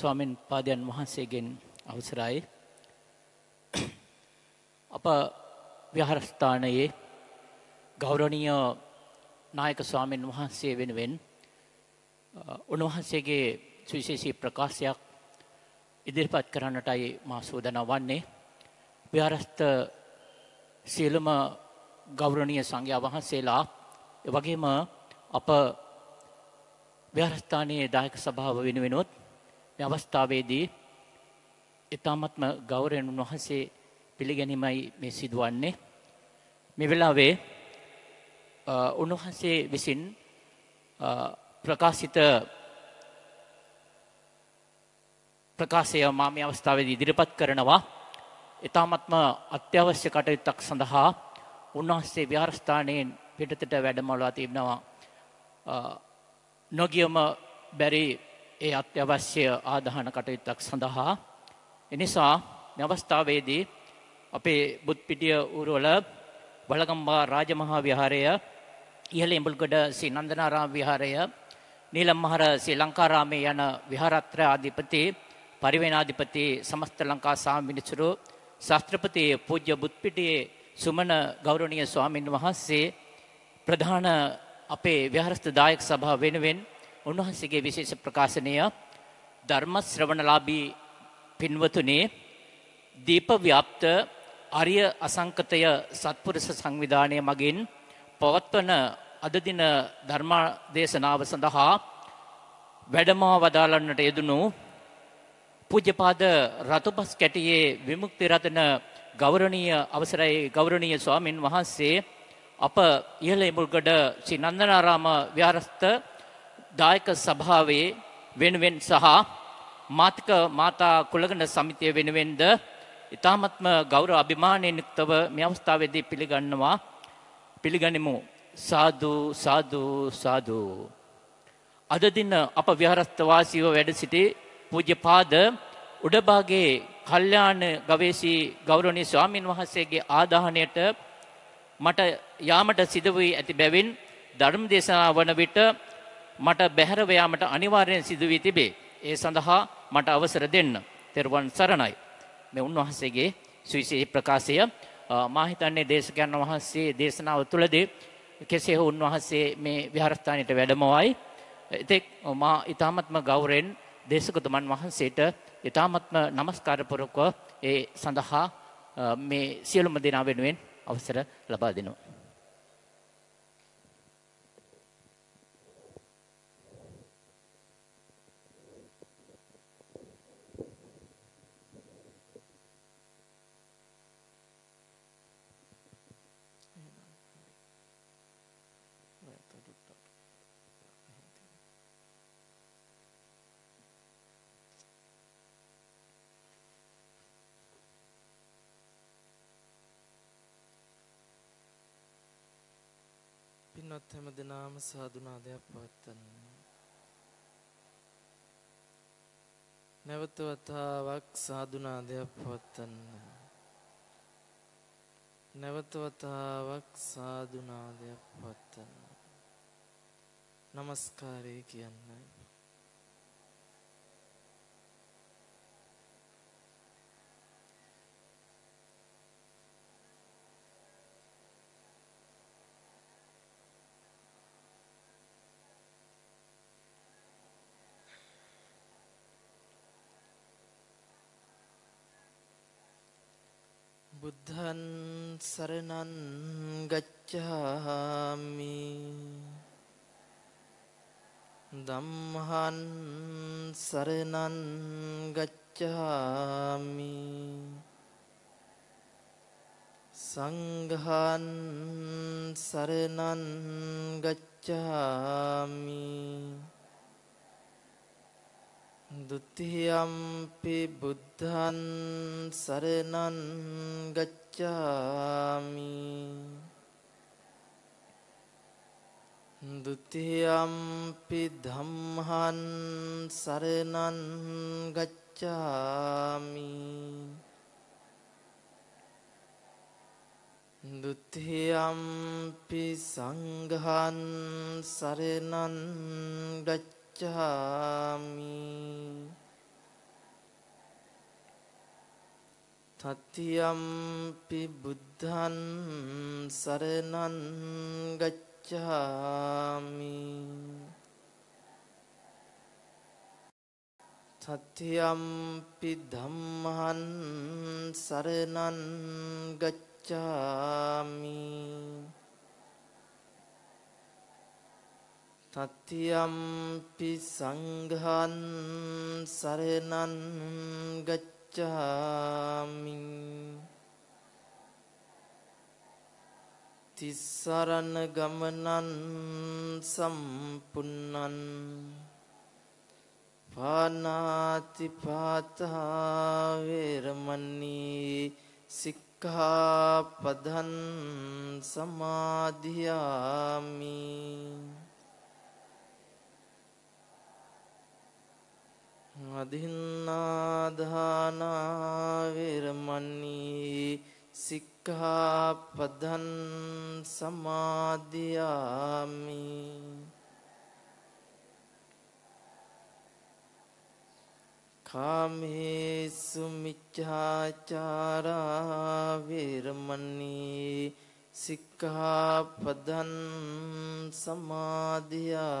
ස්වාමීන් පාදයන් වහන්සේගෙන් අවසරයි. අප විහාරස්ථානයේ ගෞරවනීය නායක ස්වාමීන් වහන්සේ වෙනුවෙන් උන්වහන්සේගේ සුවිශේෂී ප්‍රකාශයක් ඉදිරිපත් කරන්නටයි මා සූදානම් වන්නේ. විහාරස්ථ සියලුම ගෞරවනීය සංඝයා වහන්සේලා එවැගේම අප විහාරස්ථානයේ දායක සභාව වෙනුවෙනුත් මේ අවස්ථාවේදී ඊ타මත්ම ගෞරවයෙන් උන්වහන්සේ පිළිගැනීමයි මේ සිදුවන්නේ. මේ වෙලාවේ උන්වහන්සේ විසින් ප්‍රකාශිත ප්‍රකාශය මා මේ අවස්ථාවේදී ඉදිරිපත් කරනවා. ඊ타මත්ම අත්‍යවශ්‍ය කටයුත්තක් සඳහා උන්වහන්සේ විහාරස්ථානයෙන් පිටතට වැඩමවලා තිබෙනවා. නොගියම බැරි ඒ අත්‍යවශ්‍ය ආදාහන කටයුත්තක් සඳහා. එනිසා මේ අවස්ථාවේදී අපේ බුත්පිටිය ඌරවල වලගම්බා රාජමහා විහාරය ඉහළ ඉඹුල්ගොඩ ශ්‍රී නන්දනාරාම විහාරය නීලම්මහර ශ්‍රී ලංකාරාමේ යන විහාරත්‍ර අධිපති පරිවේනාධිපති සමස්ත ලංකා සාමිනිසුරු ශාස්ත්‍රපති පූජ්‍ය බුත්පිටියේ සුමන ගෞරවනීය ස්වාමින් වහන්සේ ප්‍රධාන අපේ විහාරස්ථ දායක සභාව වෙනුවෙන් උන්වහන්සේගේ විශේෂ ප්‍රකාශනය ධර්ම ශ්‍රවණලාභී පින්වතුනේ දීප ව්‍යාප්ත අරිය අසංකතය සත්පුරුෂ සංවිධානය මගින් පවත්වන අද දින ධර්මා දේශනාව සඳහා වැඩමවා වදාළන්නට යෙදුණු පූජ්‍යපාද රතුපස් කැටියේ විමුක්ති රතන ගෞරවනීය අවසරයි ගෞරවනීය ස්වාමින් වහන්සේ අප ඉහළ ඉමුල්ගඩ ශ්‍රී නන්දනාරාම විහාරස්ථ දායක සභාවේ වෙනුවෙන් සහ මාතික මාතා කුලගණ සමිතිය වෙනුවෙන්ද ඉතාමත්ම ගෞරව අභිමානයෙන් යුක්තව මේ අවස්ථාවේදී පිළිගන්නවා. පිළිගනිමු. සාදු සාදු සාදු. අද දින අප විහාරස්ථ වාසීව වැඩ සිටි පූජ්‍යපාද උඩභාගයේ කල්යාණ ගවේෂී ගෞරවනීය ස්වාමින් වහන්සේගේ ආදාහණයට මට යාමට සිදු වී ඇති බැවින් ධර්ම දේශනා වන විට මට බැහැරව යාමට අනිවාර්යෙන් සිදු වී තිබේ. ඒ සඳහා මට අවසර දෙන්න. තෙරුවන් සරණයි. මේ උන්වහන්සේගේ සුවිශේෂී ප්‍රකාශය මා හිතන්නේ දේශකයන් වහන්සේ දේශනාව තුළදී කෙසේ හෝ උන්වහන්සේ මේ විහාරස්ථානයට වැඩමවයි. එතෙක් මා ඊ타මත්ම ගෞරවෙන් දේශකතුමන් වහන්සේට ඊ타මත්ම নমස්කාර පුරකව ඒ සඳහා මේ සියලුම දෙනා වෙනුවෙන් අවසර ලබා දෙනවා. පින්වත් හැම දෙනාම සාදුනාදයක් පවත්වන්න. නැවත වතාවක් සාදුනාදයක් පවත්වන්න. නැවත වතාවක් සාදුනාදයක් පවත්වන්න. নমස්කාරය කියන්නයි. බුද්ධන් සරණන් ගච්ඡාමි. ධම්මහන් සරණන් ගච්ඡාමි. සංඝහන් සරණන් ගච්ඡාමි. ဒ ුතියම්පි බුද්ධන් සරණන් ගච්ඡාමි. ဒ ුතියම්පි ධම්මං සරණන් ගච්ඡාමි. ဒ ුතියම්පි සංඝං සරණන් ගච්ඡාමි ගච්ඡාමි. තතියම්පි බුද්ධන් සරණං ගච්ඡාමි තතියම්පි ධම්මං සරණං ගච්ඡාමි තතියම්පි සංඝං සරණං ගච්ඡාමි තිස්සරණ ගමනන් සම්පුන්නන්. පානාති පාතා වේරමණී සික්ඛාපදං සමාදියාමි අදින්නාදානා වේරමණී සික්ඛාපදං සමාදියාමි කාමේසු මිච්ඡාචාරා වේරමණී සික්ඛාපදං සමාදියාමි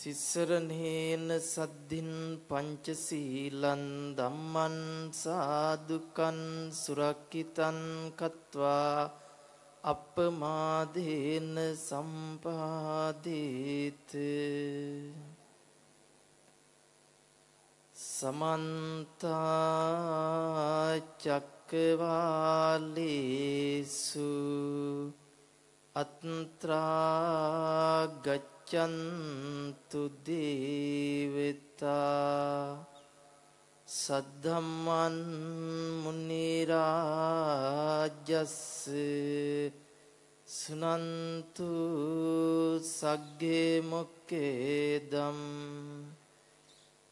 තිස්සරණේන සද්ධින් පංචසීලන් ධම්මං සාදුකං සුරක්කිතං කତ୍වා අපමාදේන සම්පාදීත සමන්ත චක්කවාලේසු අත්‍රා ගච්ඡන්තු දේවතා සද්ධම්මන් මුනි රාජස් සුනන්තු සග්ගේ මොක්කේදම්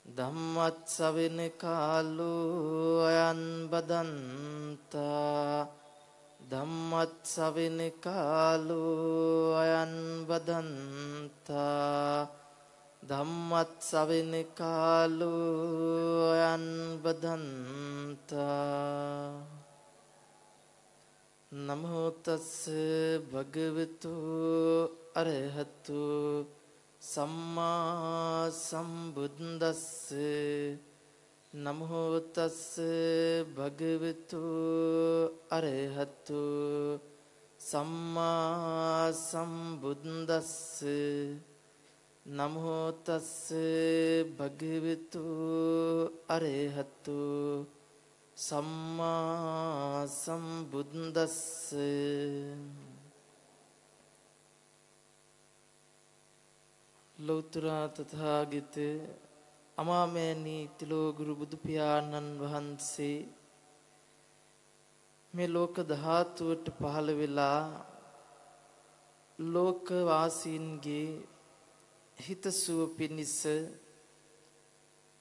ධම්මත් සවෙන කාලෝ අයන් බදන්තා ධම්මත් සවෙන කාලෝ අයන් බදන්තා ධම්මත් සවෙන කාලෝ අයන් බදන්තා නමෝතස්ස භගවතු අරහතු. සම්මා සම්බුද්දස්ස නමෝතස්ස භගවතු අරහතු සම්මා සම්බුද්දස්ස නමෝතස්ස භගවතු අරහතු සම්මා සම්බුද්දස්ස ලෞතුරා තථාගත අමාමෑණී තිලෝගුරු බුදු පියාණන් වහන්සේ මේ ලෝක ධාතුවට පහළ වෙලා ලෝක වාසීන්ගේ හිතසුව පිණිස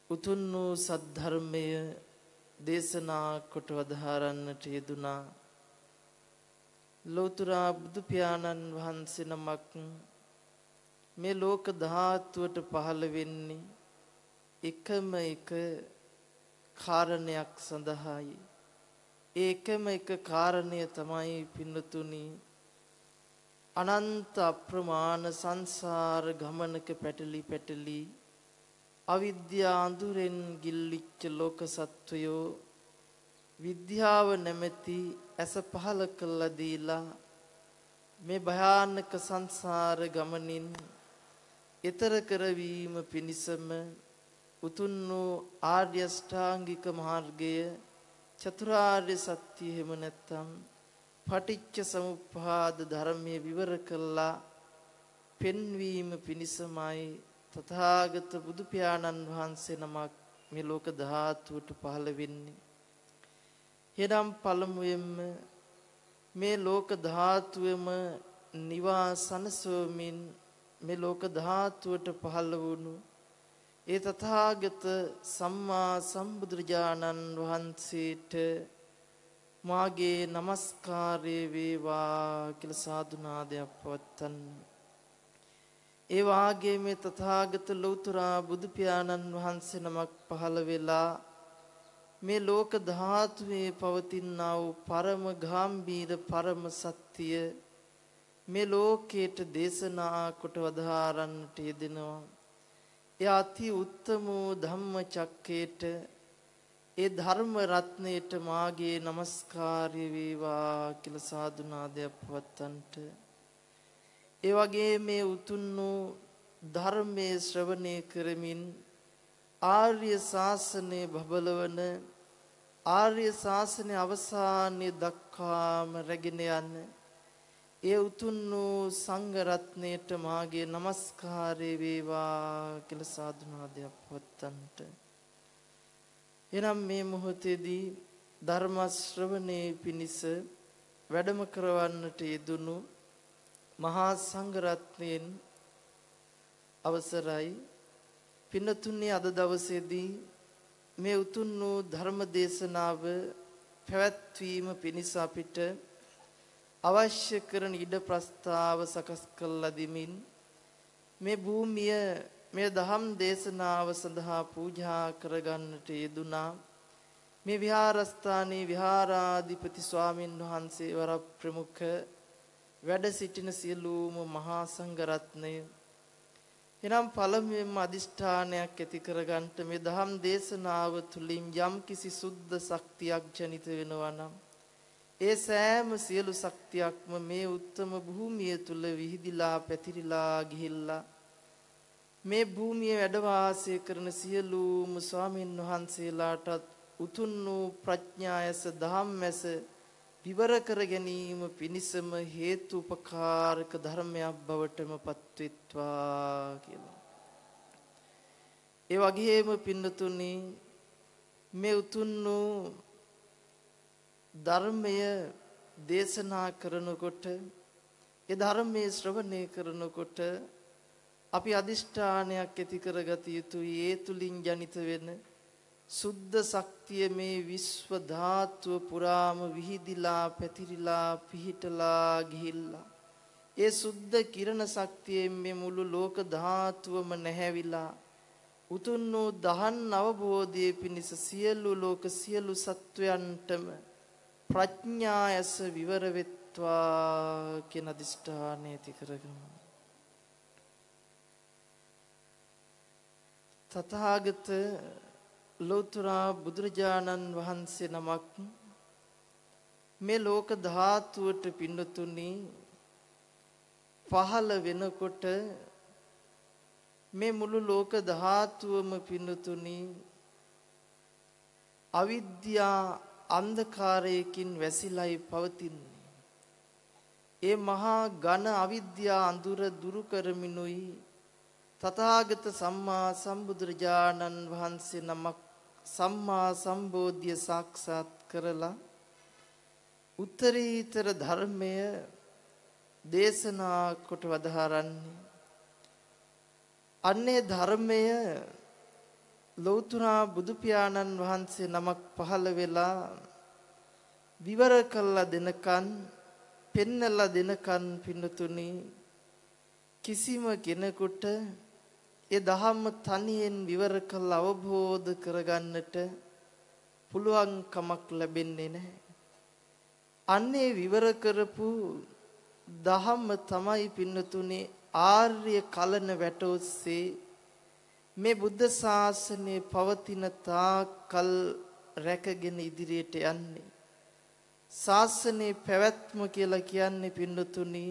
උතුම් වූ සද්ධර්මය දේශනා කොට වදාරන්නට යෙදුනා ලෝතර බුදු පියාණන් වහන්සේ නමක් මේ ලෝක ධාතුවට පහළ වෙන්නේ එකම එක කාරණයක් සඳහායි. ඒකම එක කාරණය තමයි පින්නතුනි අනන්ත අප්‍රමාණ සංසාර ගමනක පැටලි පැටලි අවිද්‍යා අඳුරෙන් ගිල්ලිච්ච ලෝක සත්වයෝ විද්‍යාව නැමැති ඇස පහල කළා දීලා මේ භයානක සංසාර ගමනින් ඊතර කරවීම පිණිසම උතුම් වූ ආර්ය ශ්‍රාංගික මාර්ගය චතුරාර්ය සත්‍ය එහෙම නැත්නම් පටිච්ච සමුප්පාද ධර්මයේ විවර කළා පෙන්වීම පිණිසමයි තථාගත බුදු පියාණන් වහන්සේ නමක් මේ ලෝක ධාතුවට පහළ වෙන්නේ. එනම් පළමුවෙන්ම මේ ලෝක ධාතුවෙම නිවා සනසවමින් මේ ලෝක ධාතුවට පහළ වුණු ඒ තථාගත සම්මා සම්බුදුරජාණන් වහන්සේට මාගේ নমස්කාරය වේවා කියලා සාදුනාදයක් පවත්තන්න. ඒ වාගේ මේ තථාගත ලෞතර බුදු පියාණන් වහන්සේ නමක් පහළ වෙලා මේ ලෝක ධාතුවේ පවතිනා වූ පරම ගාම්භීර පරම සත්‍ය මේ ලෝකයට දේශනා කොට වදාරන්නට යෙදෙනවා. ඒ අති උත්තම ධම්ම චක්කේට ඒ ධර්ම රත්නයට මාගේ নমස්කාරය වේවා කියලා සාදුනාදයක් පවත්තන්ට. ඒ වගේ මේ උතුම් වූ ධර්මයේ ශ්‍රවණය කරමින් ආර්ය ශාසනය බබලවන ආර්ය ශාසනය අවසානයේ දක්වාම රැගෙන යන ඒ උතුම් වූ සංඝ රත්නයට මාගේ নমස්කාරය වේවා කියලා සාදුනාදයක් පවත්තන්ට එනම් මේ මොහොතේදී ධර්ම ශ්‍රවණේ පිණිස වැඩම කරවන්නට යෙදුණු මහා සංඝරත්නයෙන් අවසරයි. පින්නතුනේ අද දවසේදී මේ උතුම් වූ ධර්ම දේශනාව පැවැත්වීම පිණිස අපිට අවශ්‍ය කරන ඉඩ ප්‍රස්තාව සකස් කළා දෙමින් මේ භූමිය මේ දහම් දේශනාව සඳහා පූජා කරගන්නට යෙදුනා මේ විහාරස්ථානයේ විහාරාධිපති ස්වාමින් වහන්සේ වර ප්‍රමුඛ වැඩ සිටින සියලුම මහා සංඝරත්නය එනම් පළමුවෙන්ම අදිෂ්ඨානයක් ඇති කරගන්නට මේ දහම් දේශනාව තුළින් යම් කිසි සුද්ධ ශක්තියක් ජනිත වෙනවා නම් ඒ සෑම සියලු ශක්තියක්ම මේ උත්තම භූමිය තුල විහිදිලා පැතිරිලා ගිහිල්ලා මේ භූමියේ වැඩ වාසය කරන සියලුම ස්වාමින් වහන්සේලාටත් උතුම් වූ ප්‍රඥායස ධම්මැස විවර කර ගැනීම පිණිසම හේතු උපකාරක ධර්මයක් බවටම පත්වෙත්වා කියලා. ඒ වගේම පින්නතුනි මේ උතුම් වූ ධර්මය දේශනා කරනකොට ඒ ධර්මයේ ශ්‍රවණය කරනකොට අපි අදිෂ්ඨානයක් ඇති කරගත යුතුයි. ඒ තුලින් ජනිත වෙන සුද්ධ ශක්තිය මේ විශ්ව ධාතුව පුරාම විහිදිලා පැතිරිලා පිහිටලා ගිහිල්ලා. ඒ සුද්ධ කිරණ ශක්තියෙන් මේ මුළු ලෝක ධාතුවම නැහැවිලා උතුම් වූ දහන් අවබෝධයේ පිණිස සියලු ලෝක සියලු සත්වයන්ටම ප්‍රඥා ඇස විවර වෙත්වා කියන අදිෂ්ඨානය ඇති කරගමු. තථාගත ලෝතර බුදුරජාණන් වහන්සේ නමක් මේ ලෝක ධාතුවට පින්නතුනි පහළ වෙනකොට මේ මුළු ලෝක ධාතුවම පින්නතුනි අවිද්‍යා අන්ධකාරයකින් වැසිලයි පවතින්නේ. ඒ මහා ඝන අවිද්‍යා අඳුර දුරු කරමිනුයි. තථාගත සම්මා සම්බුදුරජාණන් වහන්සේ නමක් සම්මා සම්බෝධිය සාක්ෂාත් කරලා උත්තරීතර ධර්මය දේශනා කොට වදාරන්නේ. අන්නේ ධර්මය ලෞතුරා බුදු පියාණන් වහන්සේ නමක් පහළ වෙලා විවර කළා දෙනකන් පෙන්නලා දෙනකන් පින්නතුනි කිසිම කෙනෙකුට ඒ දහම්ම තනියෙන් විවර කළ අවබෝධ කරගන්නට පුළුවන් කමක් ලැබෙන්නේ නැහැ. අන්නේ විවර කරපු දහම්ම තමයි පින්නතුනේ ආර්ය කලන වැටොස්සේ මේ බුද්ධ ශාසනයේ පවතින තාකල් රැකගෙන ඉදිරියට යන්නේ. ශාසනයේ පැවැත්ම කියලා කියන්නේ පින්නතුනි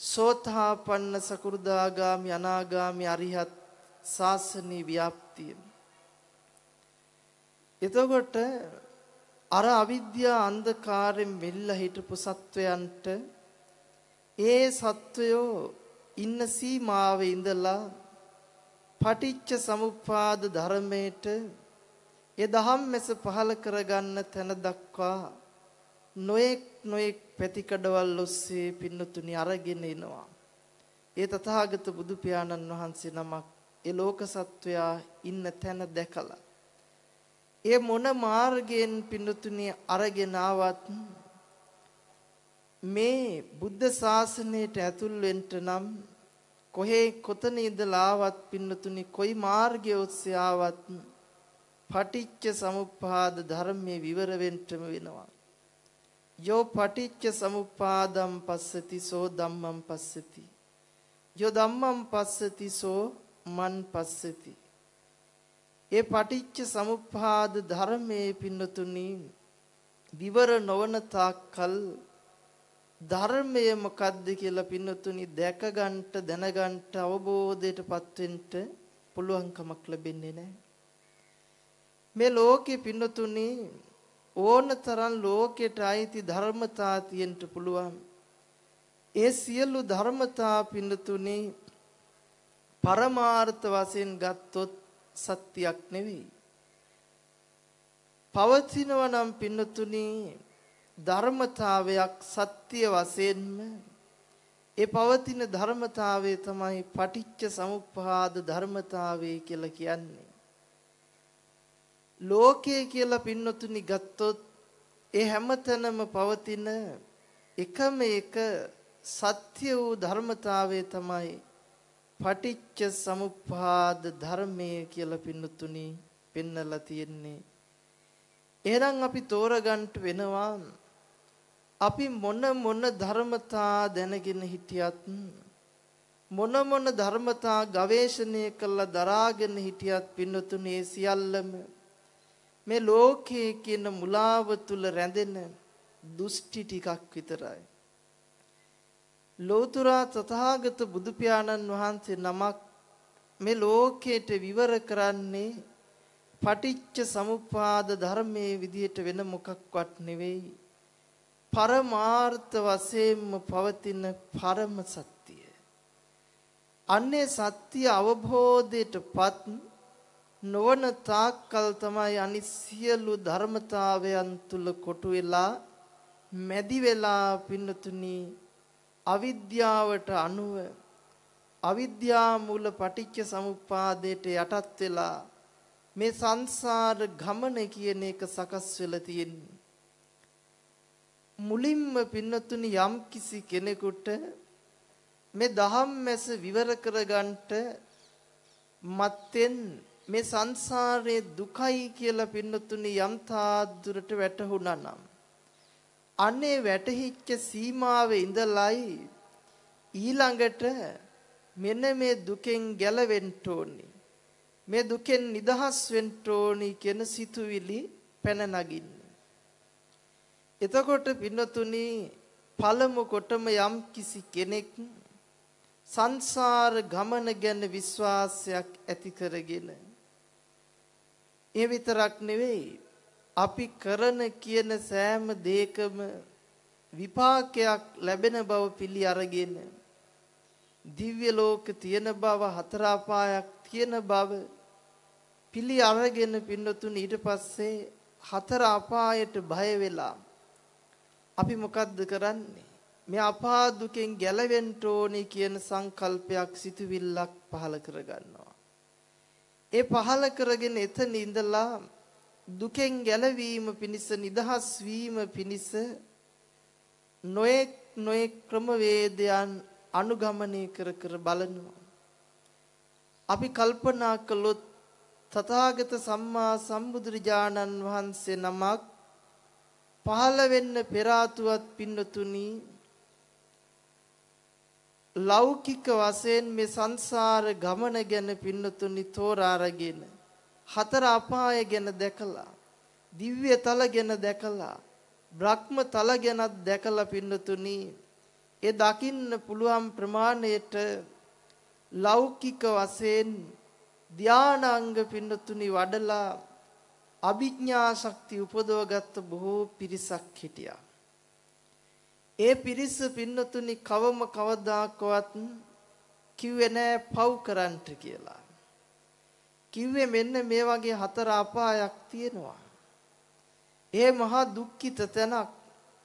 සෝතාපන්න සකු르දාගාමි අනාගාමි අරිහත් ශාසනී ව්‍යාප්තිය. එතකොට අර අවිද්‍යා අන්ධකාරයෙන් මෙල්ල හිටපු සත්වයන්ට ඒ සත්වයෝ ඉන්න සීමාවේ ඉඳලා පටිච්ච සමුප්පාද ධර්මයට ඒ දහම් මැස පහල කරගන්න තැන දක්වා නොඑක් නොඑක් පැතිකඩවල් ඔස්සේ පින්නතුනි අරගෙන එනවා. ඒ තථාගත බුදු පියාණන් වහන්සේ නමක් ඒ ලෝක සත්වයා ඉන්න තැන දැකලා ඒ මොන මාර්ගයෙන් පින්නතුනි අරගෙන ආවත් මේ බුද්ධ ශාසනයට ඇතුල් වෙන්න නම් කොහේ කොතන ඉඳලා ආවත් පින්නතුනි කොයි මාර්ගය ඔස්සේ ආවත් පටිච්ච සමුප්පාද ධර්මයේ විවර වෙන්නම වෙනවා. යෝ පටිච්ච සමුප්පාදම් පස්සති සෝ ධම්මං පස්සති. යෝ ධම්මං පස්සති සෝ මන් පස්සති. ඒ පටිච්ච සමුප්පාද ධර්මයේ පින්නතුනි විවර නොවන තාක්කල් ධර්මය මොකද්ද කියලා පින්නතුනි දැක ගන්නට දැනගන්නට අවබෝධයටපත් වෙන්න පුළුවන්කමක් ලැබෙන්නේ නැහැ. මේ ලෝකේ පින්නතුනි ඕනතරම් ලෝකයට අයිති ධර්මතා තියෙන්න පුළුවන්. ඒ සියලු ධර්මතා පින්නතුනි පරමාර්ථ වශයෙන් ගත්තොත් සත්‍යයක් නෙවෙයි. පවතිනවා නම් පින්නතුනි ධර්මතාවයක් සත්‍ය වශයෙන්ම ඒ පවතින ධර්මතාවය තමයි පටිච්ච සමුප්පාද ධර්මතාවය කියලා කියන්නේ. ලෝකය කියලා පින්නතුනි ගත්තොත් ඒ හැමතැනම පවතින එකම එක සත්‍ය වූ ධර්මතාවය තමයි පටිච්ච සමුප්පාද ධර්මය කියලා පින්නතුනි පෙන්නලා තියෙන්නේ. එහෙනම් අපි තෝරගන්න වෙනවා අපි මොන මොන ධර්මතා දැනගෙන හිටියත් මොන මොන ධර්මතා ගවේෂණය කළා දරාගෙන හිටියත් පින්නතුනේ සියල්ලම මේ ලෝකයේ කියන මුලාව තුල රැඳෙන දුෂ්ටි ටිකක් විතරයි. ලෝතුරා තථාගත බුදු පියාණන් වහන්සේ නමක් මේ ලෝකයට විවර කරන්නේ පටිච්ච සමුප්පාද ධර්මයේ විදියට වෙන මොකක්වත් නෙවෙයි. පරමාර්ථ වශයෙන්ම පවතින පරම සත්‍යය. අන්නේ සත්‍ය අවබෝධයටපත් නොවන තාක්කල් තමයි අනිත් සියලු ධර්මතාවයන් තුල කොටු වෙලා මැදි වෙලා පින්නතුනි අවිද්‍යාවට අනුව අවිද්‍යා මූල පටිච්ච සමුප්පාදයට යටත් වෙලා මේ සංසාර ගමන කියන එක සකස් වෙලා තියෙන්නේ මුලින්ම පින්නතුනි යම් කිසි කෙනෙකුට මේ දහම් මැස විවර කරගන්නට මත්තෙන් මේ සංසාරයේ දුකයි කියලා පින්නතුනි යම් තාද්දුරට වැටහුණා නම් අනේ වැටහිච්ච සීමාවේ ඉඳලයි ඊළඟට මෙන්න මේ දුකෙන් ගැලවෙන්න ඕනි. මේ දුකෙන් නිදහස් වෙන්න ඕනි කියන සිතුවිලි පැන නගින්නේ. එතකොට පින්නතුනි පළමු කොටම යම් කිසි කෙනෙක් සංසාර ගමන ගැන විශ්වාසයක් ඇති කරගෙන ඒ විතරක් නෙවෙයි අපි කරන කියන සෑම දෙයකම විපාකයක් ලැබෙන බව පිළි අරගෙන දිව්‍ය ලෝක තියෙන බව හතර අපායක් තියෙන බව පිළි අරගෙන පින්නතුනි ඊට පස්සේ හතර අපායට බය වෙලා අපි මොකද්ද කරන්නේ මේ අපා දුකෙන් ගැලවෙන්න ඕනි කියන සංකල්පයක් සිතුවිල්ලක් පහල කරගන්නවා ඒ පහල කරගෙන එතන ඉඳලා දුකෙන් ගැලවීම පිණිස නිදහස් වීම පිණිස නොඑක් නොඑක් ක්‍රමවේදයන් අනුගමනය කර කර බලනවා. අපි කල්පනා කළොත් තථාගත සම්මා සම්බුදුරජාණන් වහන්සේ නමක් පහළ වෙන්න පෙර ආතුවත් පින්නතුණි ලෞකික වශයෙන් මේ සංසාර ගමන ගැන පින්නතුනි තෝරා අරගෙන හතර අපාය ගැන දැකලා දිව්‍ය තල ගැන දැකලා බ්‍රහ්ම තල ගැනත් දැකලා පින්නතුනි ඒ දකින්න පුළුවන් ප්‍රමාණයට ලෞකික වශයෙන් ධානාංග පින්නතුනි වඩලා අභිඥා ශක්තිය උපදවගත්ත බොහෝ පිරිසක් හිටියා ඒ පිරිස පින්නතුනි කවම කවදාකවත් කිව්වේ නෑ පව් කරන්නට කියලා. කිව්වේ මෙන්න මේ වගේ හතර අපායක් තියෙනවා. ඒ මහා දුක්ඛිත තැනක්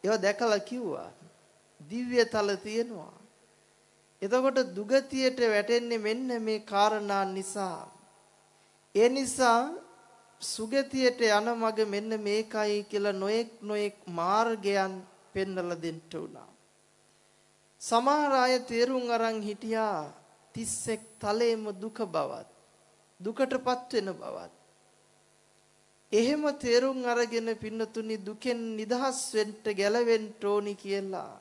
ඒවා දැකලා කිව්වා. දිව්‍ය තල තියෙනවා. එතකොට දුගතියට වැටෙන්නේ මෙන්න මේ කාරණා නිසා. ඒ නිසා සුගතියට යන මග මෙන්න මේකයි කියලා නොඑක් නොඑක් මාර්ගයන් පෙන්වලා දෙන්න උනා. සමහර අය තේරුම් අරන් හිටියා 31 තලයේම දුක බවත් දුකටපත් වෙන බවත් එහෙම තේරුම් අරගෙන පින්නතුනි දුකෙන් නිදහස් වෙන්න ගැලවෙන්න ඕනි කියලා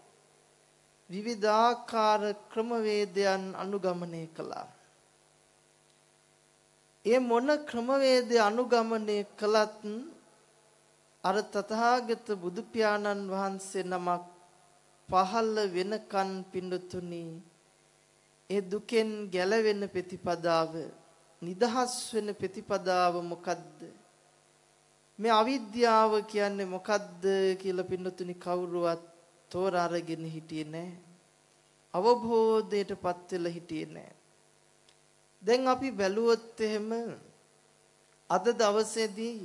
විවිධාකාර ක්‍රමවේදයන් අනුගමනය කළා. ඒ මොන ක්‍රමවේදය අනුගමනය කළත් අර තථාගත බුදු පියාණන් වහන්සේ නමක් පහළ වෙනකන් පින්නතුනි. ඒ දුකෙන් ගැලවෙන ප්‍රතිපදාව නිදහස් වෙන ප්‍රතිපදාව මොකද්ද? මේ අවිද්‍යාව කියන්නේ මොකද්ද කියලා පින්නතුනි කවුරුවත් තෝර අරගෙන හිටියේ නැහැ. අවබෝධයටපත් වෙලා හිටියේ නැහැ. දැන් අපි බැලුවොත් එහෙම අද දවසේදී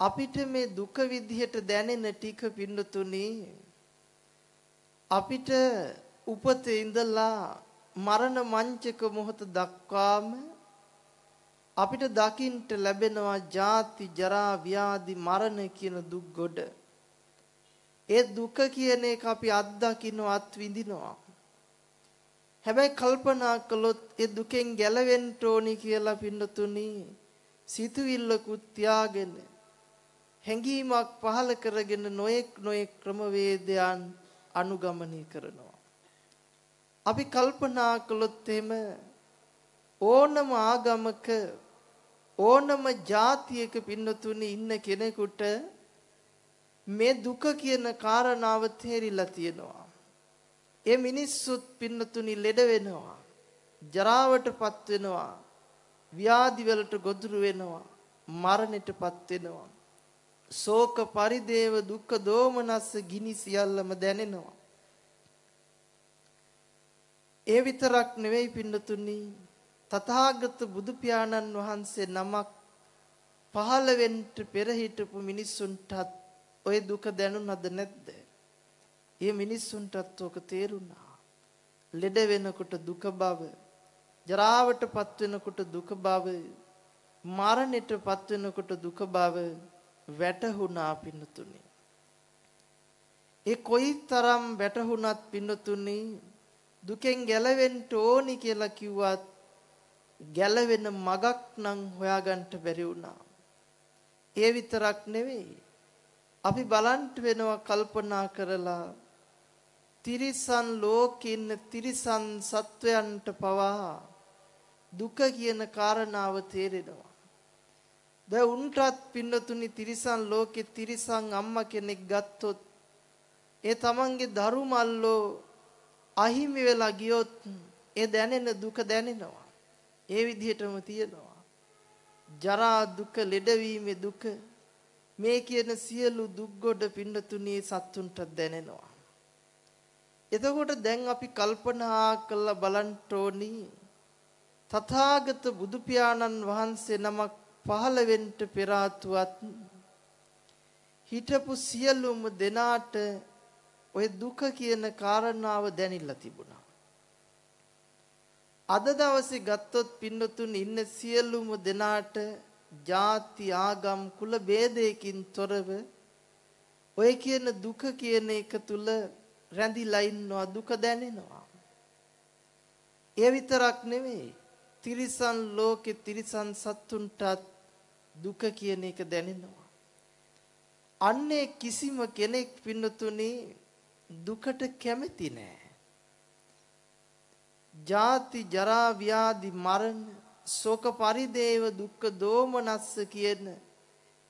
අපිට මේ දුක විදිහට දැනෙන ටික පින්නතුනි අපිට උපතේ ඉඳලා මරණ මංචක මොහොත දක්වාම අපිට දකින්ට ලැබෙනවා ජාති ජරා ව්‍යාධි මරණ කියන දුක් ගොඩ. ඒ දුක කියන එක අපි අත්දකින්නවා අත් විඳිනවා. හැබැයි කල්පනා කළොත් ඒ දුකෙන් ගැලවෙන්න ඕනි කියලා පින්නතුනි සිතුවිල්ලකුත් තියාගෙන හැඟීමක් පහල කරගෙන නොයෙක් නොයෙක් ක්‍රමවේදයන් අනුගමනය කරනවා. අපි කල්පනා කළොත් එහෙම ඕනම ආගමක ඕනම જાතියක පින්නතුනේ ඉන්න කෙනෙකුට මේ දුක කියන කාරණාව තේරිලා තියෙනවා. ඒ මිනිස්සුත් පින්නතුනි ලෙඩ වෙනවා. ජරාවටපත් වෙනවා. ව්‍යාධි වලට ගොදුරු වෙනවා. මරණයටපත් වෙනවා. ශෝක පරිදේව දුක්ඛ දෝමනස්ස ගිනි සියල්ලම දැනෙනවා. ඒ විතරක් නෙවෙයි පින්නතුනි තථාගත බුදු පියාණන් වහන්සේ නමක් පහළ වෙන්න පෙර හිටපු මිනිස්සුන්ටත් ওই දුක දැනුණාද නැද්ද? ඒ මිනිස්සුන්ටත් ඔක තේරුණා. ලෙඩ වෙනකොට දුක බව, ජරාවටපත් වෙනකොට දුක බව, මරණයටපත් වෙනකොට දුක බව වැටහුණා පින්නතුනි. ඒ කොයිතරම් වැටහුණත් පින්නතුනි දුකෙන් ගැලවෙන්න ඕනි කියලා කිව්වත් ගැලවෙන මගක් නම් හොයාගන්න බැරි වුණා. ඒ විතරක් නෙවෙයි. අපි බලන්න වෙනවා කල්පනා කරලා තිරිසන් ලෝකින්න තිරිසන් සත්වයන්ට පවා දුක කියන කාරණාව තේරෙනවා. දැන් උන්ටත් පින්නතුනි තිරිසන් ලෝකේ තිරිසන් අම්මා කෙනෙක් ගත්තොත් ඒ තමන්ගේ දරු මල්ලෝ අහිමි වෙලා ගියොත් ඒ දැනෙන දුක දැනෙනවා. ඒ විදිහටම තියෙනවා. ජරා දුක, ලෙඩවීමේ දුක මේ කියන සියලු දුක් ගොඩ පින්නතුණී සත්තුන්ට දැනෙනවා. එතකොට දැන් අපි කල්පනා කරලා බලන්න ඕනි තථාගත බුදු පියාණන් වහන්සේ නමක් පහළ වෙන්න පෙර ආතුවත් හිටපු සියලුම දෙනාට ওই දුක කියන කාරණාව දැනෙලා තිබුණා. අද දවසේ ගත්තොත් පින්නතුන් ඉන්න සියලුම දෙනාට ಜಾති ආගම් කුල ભેදයකින් තොරව ඔය කියන දුක කියන එක තුල රැඳිලා ඉන්නවා දුක දැනෙනවා. ඒ විතරක් නෙමෙයි. තිරිසන් ලෝකේ තිරිසන් සත්තුන්ටත් දුක කියන එක දැනෙනවා. අන්නේ කිසිම කෙනෙක් පින්නතුනේ දුකට කැමති නෑ. ජාති ජරා ව්‍යාධි මරණ ශෝක පරිදේව දුක්ඛ දෝමනස්ස කියන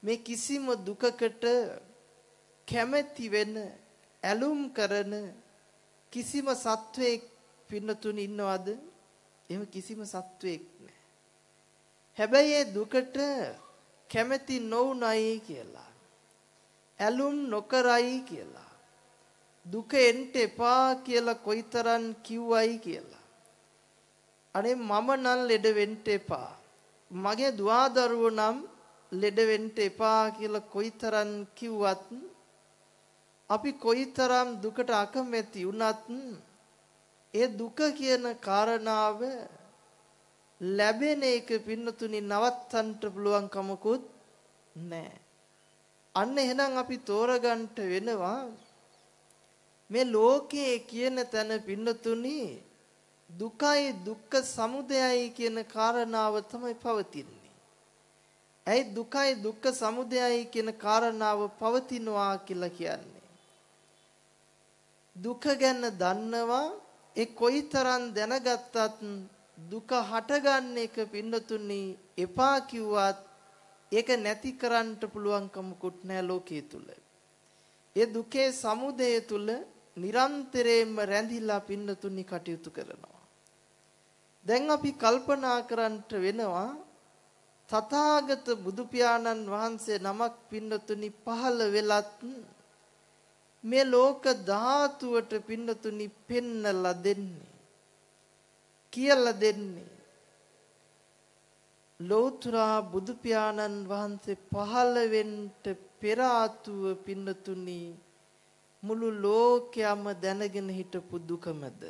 මේ කිසිම දුකකට කැමැති වෙන ඇලුම් කරන කිසිම සත්වයක් පින්නතුන් ඉන්නවද? එහෙම කිසිම සත්වයක් නැහැ. හැබැයි ඒ දුකට කැමැති නොඋනයි කියලා. ඇලුම් නොකරයි කියලා. දුක එන්ට එපා කියලා කොයිතරම් කිව්වයි කියලා. අනේ මම නම් ලෙඩ වෙන්න එපා. මගේ දුවදරුවෝ නම් ලෙඩ වෙන්න එපා කියලා කොයිතරම් කිව්වත් අපි කොයිතරම් දුකට අකමැති වුණත් ඒ දුක කියන කාරණාව ලැබෙන එක පින්නතුනි නවත්තන්න පුළුවන් කමකුත් නැහැ. අන්න එහෙනම් අපි තෝරගන්න වෙනවා මේ ලෝකයේ කියන තැන පින්නතුනි දුකයි දුක්ඛ සමුදයයි කියන කාරණාව තමයි පවතින්නේ. ඇයි දුකයි දුක්ඛ සමුදයයි කියන කාරණාව පවතිනවා කියලා කියන්නේ? දුක ගැන දන්නවා ඒ කොයිතරම් දැනගත්තත් දුක හටගන්න එක පින්නතුනි එපා කිව්වත් ඒක නැති කරන්න පුළුවන් කමකුත් නැහැ ලෝකයේ තුල. ඒ දුකේ සමුදය තුල නිරන්තරයෙන්ම රැඳිලා පින්නතුනි කටයුතු කරනවා. දැන් අපි කල්පනා කරන්නට වෙනවා තථාගත බුදු පියාණන් වහන්සේ නමක් පින්නතුනි පහළ වෙලත් මේ ලෝක ධාතුවට පින්නතුනි පෙන්නලා දෙන්නේ. කියලා දෙන්නේ. ලෝතුරා බුදු පියාණන් වහන්සේ පහළ වෙන්න පෙර ආතුව පින්නතුනි මුළු ලෝකයම දැනගෙන හිටපු දුකමද?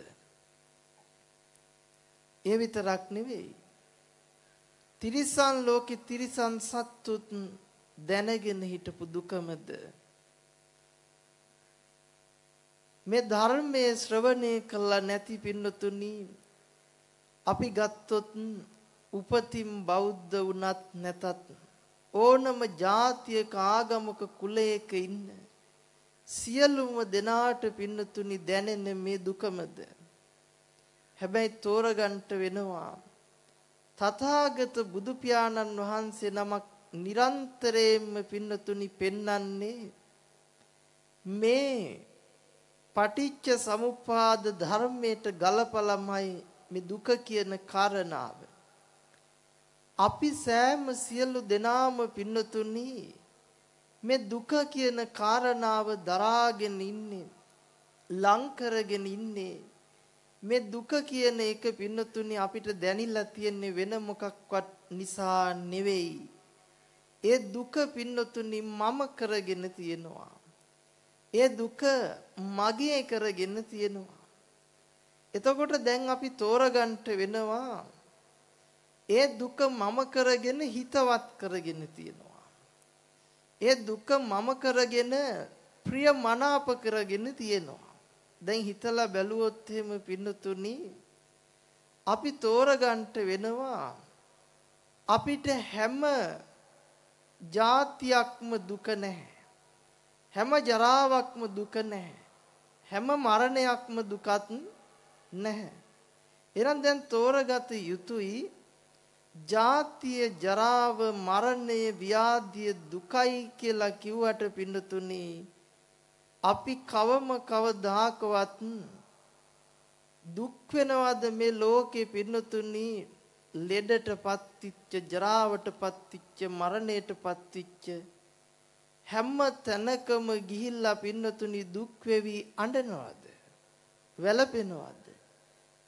ඒ විතරක් නෙවෙයි. තිරිසන් ලෝකෙ තිරිසන් සත්තුත් දැනගෙන හිටපු දුකමද? මේ ධර්මයේ ශ්‍රවණය කළා නැති පින්නතුනි අපි ගත්තොත් උපතින් බෞද්ධ වුණත් නැතත් ඕනම ජාතියක ආගමක කුලයක ඉන්න සියලුම දෙනාට පින්නතුනි දැනෙන මේ දුකමද? හැබැයි තෝරගන්න වෙනවා. තථාගත බුදු පියාණන් වහන්සේ නමක් නිරන්තරයෙන්ම පින්නතුනි පෙන්වන්නේ මේ පටිච්ච සමුප්පාද ධර්මයට ගලපලමයි මේ දුක කියන කාරණාව. අපි සෑම සියලු දෙනාම පින්නතුනි මේ දුක කියන කාරණාව දරාගෙන ඉන්නේ ලං කරගෙන ඉන්නේ මේ දුක කියන එක පින්නතුනි අපිට දැනිලා තියෙන්නේ වෙන මොකක්වත් නිසා නෙවෙයි. ඒ දුක පින්නතුනි මම කරගෙන තියෙනවා. ඒ දුක මගේ කරගෙන තියෙනවා. එතකොට දැන් අපි තෝරගන්න වෙනවා ඒ දුක මම කරගෙන හිතවත් කරගෙන තියෙනවා. ඒ දුක මම කරගෙන ප්‍රිය මනාප කරගෙන තියෙනවා. දැන් හිතලා බැලුවොත් එහෙම පින්නතුනි අපි තෝරගන්න වෙනවා අපිට හැම જાතියක්ම දුක නැහැ. හැම ජරාවක්ම දුක නැහැ. හැම මරණයක්ම දුකත් නැහැ. එහෙනම් දැන් තෝරගත යුතුයි ජාතිය ජරාව මරණය ව්‍යාධිය දුකයි කියලා කිව්වට පින්නතුනි අපි කවම කවදාකවත් දුක් වෙනවද මේ ලෝකේ පින්නතුනි ලෙඩටපත් විච්ච ජරාවටපත් විච්ච මරණයටපත් විච්ච හැම තැනකම ගිහිල්ලා පින්නතුනි දුක් වෙවි අඬනවද? වැළපෙනවද?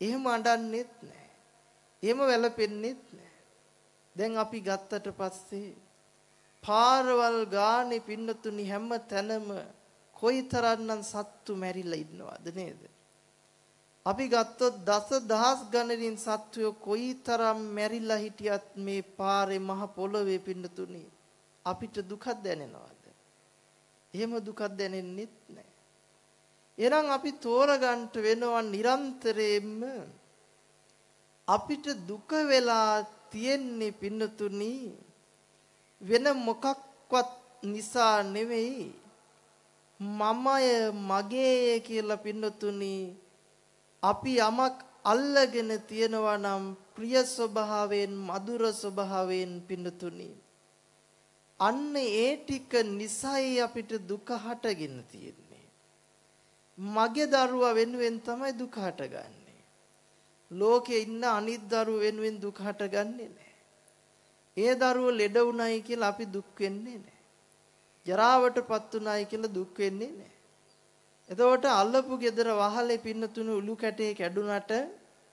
එහෙම අඬන්නෙත් නැහැ. එහෙම වැළපෙන්නෙත් නැහැ. දැන් අපි ගත්තට පස්සේ පාරවල් ගානේ පින්නතුනි හැම තැනම කොයිතරම්නම් සත්තු මැරිලා ඉන්නවද නේද? අපි ගත්තොත් දස දහස් ගණනින් සත්වයෝ කොයිතරම් මැරිලා හිටියත් මේ පාරේ මහ පොළවේ පින්නතුනි අපිට දුකක් දැනෙනවද? එහෙම දුකක් දැනෙන්නෙත් නැහැ. එහෙනම් අපි තෝරගන්න වෙනවා නිරන්තරයෙන්ම අපිට දුක වෙලා තියෙන්නේ පින්නතුනි වෙන මොකක්වත් නිසා නෙවෙයි මමය මගේය කියලා පින්නතුනි අපි යමක් අල්ලගෙන තියනවා නම් ප්‍රිය ස්වභාවයෙන් මధుර ස්වභාවයෙන් පින්නතුනි අන්න ඒ ටික නිසයි අපිට දුක හටගෙන තියෙන්නේ. මගේ දරුවා වෙනුවෙන් තමයි දුක හටගන්නේ. ලෝකේ ඉන්න අනිත් දරුවෝ වෙනුවෙන් දුක හටගන්නේ නැහැ. ඒ දරුවෝ ලෙඩ වුණයි කියලා අපි දුක් වෙන්නේ නැහැ. ජරාවටපත් උනායි කියලා දුක් වෙන්නේ නැහැ. එතකොට අල්ලපු gedara වහලේ පින්නතුණු උළු කැටේ කැඩුනට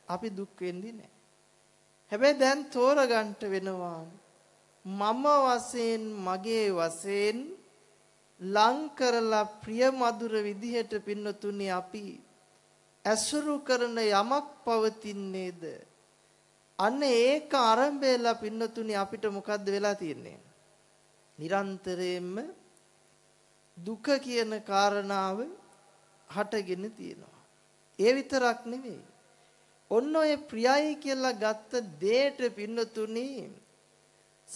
අපි දුක් වෙන්නේ නැහැ. හැබැයි දැන් තෝරගන්න වෙනවා මම වශයෙන් මගේ වශයෙන් ලං කරලා ප්‍රිය මధుර විදිහට පින්නතුනි අපි ඇසුරු කරන යමක් පවතින්නේද? අන්න ඒක ආරම්භයලා පින්නතුනි අපිට මොකද්ද වෙලා තියෙන්නේ? නිරන්තරයෙන්ම දුක කියන කාරණාව හටගෙන තියෙනවා. ඒ විතරක් නෙවෙයි ඔන්න ඔය ප්‍රියයි කියලා ගත්ත දේට පින්නතුනි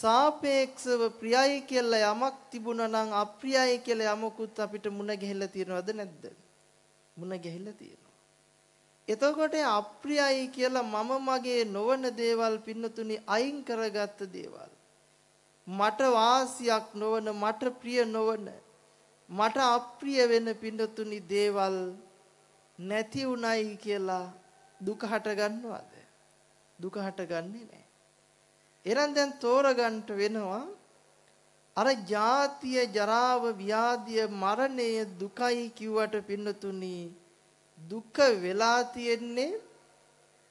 සාපේක්ෂව ප්‍රියයි කියලා යමක් තිබුණා නම් අප්‍රියයි කියලා යමකුත් අපිට මුණ ගැහිලා තියෙනවද නැද්ද? මුණ ගැහිලා තියෙනවා. එතකොට අප්‍රියයි කියලා මම මගේ නොවන දේවල් පින්නතුනි අයින් කරගත්ත දේවල්. මට වාසියක් නොවන මට ප්‍රිය නොවන මට අප්‍රිය වෙන පින්නතුනි දේවල් නැති උනායි කියලා දුක හට ගන්නවද? දුක හටගන්නේ නැහැ. එහෙනම් දැන් තෝරගන්න වෙනවා. අර ජාතිය ජරාව ව්‍යාධිය මරණය දුකයි කිව්වට පින්නතුනි දුක වෙලා තියෙන්නේ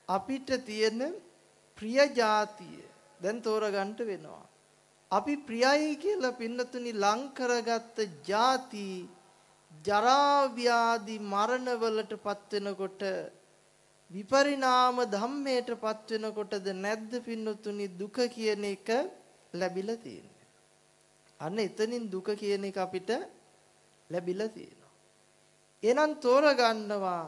අපිට තියෙන ප්‍රිය ජාතිය. දැන් තෝරගන්න වෙනවා. අපි ප්‍රියයි කියලා පින්නතුනි ලං කරගත්ත ಜಾති ජරා ව්‍යාධි මරණ වලටපත් වෙනකොට විපරිණාම ධම්මයටපත් වෙනකොටද නැද්ද පින්නතුනි දුක කියන එක ලැබිලා තියෙන්නේ. අන්න එතනින් දුක කියන එක අපිට ලැබිලා තියෙනවා. එහෙනම් තෝරගන්නවා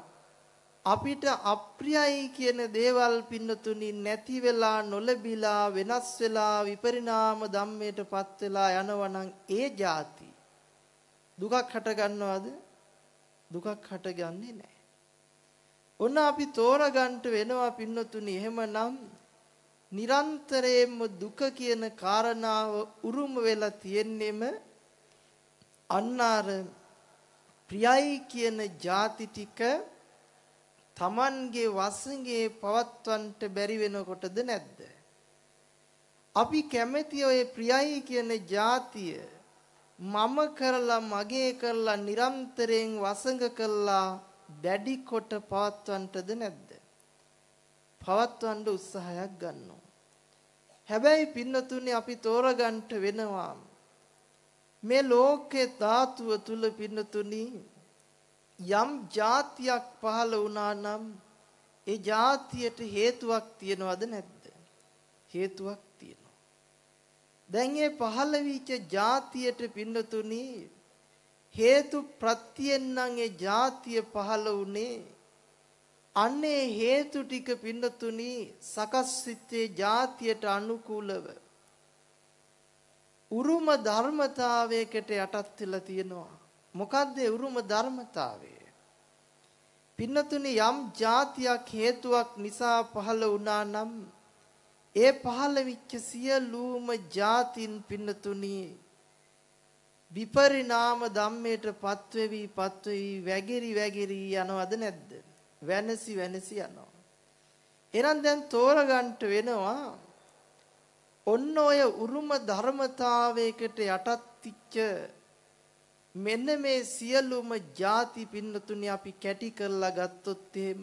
අපිට අප්‍රියයි කියන දේවල් පින්නතුනි නැති වෙලා නොලැබිලා වෙනස් වෙලා විපරිණාම ධම්මයටපත් වෙලා යනවනම් ඒ જાති දුකක් හට ගන්නවද? දුකක් හටගන්නේ නැහැ. ඔන්න අපි තෝරගන්න වෙනවා පින්නතුනි. එහෙමනම් නිරන්තරයෙන්ම දුක කියන කාරණාව උරුම වෙලා තියෙන්නෙම අන්නාර ප්‍රියයි කියන ಜಾති ටික Tamanගේ වසඟේ පවත්වන්නට බැරි වෙනකොටද නැද්ද? අපි කැමැති ඔය ප්‍රියයි කියන ಜಾතිය මම කරලා මගේ කරලා නිරන්තරයෙන් වසඟ කළා දැඩි කොට පවත්වන්නද නැද්ද? පවත්වන්න උත්සාහයක් ගන්නවා. හැබැයි පින්නතුනේ අපි තෝරගන්න වෙනවා. මේ ලෝකේ ධාතුව තුල පින්නතුනි යම් જાතියක් පහළ වුණා නම් ඒ જાතියට හේතුවක් තියනවද නැද්ද? හේතුවක් තියෙනවා. දැන් මේ පහළ වීච જાතියට පින්නතුනි හේතු ප්‍රත්‍යයෙන් නම් ඒ જાතිය පහළ වුනේ අන්නේ හේතු ටික පින්නතුනි සකස් සිත්තේ જાතියට අනුකූලව. උරුම ධර්මතාවයකට යටත් වෙලා තියෙනවා. මොකද්ද උරුම ධර්මතාවය? පින්නතුනි යම් જાතියක් හේතුවක් නිසා පහළ වුණා නම් ඒ පහළ විච්ච සියලුම જાතින් පින්නතුනි විපරිණාම ධම්මයට පත්වෙවි පත්වෙවි වැගිරි වැගිරි යනවද නැද්ද? වෙනසි වෙනසි යනවා. එහෙනම් දැන් තෝරගන්න වෙනවා ඔන්න ඔය උරුම ධර්මතාවයකට යටත්ච්ච මෙන්න මේ සියලුම ಜಾති පින්නතුනි අපි කැටි කරලා ගත්තොත් එහෙම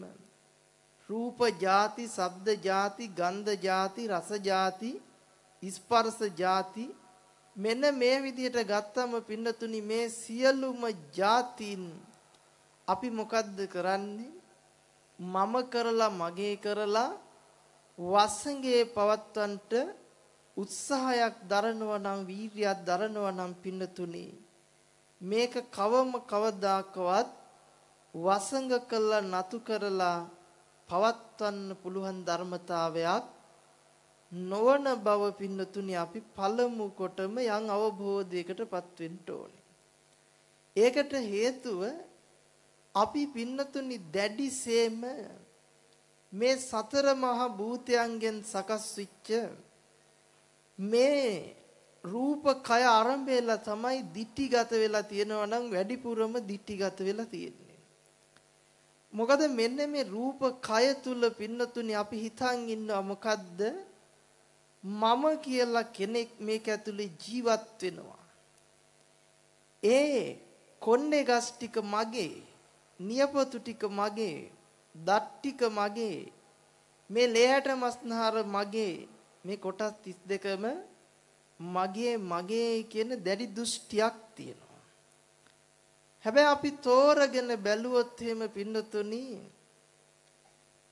රූප ಜಾති, ශබ්ද ಜಾති, ගන්ධ ಜಾති, රස ಜಾති, ස්පර්ශ ಜಾති මෙන්න මේ විදිහට ගත්තම පින්නතුනි මේ සියලුම જાතීන් අපි මොකද්ද කරන්නේ? මම කරලා මගේ කරලා වසඟේ පවත්වන්නට උත්සාහයක් දරනවා නම් වීරියක් දරනවා නම් පින්නතුනි මේක කවම කවදාකවත් වසඟ කළා නතු කරලා පවත්වන්න පුළුවන් ධර්මතාවයක් නොවන බව පින්නතුනි අපි පළමු කොටම යම් අවබෝධයකටපත් වෙන්න ඕනේ. ඒකට හේතුව අපි පින්නතුනි දැඩිසේම මේ සතර මහා භූතයන්ගෙන් සකස් වෙච්ච මේ රූප කය ආරම්භයලා තමයි දිටිගත වෙලා තියෙනවා නම් වැඩිපුරම දිටිගත වෙලා තියෙන්නේ. මොකද මෙන්න මේ රූප කය තුල පින්නතුනි අපි හිතන් ඉන්නවා මොකද්ද? මම කියලා කෙනෙක් මේක ඇතුලේ ජීවත් වෙනවා. ඒ කොන්නේ ගස් ටික මගේ, නියපොතු ටික මගේ, දත් ටික මගේ, මේ ලේහැට මස්නහර මගේ මේ කොටස් 32ම මගේ මගේ කියන දැඩි දෘෂ්ටියක් තියෙනවා. හැබැයි අපි තෝරගෙන බැලුවොත් එහෙම පින්නතුනි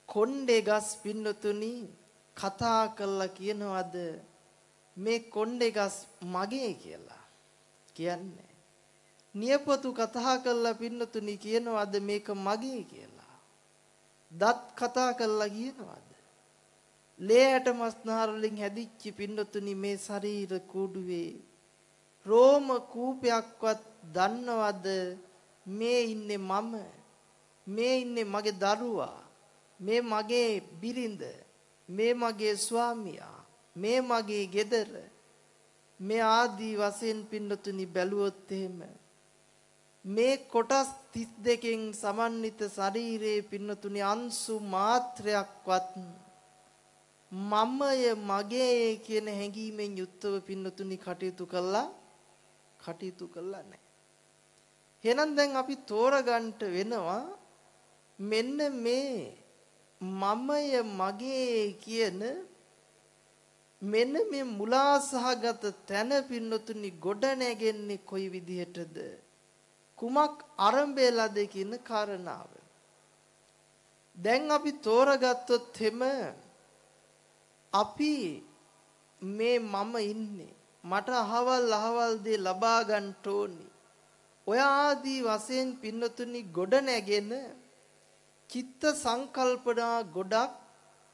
කොණ්ඩේ ගස් පින්නතුනි කතා කළා කියනවද? මේ කොණ්ඩේ ගස් මගේ කියලා කියන්නේ. නියපොතු කතා කළා පින්නතුනි කියනවද මේක මගේ කියලා? දත් කතා කළා කියනවද? ලේයට මස්නහර වලින් හැදිච්ච පින්නතුනි මේ ශරීර කූඩුවේ. රෝම කූපයක්වත් දන්නවද? මේ ඉන්නේ මම. මේ ඉන්නේ මගේ දරුවා. මේ මගේ බිරිඳ. මේ මගේ ස්වාමියා මේ මගේ ගෙදර මේ ආදී වශයෙන් පින්නතුනි බැලුවොත් එහෙම මේ කොටස් 32කින් සමන්විත ශරීරයේ පින්නතුනි අංශු මාත්‍රයක්වත් මමය මගේ කියන හැඟීමෙන් යුක්තව පින්නතුනි කටයුතු කළා කටයුතු කළා නැහැ. එහෙනම් දැන් අපි තෝරගන්න වෙනවා මෙන්න මේ මමය මගේ කියන මෙන්න මේ මුලා සහගත තැන පින්නතුනි ගොඩ නැගෙන්නේ කොයි විදිහටද? කුමක් ආරම්භයලාද කියන කාරණාව. දැන් අපි තෝරගත්තොත් එම අපි මේ මම ඉන්නේ. මට අහවල් අහවල් දේ ලබා ගන්න ඕනි. ඔය ආදී වශයෙන් පින්නතුනි ගොඩ නැගෙන චිත්ත සංකල්පනා ගොඩක්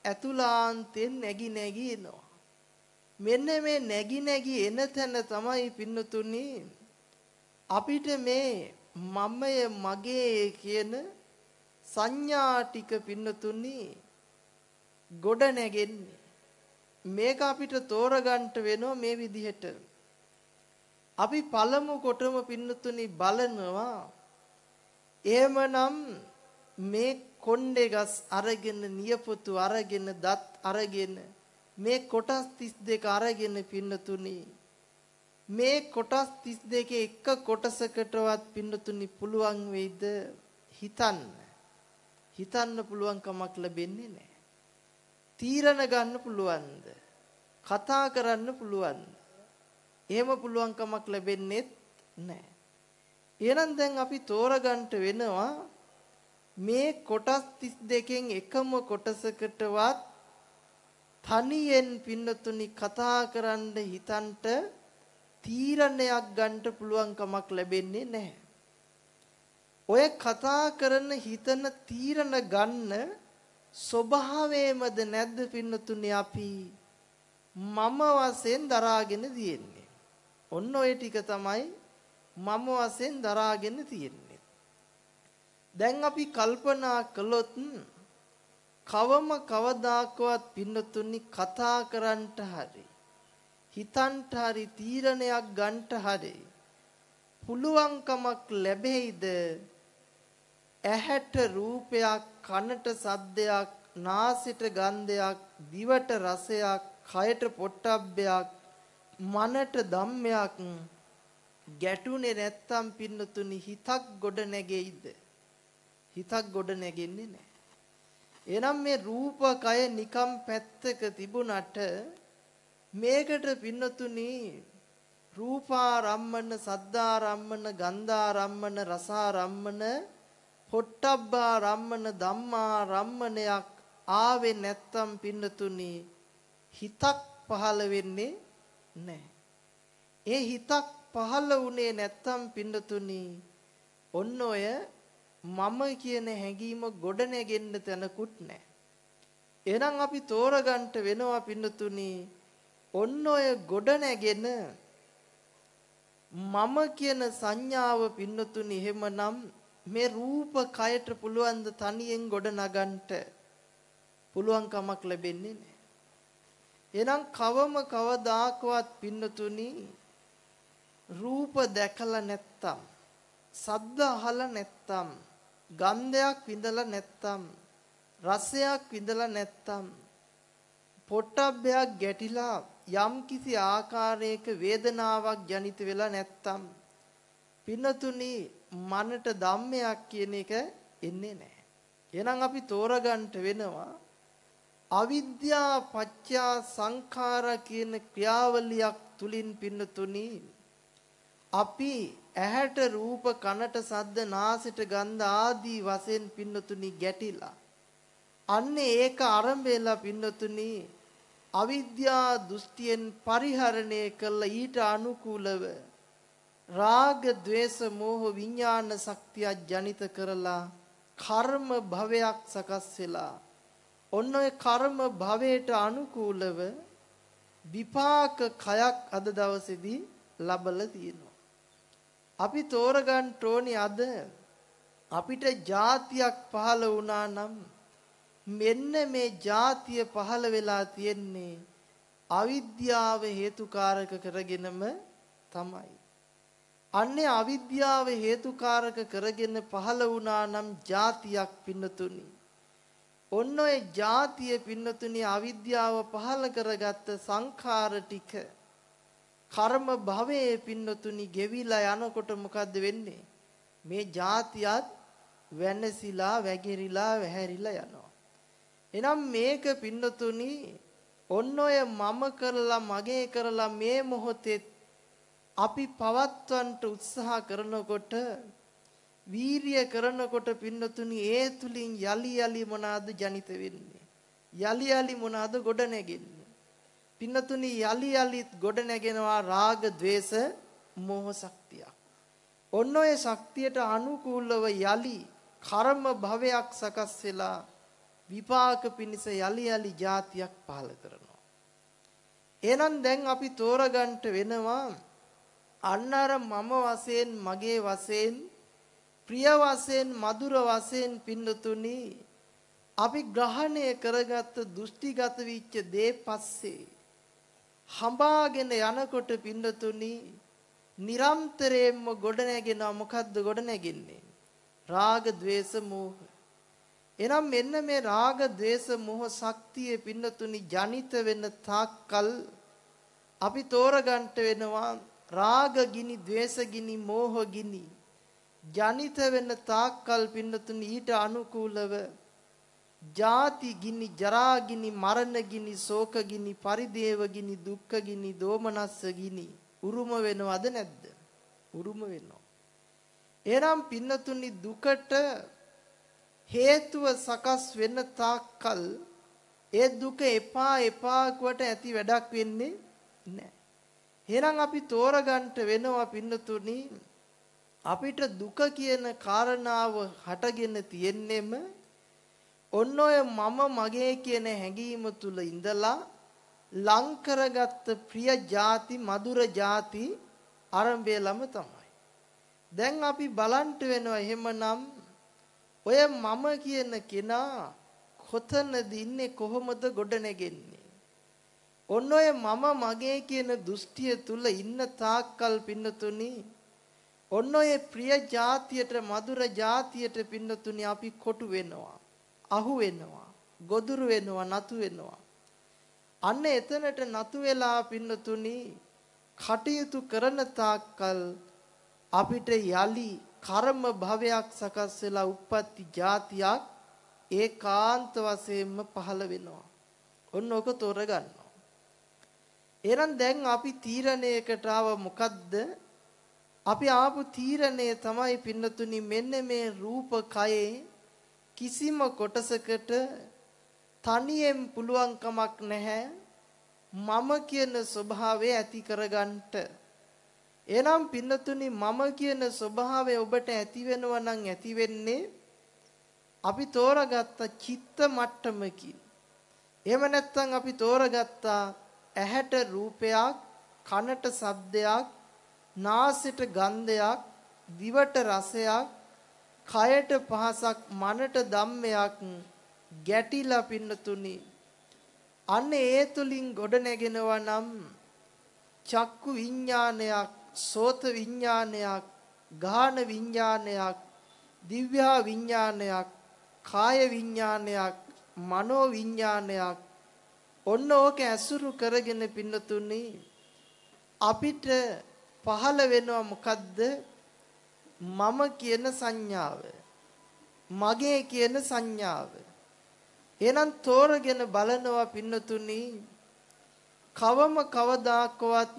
ඇතුලාන්තයෙන් නැగి නැగి එනවා. මෙන්න මේ නැగి නැగి එන තැන තමයි පින්නතුනි අපිට මේ මමය මගේ කියන සංඥා ටික පින්නතුනි ගොඩ නැගෙන්නේ. මේක අපිට තෝරගන්න වෙනවා මේ විදිහට. අපි පළමු කොටම පින්නතුනි බලනවා. එහෙමනම් මේ කොණ්ඩේ ගස් අරගෙන නියපොතු අරගෙන දත් අරගෙන මේ කොටස් 32 අරගෙන පින්නතුනි. මේ කොටස් 32 එක කොටසකටවත් පින්නතුනි පුළුවන් වෙයිද? හිතන්න. හිතන්න පුළුවන් කමක් ලැබෙන්නේ නැහැ තීරණ ගන්න පුළුවන්ද? කතා කරන්න පුළුවන්ද? එහෙම පුළුවන් කමක් ලැබෙන්නේ නැහැ එහෙනම් දැන් අපි තෝරගන්න වෙනවා මේ කොටස් 32කින් එකම කොටසකටවත් තනියෙන් පින්නතුනි කතා කරන්න හිතන්ට තීරණයක් ගන්න පුළුවන් කමක් ලැබෙන්නේ නැහැ. ඔය කතා කරන හිතන තීරණ ගන්න ස්වභාවයමද නැද්ද පින්නතුනි අපි මම වශයෙන් දරාගෙන තියෙන්නේ. ඔන්න ඔය ටික තමයි මම වශයෙන් දරාගෙන තියෙන්නේ. දැන් අපි කල්පනා කළොත් කවම කවදාකවත් පින්නතුනි කතා කරන්නට හරි හිතන්ට හරි තීරණයක් ගන්නට හරි පුළුවන්කමක් ලැබෙයිද? ඇහැට රූපයක් කනට සද්දයක් නාසයට ගන්ධයක් දිවට රසයක් කයට පොට්ටබ්බයක් මනට ධම්මයක් ගැටුනේ නැත්තම් පින්නතුනි හිතක් ගොඩ නැගෙයිද? හිතක් ගොඩ නැගෙන්නේ නැහැ. එහෙනම් මේ රූපකය නිකම් පැත්තක තිබුණට මේකට පින්නතුනි රූපාරම්මන සද්දාරම්මන ගන්ධාරම්මන රසාරම්මන පොට්ටබ්බාරම්මන ධම්මාරම්මනයක් ආවේ නැත්තම් පින්නතුනි හිතක් පහළ වෙන්නේ නැහැ. ඒ හිතක් පහළ වුණේ නැත්තම් පින්නතුනි ඔන්න ඔය මම කියන හැඟීම ගොඩ නැගෙන්න තැනකුත් නැහැ. එහෙනම් අපි තෝරගන්න වෙනවා පින්නතුනි ඔන්න ඔය ගොඩ නැගෙන මම කියන සංඥාව පින්නතුනි එහෙමනම් මේ රූප කයට පුළුවන් ද තනියෙන් ගොඩ නගන්න පුළුවන් කමක් ලැබෙන්නේ නැහැ. එහෙනම් කවම කවදාකවත් පින්නතුනි රූප දැකලා නැත්තම් සද්ද අහලා නැත්තම් ගන්ධයක් විඳලා නැත්තම් රසයක් විඳලා නැත්තම් පොට්ටබ්බයක් ගැටිලා යම් කිසි ආකාරයක වේදනාවක් ජනිත වෙලා නැත්තම් පින්නතුනි මනට ධම්මයක් කියන එක එන්නේ නැහැ. එහෙනම් අපි තෝරගන්න වෙනවා අවිද්‍යා පත්‍යා සංඛාර කියන ක්‍රියාවලියක් තුලින් පින්නතුනි අපි ඇහැට රූප කනට සද්ද නාසයට ගන්ධ ආදී වශයෙන් පින්නතුනි ගැටිලා අන්නේ ඒක ආරම්භයලා පින්නතුනි අවිද්‍යා දෘෂ්ටියෙන් පරිහරණය කළ ඊට අනුකූලව රාග ద్వේෂ මෝහ විඥාන ශක්තිය ජනිත කරලා කර්ම භවයක් සකස් වෙලා ඔන්න ඔය කර්ම භවයට අනුකූලව විපාක කයක් අද දවසේදී ලබලා තියෙනවා. අපි තෝරගන්න ඕනි අද අපිට જાතියක් පහළ වුණා නම් මෙන්න මේ જાතිය පහළ වෙලා තියෙන්නේ අවිද්‍යාව හේතුකාරක කරගෙනම තමයි. අන්නේ අවිද්‍යාව හේතුකාරක කරගෙන පහළ වුණා නම් જાතියක් පින්නතුනි. ඔන්න ඔය જાතිය පින්නතුනි අවිද්‍යාව පහළ කරගත්ත සංඛාර ටික කර්ම භවයේ පින්නතුනි ගෙවිලා යනකොට මොකද්ද වෙන්නේ? මේ જાතියත් වෙනසිලා වැగిරිලා වැහැරිලා යනවා. එනම් මේක පින්නතුනි ඔන්න ඔය මම කරලා මගේ කරලා මේ මොහොතේ අපි පවත්වන්නට උත්සාහ කරනකොට වීරිය කරනකොට පින්නතුනි ඒ තුලින් යලි යලි මොනවාද ජනිත වෙන්නේ යලි යලි මොනවාද ගොඩ නැගෙන්නේ පින්නතුනි යලි යලිත් ගොඩ නැගෙනවා රාග, ద్వේස, මෝහ ශක්තියක්. ඔන්න ඔය ශක්තියට අනුකූලව යලි කර්ම භවයක් සකස් වෙලා විපාක පිණිස යලි යලි જાතියක් පහළ කරනවා. එහෙනම් දැන් අපි තෝරගන්න වෙනවා අන්න අර මම වශයෙන් මගේ වශයෙන් ප්‍රිය වශයෙන් මధుර වශයෙන් පින්නතුනි අපි ග්‍රහණය කරගත් දෘෂ්ටිගත විච්ච දේ පස්සේ හඹාගෙන යනකොට පින්නතුනි නිරන්තරයෙන්ම ගොඩ නැගෙනවා මොකද්ද ගොඩ නැගින්නේ රාග ద్వේස මෝහ. එනම් මෙන්න මේ රාග ద్వේස මෝහ ශක්තිය පින්නතුනි ජනිත වෙන තාක්කල් අපි තෝරගන්නට වෙනවා රාග ගිනි ద్వේස ගිනි මෝහ ගිනි. ජනිත වෙන තාක්කල් පින්නතුනි ඊට අනුකූලව ජාති ගිනි, ජරා ගිනි, මරණ ගිනි, ශෝක ගිනි, පරිදේව ගිනි, දුක්ඛ ගිනි, දෝමනස්ස ගිනි උරුම වෙනවද නැද්ද? උරුම වෙනවා. එනම් පින්නතුනි දුකට හේතුව සකස් වෙන තාක්කල් ඒ දුක එපා එපා කොට ඇති වැඩක් වෙන්නේ නැහැ. එහෙනම් අපි තෝරගන්න වෙනවා පින්නතුනි අපිට දුක කියන කාරණාව හටගෙන තියෙන්නෙම ඔන්න ඔය මම මගේ කියන හැඟීම තුල ඉඳලා ලං කරගත්ත ප්‍රිය ಜಾති මధుර ಜಾති ආරම්භය ළම තමයි. දැන් අපි බලන්ට වෙනවා එහෙමනම් ඔය මම කියන කෙනා කොතනද ඉන්නේ කොහොමද ගොඩනැගෙන්නේ? ඔන්න ඔය මම මගේ කියන දෘෂ්ටිය තුල ඉන්න තාක්කල් පින්නතුනි ඔන්න ඔය ප්‍රිය જાතියට මధుර જાතියට පින්නතුනි අපි කොටු වෙනවා. අහු වෙනවා ගොදුරු වෙනවා නතු වෙනවා. අන්න එතනට නතු වෙලා පින්නතුනි කටයුතු කරන තාක්කල් අපිට යලි කර්ම භවයක් සකස් වෙලා උප්පත්ති જાතියක් ඒකාන්ත වශයෙන්ම පහළ වෙනවා. ඔන්න ඔක තෝරගන්න එහෙනම් දැන් අපි තීරණයකට ආව මොකද්ද? අපි ආපු තීරණය තමයි පින්නතුනි මෙන්න මේ රූප කයේ කිසිම කොටසකට තනියෙන් පුළුවන් කමක් නැහැ මම කියන ස්වභාවය ඇති කරගන්නට. එහෙනම් පින්නතුනි මම කියන ස්වභාවය ඔබට ඇති වෙනවා නම් ඇති වෙන්නේ අපි තෝරගත්ත චිත්ත මට්ටමකින්. එහෙම නැත්නම් අපි තෝරගත්තා ඇහැට රූපයක් කනට ශබ්දයක් නාසයට ගන්ධයක් දිවට රසයක් කයට පහසක් මනට ධම්මයක් ගැටිලා පින්නතුනි. අන්න ඒ තුලින් ගොඩ නැගෙනවා නම් චක්කු විඥානයක් සෝත විඥානයක් ගාහන විඥානයක් දිව්‍යා විඥානයක් කාය විඥානයක් මනෝ විඥානයක් ඔන්න ඕක ඇසුරු කරගෙන පින්නතුනි. අපිට පහළ වෙනවා මොකද්ද? මම කියන සංඥාව මගේ කියන සංඥාව. එහෙනම් තෝරගෙන බලනවා පින්නතුනි කවම කවදාකවත්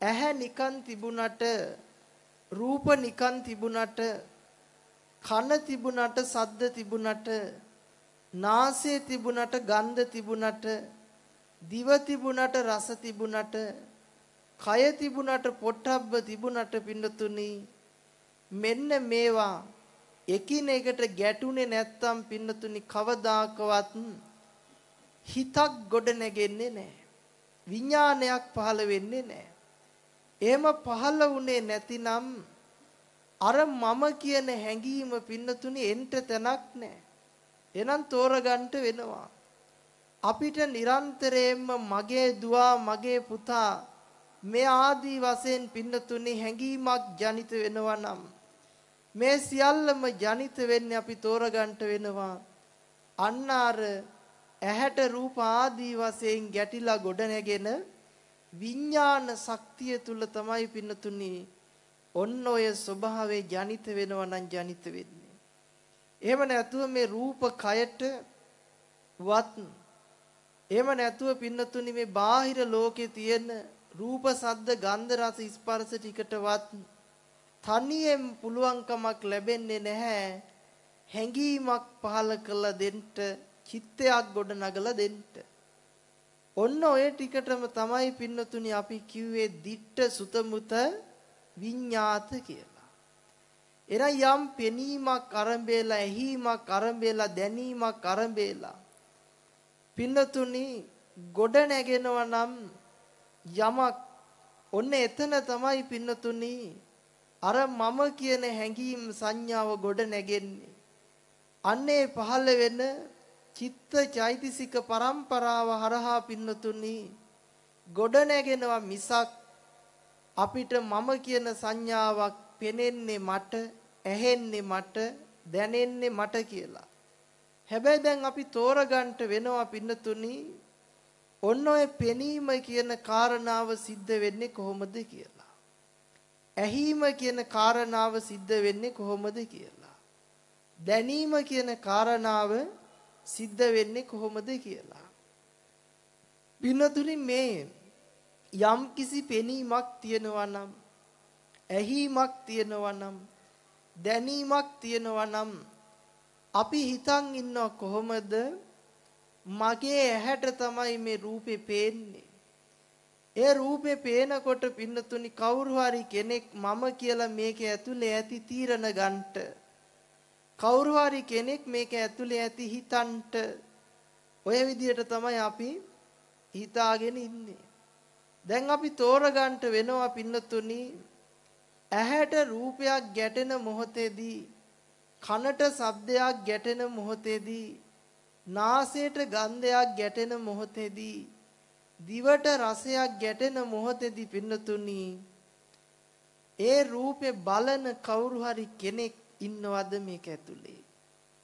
ඇහැ නිකන් තිබුණට රූප නිකන් තිබුණට කන තිබුණට සද්ද තිබුණට නාසය තිබුණට ගන්ධ තිබුණට දිව තිබුණට රස තිබුණට කය තිබුණට පොට්ටබ්බ තිබුණට පින්නතුනි මෙන්න මේවා එකිනෙකට ගැටුනේ නැත්තම් පින්නතුනි කවදාකවත් හිතක් ගොඩ නැගෙන්නේ නැහැ. විඥානයක් පහළ වෙන්නේ නැහැ. එහෙම පහළ වුණේ නැතිනම් අර මම කියන හැඟීම පින්නතුනි එන්ට තැනක් නැහැ. එහෙනම් තෝරගන්න වෙනවා. අපිට නිරන්තරයෙන්ම මගේ දුවා මගේ පුතා මේ ආදී වශයෙන් පින්නතුනි හැඟීමක් ජනිත වෙනවා නම් මේ සියල්ලම ජනිත වෙන්නේ අපි තෝරගන්න වෙනවා අන්න අර ඇහැට රූප ආදී වශයෙන් ගැටිලා ගොඩ නැගෙන විඥාන ශක්තිය තුල තමයි පින්නතුනි ඔන්න ඔය ස්වභාවයේ ජනිත වෙනවා නම් ජනිත වෙන්නේ. එහෙම නැතුව මේ රූප කයට වත් එහෙම නැතුව පින්නතුනි මේ බාහිර ලෝකේ තියෙන රූප සද්ද ගන්ධ රස ස්පර්ශ ටිකටවත් තනියෙන් පුළුවන්කමක් ලැබෙන්නේ නැහැ හැඟීමක් පහල කළ දෙන්න චිත්තයක් ගොඩ නගලා දෙන්න ඔන්න ඔය ටිකටම තමයි පින්නතුනි අපි කිව්වේ ditta සුතමුත විඤ්ඤාත කියලා. එනම් යම් පෙනීමක් අරඹේලා ඇහිීමක් අරඹේලා දැනීමක් අරඹේලා පින්නතුනි ගොඩ නැගෙනවා නම් යමක් ඔන්න එතන තමයි පින්නතුනි අර මම කියන හැඟීම් සංඥාව ගොඩ නැගෙන්නේ. අන්නේ පහළ වෙන චිත්ත චෛතසික પરම්පරාව හරහා පින්නතුනි ගොඩ නැගෙනවා මිසක් අපිට මම කියන සංඥාවක් පෙනෙන්නේ මට ඇහෙන්නේ මට දැනෙන්නේ මට කියලා. හැබැයි දැන් අපි තෝරගන්න වෙනවා පින්නතුනි ඔන්න ඔය පෙනීම කියන කාරණාව සිද්ධ වෙන්නේ කොහොමද කියලා. ඇහිම කියන කාරණාව සිද්ධ වෙන්නේ කොහොමද කියලා. දැනීම කියන කාරණාව සිද්ධ වෙන්නේ කොහොමද කියලා. පින්නතුනි මේ යම් කිසි පෙනීමක් තියෙනවා නම් ඇහිීමක් තියෙනවා නම් දැනීමක් තියෙනවා නම් අපි හිතන් ඉන්නව කොහොමද මගේ ඇහැට තමයි මේ රූපේ පේන්නේ ඒ රූපේ පේනකොට පින්නතුනි කවුරු හරි කෙනෙක් මම කියලා මේක ඇතුලේ ඇති තීරණ ගන්නට. කවුරු හරි කෙනෙක් මේක ඇතුලේ ඇති හිතන්ට ඔය විදිහට තමයි අපි හිතාගෙන ඉන්නේ. දැන් අපි තෝරගන්න වෙනවා පින්නතුනි ඇහැට රූපයක් ගැටෙන මොහොතේදී කනට ශබ්දයක් ගැටෙන මොහොතේදී නාසයට ගන්ධයක් ගැටෙන මොහොතේදී දිවට රසයක් ගැටෙන මොහොතේදී පින්නතුනි ඒ රූපේ බලන කවුරු හරි කෙනෙක් ඉන්නවද මේක ඇතුලේ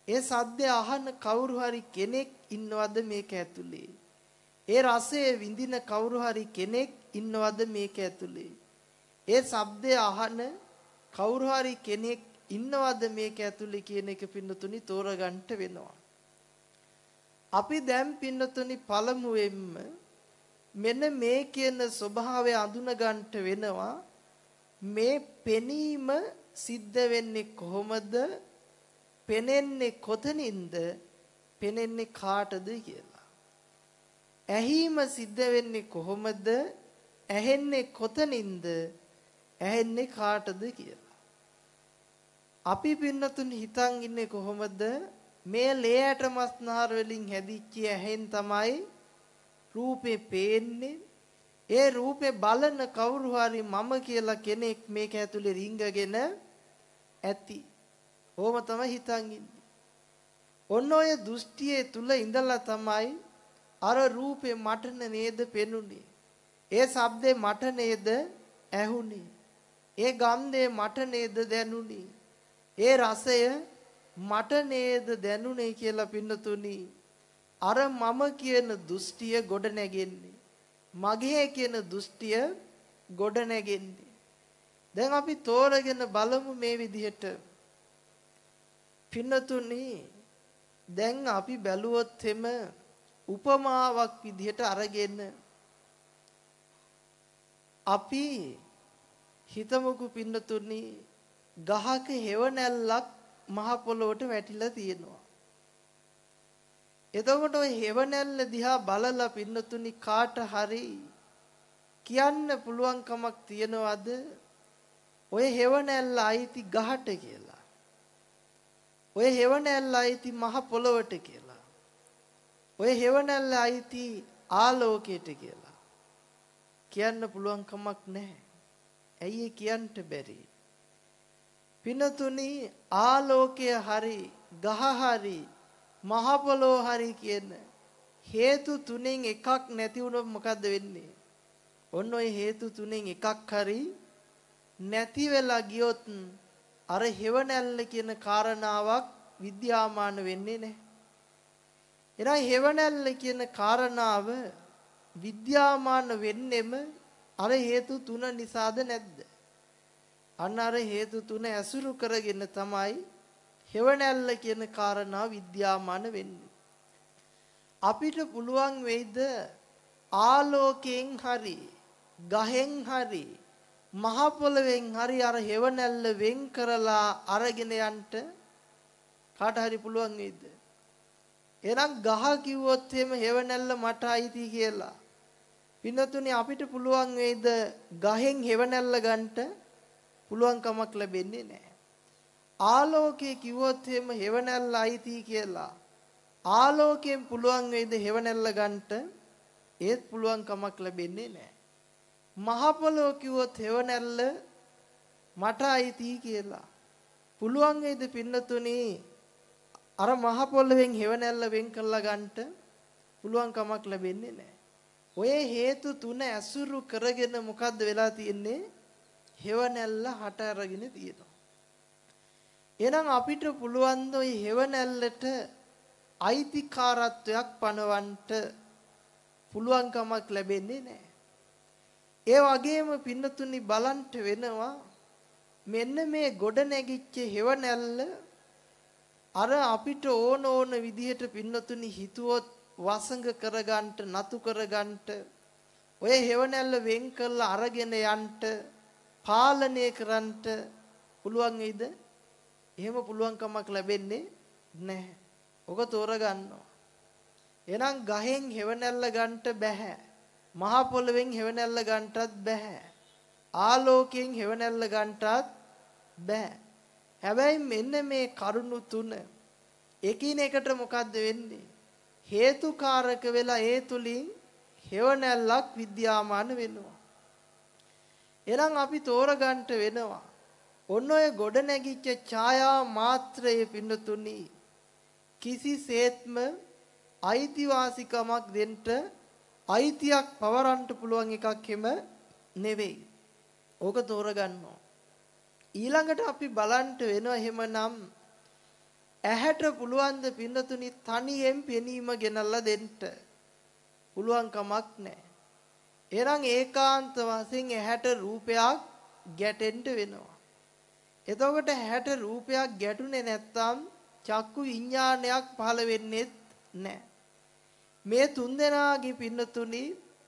ඒ සද්දය අහන කවුරු හරි කෙනෙක් ඉන්නවද මේක ඇතුලේ ඒ රසය විඳින කවුරු හරි කෙනෙක් ඉන්නවද මේක ඇතුලේ? ඒ ශබ්දය අහන කවුරු හරි කෙනෙක් ඉන්නවද මේක ඇතුලේ කියන එක පින්නතුනි තෝරගන්න වෙනවා. අපි දැන් පින්නතුනි පළමුවෙන්ම මෙන්න මේ කියන ස්වභාවය අඳුන ගන්නට වෙනවා. මේ පෙනීම සිද්ධ වෙන්නේ කොහොමද? පෙනෙන්නේ කොතනින්ද? පෙනෙන්නේ කාටද කියලා. ඇහිම සිද්ධ වෙන්නේ කොහොමද? ඇහෙන්නේ කොතනින්ද? ඇහෙන්නේ කාටද කියලා. අපි පින්නතුන් හිතන් ඉන්නේ කොහොමද? මේ ලේයට මස්නහර වලින් හැදිච්ච ඇහෙන් තමයි රූපේ පේන්නේ. ඒ රූපේ බලන කවුරු හරි මම කියලා කෙනෙක් මේක ඇතුලේ රිංගගෙන ඇති. ඕම තමයි හිතන් ඉන්නේ. ඔන්න ඔය දෘෂ්ටියේ තුල ඉඳලා තමයි අර රූපේ මට නේද පෙනුනේ. ඒ ශබ්දේ මට නේද ඇහුනේ. ඒ ගන්ධේ මට නේද දැනුනේ. ඒ රසය මට නේද දැනුනේ කියලා පින්නතුනි. අර මම කියන දෘෂ්ටිය ගොඩ නැගෙන්නේ. මගේ කියන දෘෂ්ටිය ගොඩ නැගෙන්නේ. දැන් අපි තෝරගෙන බලමු මේ විදිහට. පින්නතුනි දැන් අපි බැලුවොත් එම උපමාවක් විදිහට අරගෙන අපි හිතමුකු පින්නතුනි ගහක හෙවණැල්ලක් මහ පොළොවට වැටිලා තියෙනවා. එතකොට ওই හෙවණැල්ල දිහා බලලා පින්නතුනි කාට හරි කියන්න පුළුවන් කමක් තියනවද? ඔය හෙවණැල්ල අයිති ගහට කියලා. ඔය හෙවණැල්ල අයිති මහ පොළොවට කියලා. ඔය හෙවණැල්ල අයිති ආලෝකයට කියලා. කියන්න පුළුවන් කමක් නැහැ. ඇයි කියන්න බැරි? පිනතුනි ආලෝකය හරි ගහ හරි මහ පොළොව හරි කියන හේතු තුනෙන් එකක් නැති වුණොත් මොකද්ද වෙන්නේ? ඔන්න ඔය හේතු තුනෙන් එකක් හරි නැති වෙලා ගියොත් අර හෙවණැල්ල කියන කාරණාවක් විද්‍යාමාන වෙන්නේ නැහැ. එහෙනම් හෙවණැල්ල කියන කාරණාව විද්‍යාමාන වෙන්නෙම අර හේතු තුන නිසාද නැද්ද? අන්න අර හේතු තුන ඇසුරු කරගෙන තමයි හෙවණැල්ල කියන කාරණා විද්‍යාමාන වෙන්නේ. අපිට පුළුවන් වෙයිද ආලෝකයෙන් හරි ගහෙන් හරි මහ පොළවෙන් හරි අර හෙවණැල්ල වෙන් කරලා අරගෙන යන්න කාට හරි පුළුවන් වෙයිද? එහෙනම් ගහ කිව්වොත් එහෙම හෙවණැල්ල මට අයිති කියලා. පින්නතුනේ අපිට පුළුවන් වෙයිද ගහෙන් හෙවණැල්ල ගන්නට පුළුවන් කමක් ලැබෙන්නේ නැහැ. ආලෝකයේ කිව්වොත් එහෙම හෙවණැල්ල අයිති කියලා. ආලෝකයෙන් පුළුවන් වෙයිද හෙවණැල්ල ගන්නට ඒත් පුළුවන් කමක් ලැබෙන්නේ නැහැ. මහ පොළොව කිව්වොත් හෙවණැල්ල මට අයිති කියලා. පුළුවන් වේද පින්නතුනි අර මහ පොළවෙන් හෙවණැල්ල වෙන් කරලා ගන්නට පුළුවන් කමක් ලැබෙන්නේ නැහැ. ඔය හේතු තුන ඇසුරු කරගෙන මොකද්ද වෙලා තියෙන්නේ? හෙවණැල්ල හට අරගෙන තියෙනවා. එහෙනම් අපිට පුළුවන් ද ওই හෙවණැල්ලට අයිතිකාරත්වයක් පනවන්නට පුළුවන් කමක් ලැබෙන්නේ නැහැ. ඒ වගේම පින්නතුනි බලන්ට වෙනවා මෙන්න මේ ගොඩ නැගිච්ච හෙවණැල්ල අර අපිට ඕන ඕන විදිහට පින්නතුනි හිතුවොත් වසඟ කරගන්නට නතු කරගන්නට ඔය හෙවණැල්ල වෙන් කරලා අරගෙන යන්න පාලනය කරන්නට පුළුවන් වෙයිද? එහෙම පුළුවන් කමක් ලැබෙන්නේ නැහැ. ඔක තෝරගන්නවා. එහෙනම් ගහෙන් හෙවණැල්ල ගන්නට බෑ. මහ පොළවෙන් හෙවණැල්ල ගන්නටත් බෑ. ආලෝකයෙන් හෙවණැල්ල ගන්නටත් බෑ. හැබැයි මෙන්න මේ කරුණු තුන එකිනෙකට මොකද්ද වෙන්නේ? හේතුකාරක වෙලා ඒ තුලින් හෙවණැල්ලක් විද්‍යාමාන වෙනවා. එහෙනම් අපි තෝරගන්න වෙනවා. ඔන්න ඔය ගොඩ නැගිච්ච ඡායා මාත්‍රයේ පින්නතුනි කිසිසේත්ම අයිතිවාසිකමක් දෙන්න අයිතියක් පවරන්න පුළුවන් එකක් හැම නෙවෙයි. ඕක තෝරගන්නවා. ඊළඟට අපි බලන්න වෙනවා එහෙමනම් ඇහැට පුළුවන් ද පින්නතුනි තනියෙන් පෙනීම ගෙනල්ලා දෙන්න. පුළුවන් කමක් නැහැ. එහෙනම් ඒකාන්ත වශයෙන් ඇහැට රූපයක් ගැටෙන්න වෙනවා. එතකොට ඇහැට රූපයක් ගැටුනේ නැත්තම් චක්කු විඥානයක් පහළ වෙන්නේ නැහැ. මේ තුන්දෙනාගේ පින්නතුනි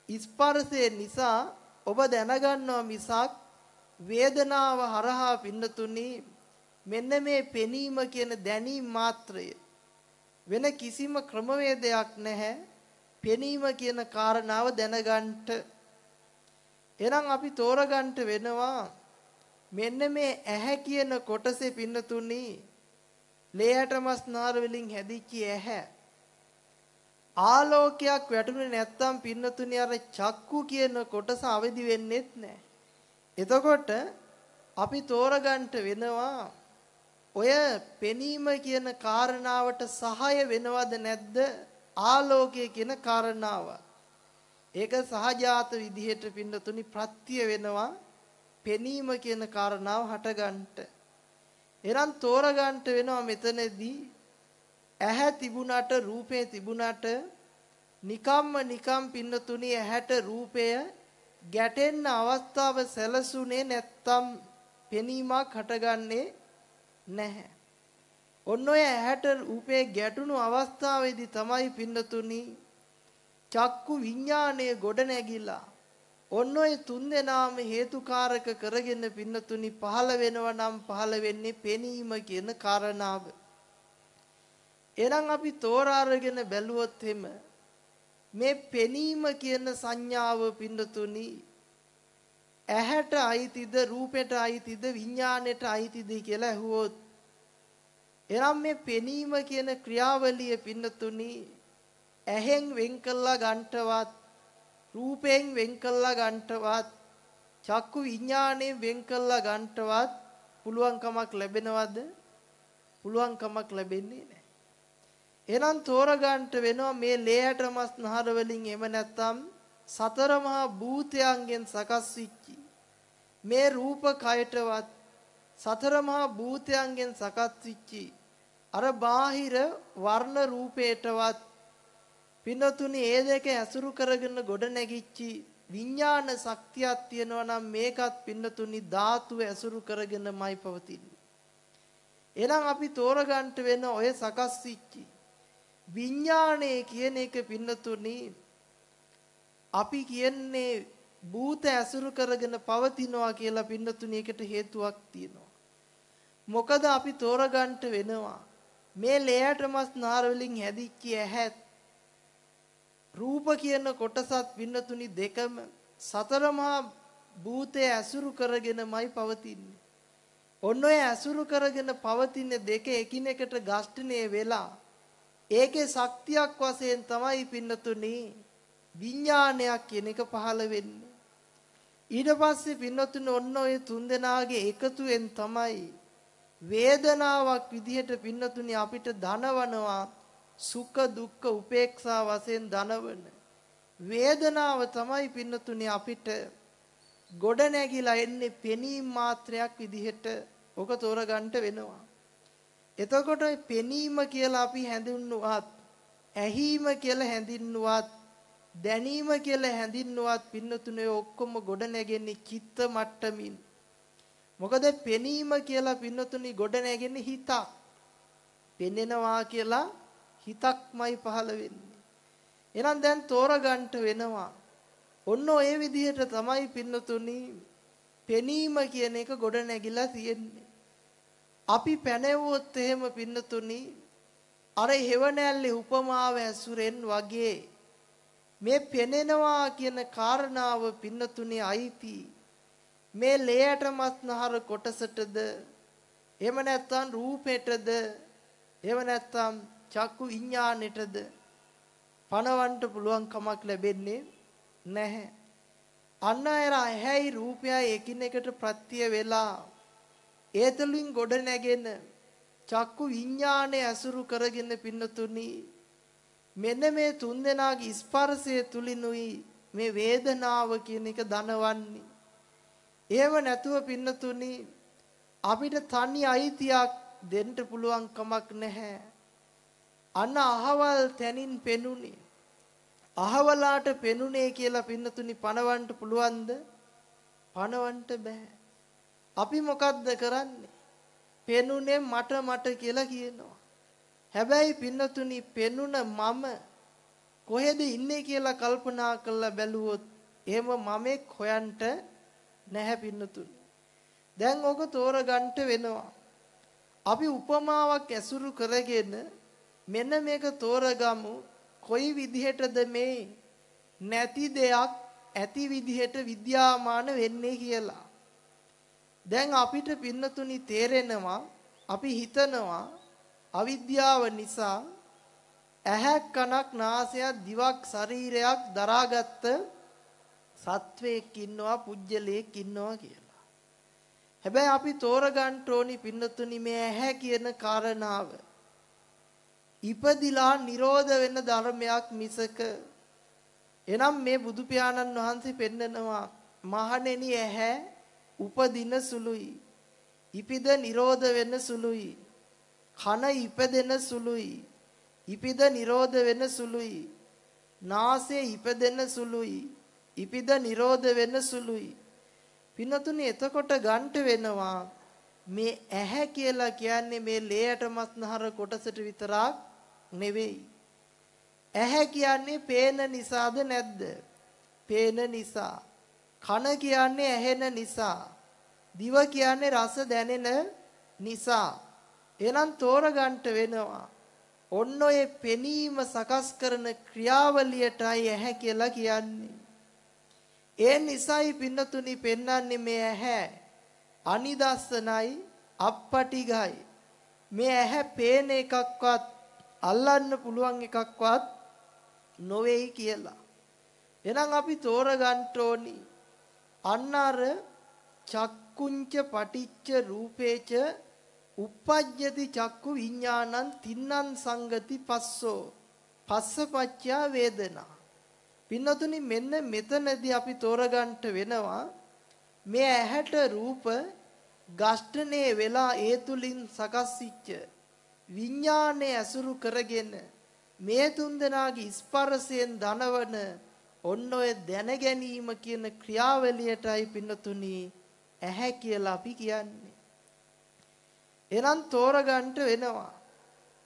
ස්පර්ශය නිසා ඔබ දැනගන්නවා මිසක් වේදනාව හරහා පින්නතුනි මෙන්න මේ පෙනීම කියන දැනීම මාත්‍රය වෙන කිසිම ක්‍රමවේදයක් නැහැ පෙනීම කියන කාරණාව දැනගන්නට එහෙනම් අපි තෝරගන්න වෙනවා මෙන්න මේ ඇහැ කියන කොටසේ පින්නතුනි ලේයට මස් නාර වලින් හැදිච්ච ඇහැ ආලෝකයක් වැටුනේ නැත්තම් පින්නතුනි අර චක්කු කියන කොටස අවදි වෙන්නේත් නැහැ. එතකොට අපි තෝරගන්න වෙනවා ඔය පෙනීම කියන කාරණාවට සහාය වෙනවද නැද්ද ආලෝකය කියන කාරණාව. ඒක සහජාත විදිහට පින්නතුනි ප්‍රත්‍ය වෙනවා පෙනීම කියන කාරණාව හටගන්නට. එරන් තෝරගන්නට වෙනවා මෙතනදී ඇහැ තිබුණට රූපේ තිබුණට නිකම්ම නිකම් පින්නතුනි ඇහැට රූපය ගැටෙන්න අවස්ථාව සැලසුනේ නැත්තම් පෙනීමක් හටගන්නේ නැහැ. ඔන්න ඔය ඇහැට රූපේ ගැටුණු අවස්ථාවේදී තමයි පින්නතුනි චක්කු විඥාණය ගොඩ නැගිලා ඔන්න ඔය තුන් දෙනාම හේතුකාරක කරගෙන පින්නතුනි පහළ වෙනවා නම් පහළ වෙන්නේ පෙනීම කියන කාරණාව. එහෙනම් අපි තෝරාගෙන බැලුවොත් එම මේ පෙනීම කියන සංඥාව පින්නතුනි ඇහැට අයිතිද රූපෙට අයිතිද විඥාණයට අයිතිද කියලා ඇහුවොත් එනම් මේ පෙනීම කියන ක්‍රියාවලිය පින්නතුනි ඇහෙන් වෙන් කළා ගන්නටවත් රූපයෙන් වෙන් කළා ගන්නටවත් චක්කු විඥාණයෙන් වෙන් කළා ගන්නටවත් පුළුවන්කමක් ලැබෙනවද? පුළුවන්කමක් ලැබෙන්නේ නැහැ. එහෙනම් තෝරගන්න වෙනවා මේ ලේයට මස් නහර වලින් එම නැත්තම් සතර මහා භූතයන්ගෙන් සකස් වෙච්චි. මේ රූප කයටවත් සතර මහා භූතයන්ගෙන් සකස් වෙච්චි. අර බාහිර වර්ණ රූපේටවත් පින්නතුනි ඒ දෙක ඇසුරු කරගෙන ගොඩ නැගිච්චි විඥාන ශක්තියක් තියෙනවා නම් මේකත් පින්නතුනි ධාතුව ඇසුරු කරගෙනමයි පවතින්නේ. එහෙනම් අපි තෝරගන්න වෙන ඔය සකස් වෙච්චි විඥාණය කියන එක පින්නතුනි අපි කියන්නේ භූත ඇසුරු කරගෙන පවතිනවා කියලා පින්නතුනි එකට හේතුවක් තියෙනවා. මොකද අපි තෝරගන්න වෙනවා මේ ලේයට මස් නාර වලින් හැදිච්ච ඇහත් රූප කියන කොටසත් පින්නතුනි දෙකම සතර මහා භූතය ඇසුරු කරගෙනමයි පවතින්නේ. ඔන්න ඔය ඇසුරු කරගෙන පවතින දෙක එකිනෙකට ඝෂ්ඨණය වෙලා ඒකේ ශක්තියක් වශයෙන් තමයි පින්නතුනි විඥානයක් කියන එක පහළ වෙන්නේ. ඊට පස්සේ පින්නතුනි ඔන්න ඔය තුන්දෙනාගේ එකතුවෙන් තමයි වේදනාවක් විදිහට පින්නතුනි අපිට ධනවනවා සුඛ දුක්ඛ උපේක්ෂා වශයෙන් ධනවන වේදනාව තමයි පින්නතුනි අපිට ගොඩ නැගිලා එන්නේ පෙනීම මාත්‍රයක් විදිහට ඔක තෝරගන්න වෙනවා. එතකොට පෙනීම කියලා අපි හැඳින්නුවත් ඇහිීම කියලා හැඳින්නුවත් දැනීම කියලා හැඳින්නුවත් පින්නතුනේ ඔක්කොම ගොඩ නැගෙන්නේ චිත්ත මට්ටමින්. මොකද පෙනීම කියලා පින්නතුනි ගොඩ නැගෙන්නේ හිතක්. පෙනෙනවා කියලා හිතක්මයි පහළ වෙන්නේ. එහෙනම් දැන් තෝරගන්න වෙනවා. ඔන්න ඔය විදිහට තමයි පින්නතුනි පෙනීම කියන එක ගොඩ නැගිලා තියෙන්නේ. අපි පැනෙවුවොත් එහෙම පින්නතුනි අර හෙවණැල්ලේ උපමාව ඇසුරෙන් වගේ මේ පෙනෙනවා කියන කාරණාව පින්නතුනි අයිති මේ ලේයට මස්නහර කොටසටද එහෙම නැත්නම් රූපෙටද එහෙම නැත්නම් චක්කු විඥානෙටද පණවන්න පුළුවන් කමක් ලැබෙන්නේ නැහැ. අන්න අර ඇහැයි රූපයයි එකිනෙකට ප්‍රත්‍ය වෙලා ඒතලින් ගොඩ නැගෙන චක්කු විඥානය ඇසුරු කරගෙන පින්නතුනි මෙන්න මේ තුන් දෙනාගේ ස්පර්ශය තුලිනුයි මේ වේදනාව කියන එක දනවන්නේ. එහෙම නැතුව පින්නතුනි අපිට තනි අයිතියක් දෙන්න පුළුවන් කමක් නැහැ. අන්න අහවල් තැනින් පෙනුනේ. අහවලාට පෙනුනේ කියලා පින්නතුනි පණවන්න පුළුවන්ද? පණවන්න බෑ. අපි මොකද්ද කරන්නේ? පෙනුනේ මට මට කියලා කියනවා. හැබැයි පින්නතුනි පෙනුන මම කොහෙද ඉන්නේ කියලා කල්පනා කරලා බැලුවොත් එහෙම මමෙක් හොයන්ට නැහැ පින්නතුනි. දැන් ඔක තෝරගන්න වෙනවා. අපි උපමාවක් ඇසුරු කරගෙන මෙන්න මේක තෝරගමු කොයි විදිහටද මේ නැති දෙයක් ඇති විදිහට විද්‍යාමාන වෙන්නේ කියලා. දැන් අපිට පින්නතුනි තේරෙනවා අපි හිතනවා අවිද්‍යාව නිසා ඇහැක් කනක් නාසයක් දිවක් ශරීරයක් දරාගත්ත සත්වයක් ඉන්නවා පුජ්‍යලයක් ඉන්නවා කියලා. හැබැයි අපි තෝරගන්න ඕනි පින්නතුනි මේ ඇහැ කියන කාරණාව. ඉපදිලා නිරෝධ වෙන ධර්මයක් මිසක. එනම් මේ බුදු පියාණන් වහන්සේ පෙන්නනවා මහණෙනි ඇහැ උපදින සුළුයි. ඉපිද නිරෝධ වෙන සුළුයි. කන ඉපදෙන සුළුයි. ඉපිද නිරෝධ වෙන සුළුයි. නාසය ඉපදෙන සුළුයි. ඉපිද නිරෝධ වෙන සුළුයි. පින්නතුනි එතකොට ගන්ට වෙනවා මේ ඇහැ කියලා කියන්නේ මේ ලේයට මස්නහර කොටසට විතරක් නෙවෙයි. ඇහැ කියන්නේ පේන නිසාද නැද්ද? පේන නිසා. කන කියන්නේ ඇහෙන නිසා. දිව කියන්නේ රස දැනෙන නිසා. එහෙනම් තෝරගන්න වෙනවා. ඔන්න ඔය පෙනීම සකස් කරන ක්‍රියාවලියටයි ඇහැ කියලා කියන්නේ. ඒ නිසායි පින්නතුනි පෙන්වන්නේ මේ ඇහැ අනිදස්සනයි අපපටිගයි. මේ ඇහැ පේන එකක්වත් අල්ලන්න පුළුවන් එකක්වත් නොවේයි කියලා. එහෙනම් අපි තෝරගන්න ඕනි අන්න අර චක්කුංච පටිච්ච රූපේච uppajjati චක්කු විඥානං තින්නං සංගති පස්සෝ. පස්සපච්චා වේදනා. පින්නතුනි මෙන්න මෙතනදී අපි තෝරගන්න වෙනවා මේ ඇහැට රූප ගෂ්ඨනේ වෙලා ඒ තුලින් සකස් වෙච්ච විඥානයේ ඇසුරු කරගෙන මේ තුන්දෙනාගේ ස්පර්ශයෙන් දනවන ඔන්න ඔය දැන ගැනීම කියන ක්‍රියාවලියටයි පින්නතුනි ඇහැ කියලා අපි කියන්නේ. එනම් තෝරගන්න වෙනවා.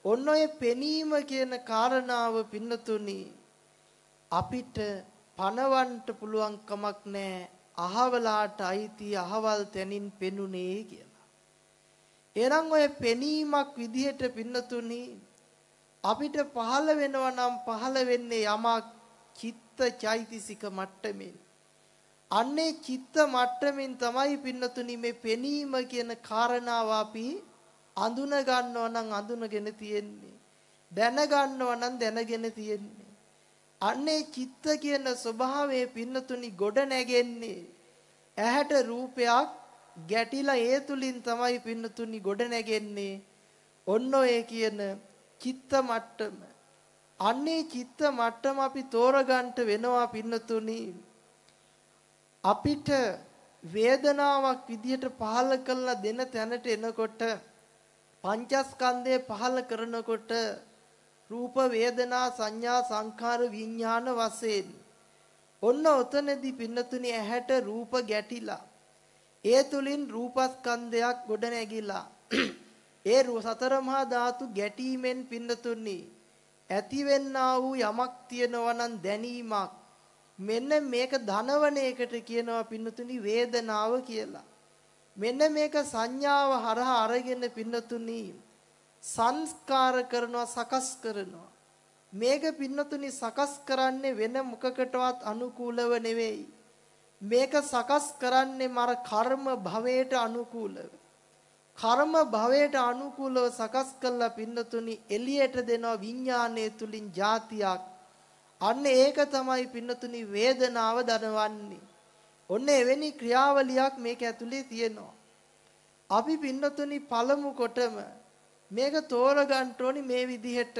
ඔන්න ඔය පෙනීම කියන කාරණාව පින්නතුනි අපිට පණවන්න පුළුවන් කමක් නැහැ. අහවලාට අයිති අහවල් තැනින් පෙනුනේ කියලා. එනම් ඔය පෙනීමක් විදිහට පින්නතුනි අපිට පහළ වෙනවා නම් පහළ වෙන්නේ යමක් චිත්ත චෛතසික මට්ටමින්. අන්නේ චිත්ත මට්ටමින් තමයි පින්නතුනි මේ පෙනීම කියන කාරණාව අපි අඳුන ගන්නවා නම් අඳුනගෙන තියෙන්නේ. දැන ගන්නවා නම් දැනගෙන තියෙන්නේ. අන්නේ චිත්ත කියන ස්වභාවයේ පින්නතුනි ගොඩ නැගෙන්නේ ඇහැට රූපයක් ගැටිලා ඒ තුලින් තමයි පින්නතුනි ගොඩ නැගෙන්නේ. ඔන්න ඔය කියන චිත්ත මට්ටම. අන්නේ චිත්ත මට්ටම අපි තෝරගන්න වෙනවා පින්නතුනි. අපිට වේදනාවක් විදියට පහල කරලා දෙන තැනට එනකොට පංචස්කන්ධය පහල කරනකොට රූප වේදනා සංඥා සංඛාර විඥාන වශයෙන් ඔන්න ඔතනදී පින්නතුනි ඇහැට රූප ගැටිලා ඒ තුලින් රූපස්කන්ධයක් ගොඩ නැගිලා ඒ සතර මහා ධාතු ගැටීමෙන් පින්නතුනි. ඇතිවෙන්නා වූ යමක් තියෙනවා නම් දැනීමක්. මෙන්න මේක ධනවන එකට කියනවා පින්නතුනි වේදනාව කියලා. මෙන්න මේක සංඥාව හරහා අරගෙන පින්නතුනි සංස්කාර කරනවා සකස් කරනවා. මේක පින්නතුනි සකස් කරන්නේ වෙන මොකකටවත් අනුකූලව නෙවෙයි. මේක සකස් කරන්නේ මර කර්ම භවයට අනුකූලව. කර්ම භවයට අනුකූලව සකස් කළා පින්නතුනි එළියට දෙනවා විඥානයේ තුලින් જાතියක්. අන්න ඒක තමයි පින්නතුනි වේදනාව දනවන්නේ. ඔන්න එවැනි ක්‍රියාවලියක් මේක ඇතුලේ තියෙනවා. අපි පින්නතුනි පළමු කොටම මේක තෝරගන්න ඕනි මේ විදිහට.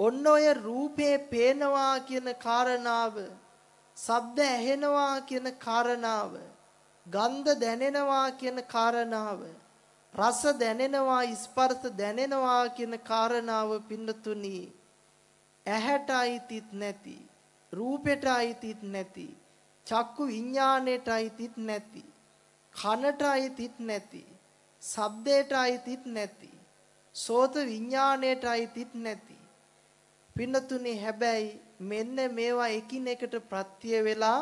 ඔන්න ඔය රූපේ පේනවා කියන කාරණාව ශබ්ද ඇහෙනවා කියන කාරණාව ගන්ධ දැනෙනවා කියන කාරණාව රස දැනෙනවා ස්පර්ශ දැනෙනවා කියන කාරණාව පින්නතුනි. ඇහැට අයිතිත් නැති රූපෙට අයිතිත් නැති චක්කු විඥාණයට අයිතිත් නැති කනට අයිතිත් නැති ශබ්දයට අයිතිත් නැති සෝත විඥාණයට අයිතිත් නැති. පින්නතුනි හැබැයි මෙන්න මේවා එකිනෙකට ප්‍රත්‍ය වෙලා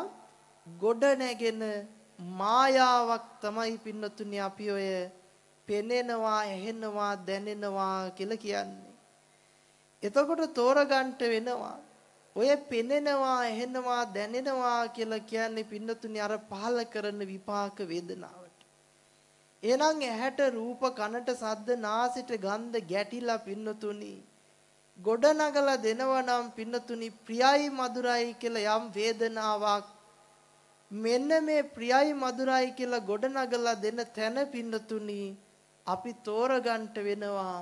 ගොඩ නැගෙන මායාවක් තමයි පින්නතුනි අපි ඔය පෙනෙනවා ඇහෙනවා දැනෙනවා කියලා කියන්නේ. එතකොට තෝරගන්න වෙනවා ඔය පෙනෙනවා ඇහෙනවා දැනෙනවා කියලා කියන්නේ පින්නතුනි අර පහල කරන විපාක වේදනාවට. එහෙනම් ඇහැට රූප කනට සද්ද නාසයට ගන්ධ ගැටිලා පින්නතුනි ගොඩනගලා දෙනවා නම් පින්නතුනි ප්‍රියයි මధుරයි කියලා යම් වේදනාවක් මෙන්න මේ ප්‍රියයි මధుරයි කියලා ගොඩනගලා දෙන තැන පින්නතුනි අපි තෝරගන්න වෙනවා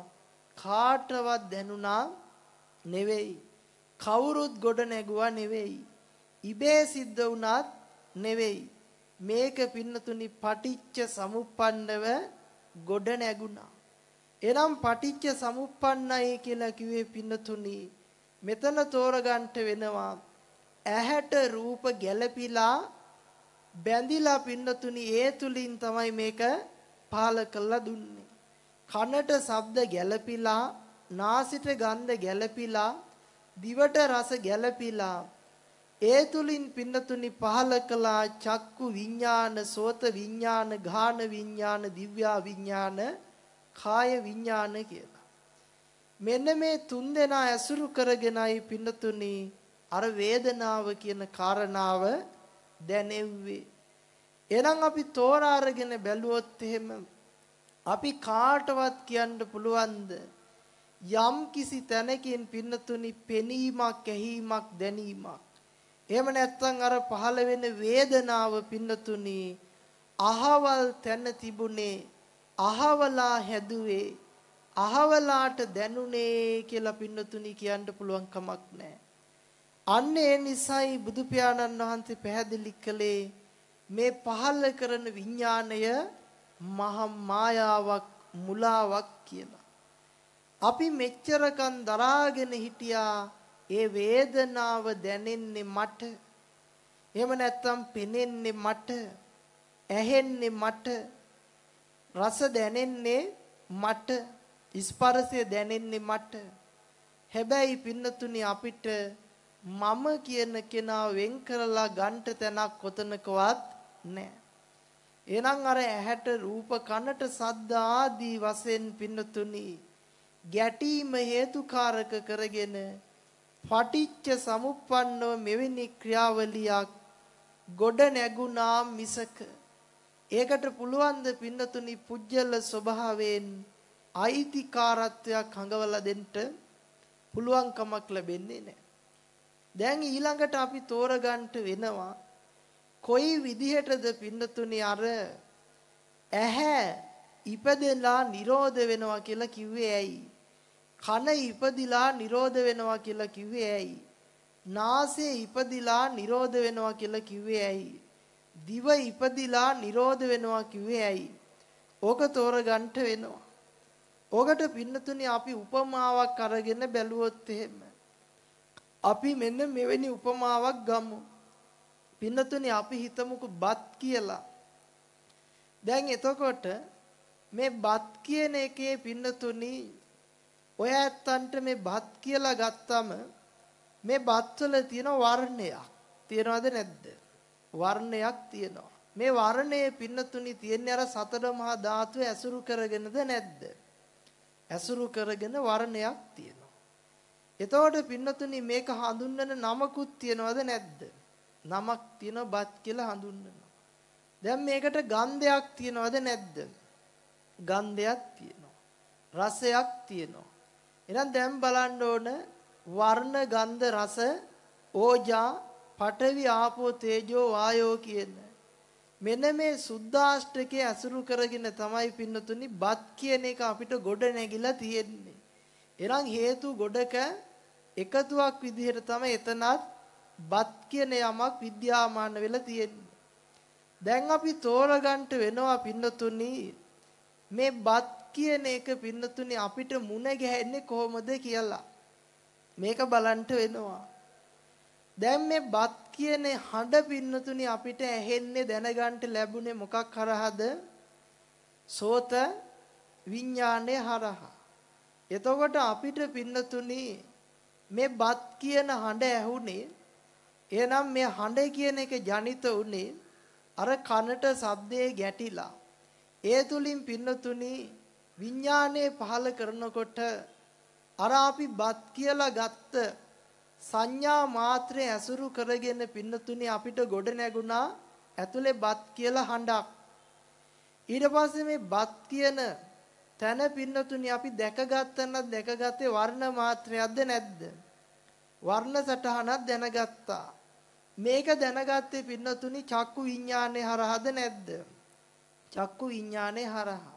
කාටවත් දැනුණා නෙවෙයි. කවුරුත් ගොඩ නැගුවා නෙවෙයි. ඉබේ සිද්ධ වුණත් නෙවෙයි. මේක පින්නතුනි පටිච්ච සමුප්පන්නව ගොඩ නැගුණා. එනම් පටිච්ච සමුප්පන්නයි කියලා කිව්වේ පින්නතුනි මෙතන තෝරගන්න වෙනවා ඇහැට රූප ගැළපිලා බැඳිලා පින්නතුනි ඒ තුලින් තමයි මේක පහල කළා දුන්නේ. කනට ශබ්ද ගැළපිලා, නාසිට ගන්ධ ගැළපිලා, දිවට රස ගැළපිලා ඒ තුලින් පින්නතුනි පහල කළා චක්කු විඥාන, සෝත විඥාන, ගාන විඥාන, දිව්‍යා විඥාන, කාය විඥාන කියලා. මෙන්න මේ තුන් දෙනා ඇසුරු කරගෙනයි පින්නතුනි අර වේදනාව කියන කාරණාව දැනෙව්වේ. එහෙනම් අපි තෝරා අරගෙන බැලුවොත් එහෙම අපි කාටවත් කියන්න පුළුවන්ද යම් කිසි තැනකින් පින්නතුනි පෙනීමක් ඇහිීමක් දැනීමක් එහෙම නැත්නම් අර පහළ වෙන වේදනාව පින්නතුනි අහවල් තැන තිබුණේ අහවලා හැදුවේ අහවලාට දැනුනේ කියලා පින්නතුනි කියන්න පුළුවන් කමක් නැහැ. අන්න ඒ නිසයි බුදු පියාණන් වහන්සේ පැහැදිලි කළේ මේ පහළ කරන විඥාණය මහ මායාවක් මුලාවක් කියලා. අපි මෙච්චරකන් දරාගෙන හිටියා ඒ වේදනාව දැනෙන්නේ මට. එහෙම නැත්නම් පෙනෙන්නේ මට. ඇහෙන්නේ මට. රස දැනෙන්නේ මට. ස්පර්ශය දැනෙන්නේ මට. හැබැයි පින්නතුනි අපිට මම කියන කෙනා වෙන් කරලා ගන්ට තැනක් කොතනකවත් නැහැ. එහෙනම් අර ඇහැට රූප කනට සද්ද ආදී වශයෙන් පින්නතුනි ගැටීම හේතුකාරක කරගෙන පටිච්ච සමුප්පන්නව මෙවැනි ක්‍රියාවලියක් ගොඩ නැගුණා මිසක ඒකට පුළුවන් ද පින්නතුනි පුජ්‍යල ස්වභාවයෙන් අයිතිකාරත්වයක් හඟවලා දෙන්න පුළුවන් කමක් ලැබෙන්නේ නැහැ. දැන් ඊළඟට අපි තෝරගන්න වෙනවා කොයි විදිහටද පින්නතුනි අර ඇහැ ඉපදෙලා නිරෝධ වෙනවා කියලා කිව්වේ ඇයි? කන ඉපදිලා නිරෝධ වෙනවා කියලා කිව්වේ ඇයි? නාසය ඉපදිලා නිරෝධ වෙනවා කියලා කිව්වේ ඇයි? දිව ඉපදිලා නිරෝධ වෙනවා කිව්වේ ඇයි? ඕක තෝරගන්න වෙනවා. ඕකට පින්නතුනි අපි උපමාවක් අරගෙන බැලුවොත් එහෙම අපි මෙන්න මෙවැනි උපමාවක් ගමු. පින්නතුනි අපි හිතමුකෝ බත් කියලා. දැන් එතකොට මේ බත් කියන එකේ පින්නතුනි ඔය ඇත්තන්ට මේ බත් කියලා ගත්තම මේ බත්වල තියෙන වර්ණයක් තියනවද නැද්ද? වර්ණයක් තියෙනවා. මේ වර්ණයේ පින්නතුනි තියෙන්නේ අර සතර මහා ධාතු ඇසුරු කරගෙනද නැද්ද? ඇසුරු කරගෙන වර්ණයක් තියෙනවා. එතකොට පින්නතුනි මේක හඳුන්වන නමකුත් තියනවද නැද්ද? නමක් තියෙන බත් කියලා හඳුන්වනවා. දැන් මේකට ගන්ධයක් තියනවද නැද්ද? ගන්ධයක් තියෙනවා. රසයක් තියෙනවා. එහෙනම් දැන් බලන්න ඕන වර්ණ ගන්ධ රස ඕජා පඨවි ආපෝ තේජෝ වායෝ කියන මෙන්න මේ සුද්දාෂ්ටකයේ අසුරු කරගෙන තමයි පින්නතුනි බත් කියන එක අපිට ගොඩ නැගිලා තියෙන්නේ. එරන් හේතු ගොඩක එකතුවක් විදිහට තමයි එතනත් බත් කියන යමක් විද්‍යාමාන වෙලා තියෙන්නේ. දැන් අපි තෝරගන්න වෙනවා පින්නතුනි මේ බත් කියන එක පින්නතුනි අපිට මුණ ගැහෙන්නේ කොහොමද කියලා මේක බලන්න වෙනවා. දැන් මේ බත් කියන හඬ පින්නතුනි අපිට ඇහෙන්නේ දැනගන්න ලැබුණේ මොකක් හරහාද? සෝත විඥානයේ හරහා. එතකොට අපිට පින්නතුනි මේ බත් කියන හඬ ඇහුනේ එහෙනම් මේ හඬ කියන එක ජනිත උනේ අර කනට ශබ්දයේ ගැටිලා ඒ තුලින් පින්නතුනි විඥානයේ පහල කරනකොට අර අපි බත් කියලා ගත්ත සංඥා මාත්‍රය ඇසුරු කරගෙන පින්නතුනි අපිට ගොඩ නැගුණා ඇතුලේ බත් කියලා හඬක්. ඊට පස්සේ මේ බත් කියන තන පින්නතුනි අපි දැකගත්තනම් දැකගත්තේ වර්ණ මාත්‍රයක්ද නැද්ද? වර්ණ සටහනක් දැනගත්තා. මේක දැනගත්තේ පින්නතුනි චක්කු විඥානේ හරහාද නැද්ද? චක්කු විඥානේ හරහා.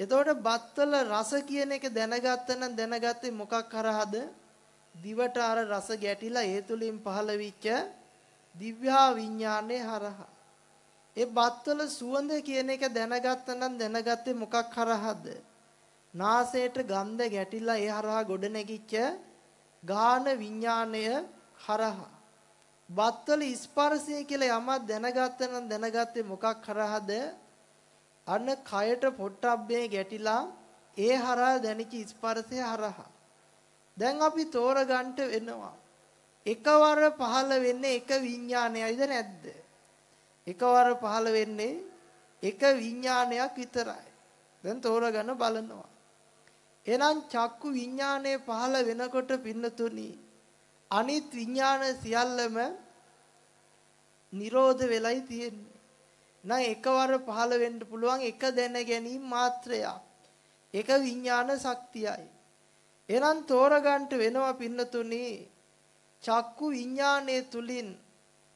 එතකොට බත්වල රස කියන එක දැනගත්ත නම් දැනගත්තේ මොකක් හරහාද? දිවට අර රස ගැටිලා ඒ තුලින් පහළ වෙච්ච දිව්‍යා විඥානයේ හරහා. ඒ බත්වල සුවඳ කියන එක දැනගත්ත නම් දැනගත්තේ මොකක් හරහාද? නාසයට ගන්ධ ගැටිලා ඒ හරහා ගොඩ නැගිච්ච ගාන විඥානය හරහා. බත්වල ස්පර්ශය කියලා යමක් දැනගත්ත නම් දැනගත්තේ මොකක් හරහාද? අන්න කයට පොට්ටබ්බේ ගැටිලා ඒ හරහා දැනිච්ච ස්පර්ශය හරහා දැන් අපි තෝරගන්න වෙනවා එකවර පහළ වෙන්නේ එක විඥානයයිද නැද්ද එකවර පහළ වෙන්නේ එක විඥානයක් විතරයි දැන් තෝරගන්න බලනවා එහෙනම් චක්කු විඥානය පහළ වෙනකොට පින්නතුනි අනිත් විඥාන සියල්ලම නිරෝධ වෙලයි තියෙන්නේ. නම් එකවර පහළ වෙන්න පුළුවන් එක දැන ගැනීම මාත්‍රයක්. එක විඥාන ශක්තියයි. එහෙනම් තෝරගන්න වෙනවා පින්නතුනි චක්කු විඥානයේ තුලින්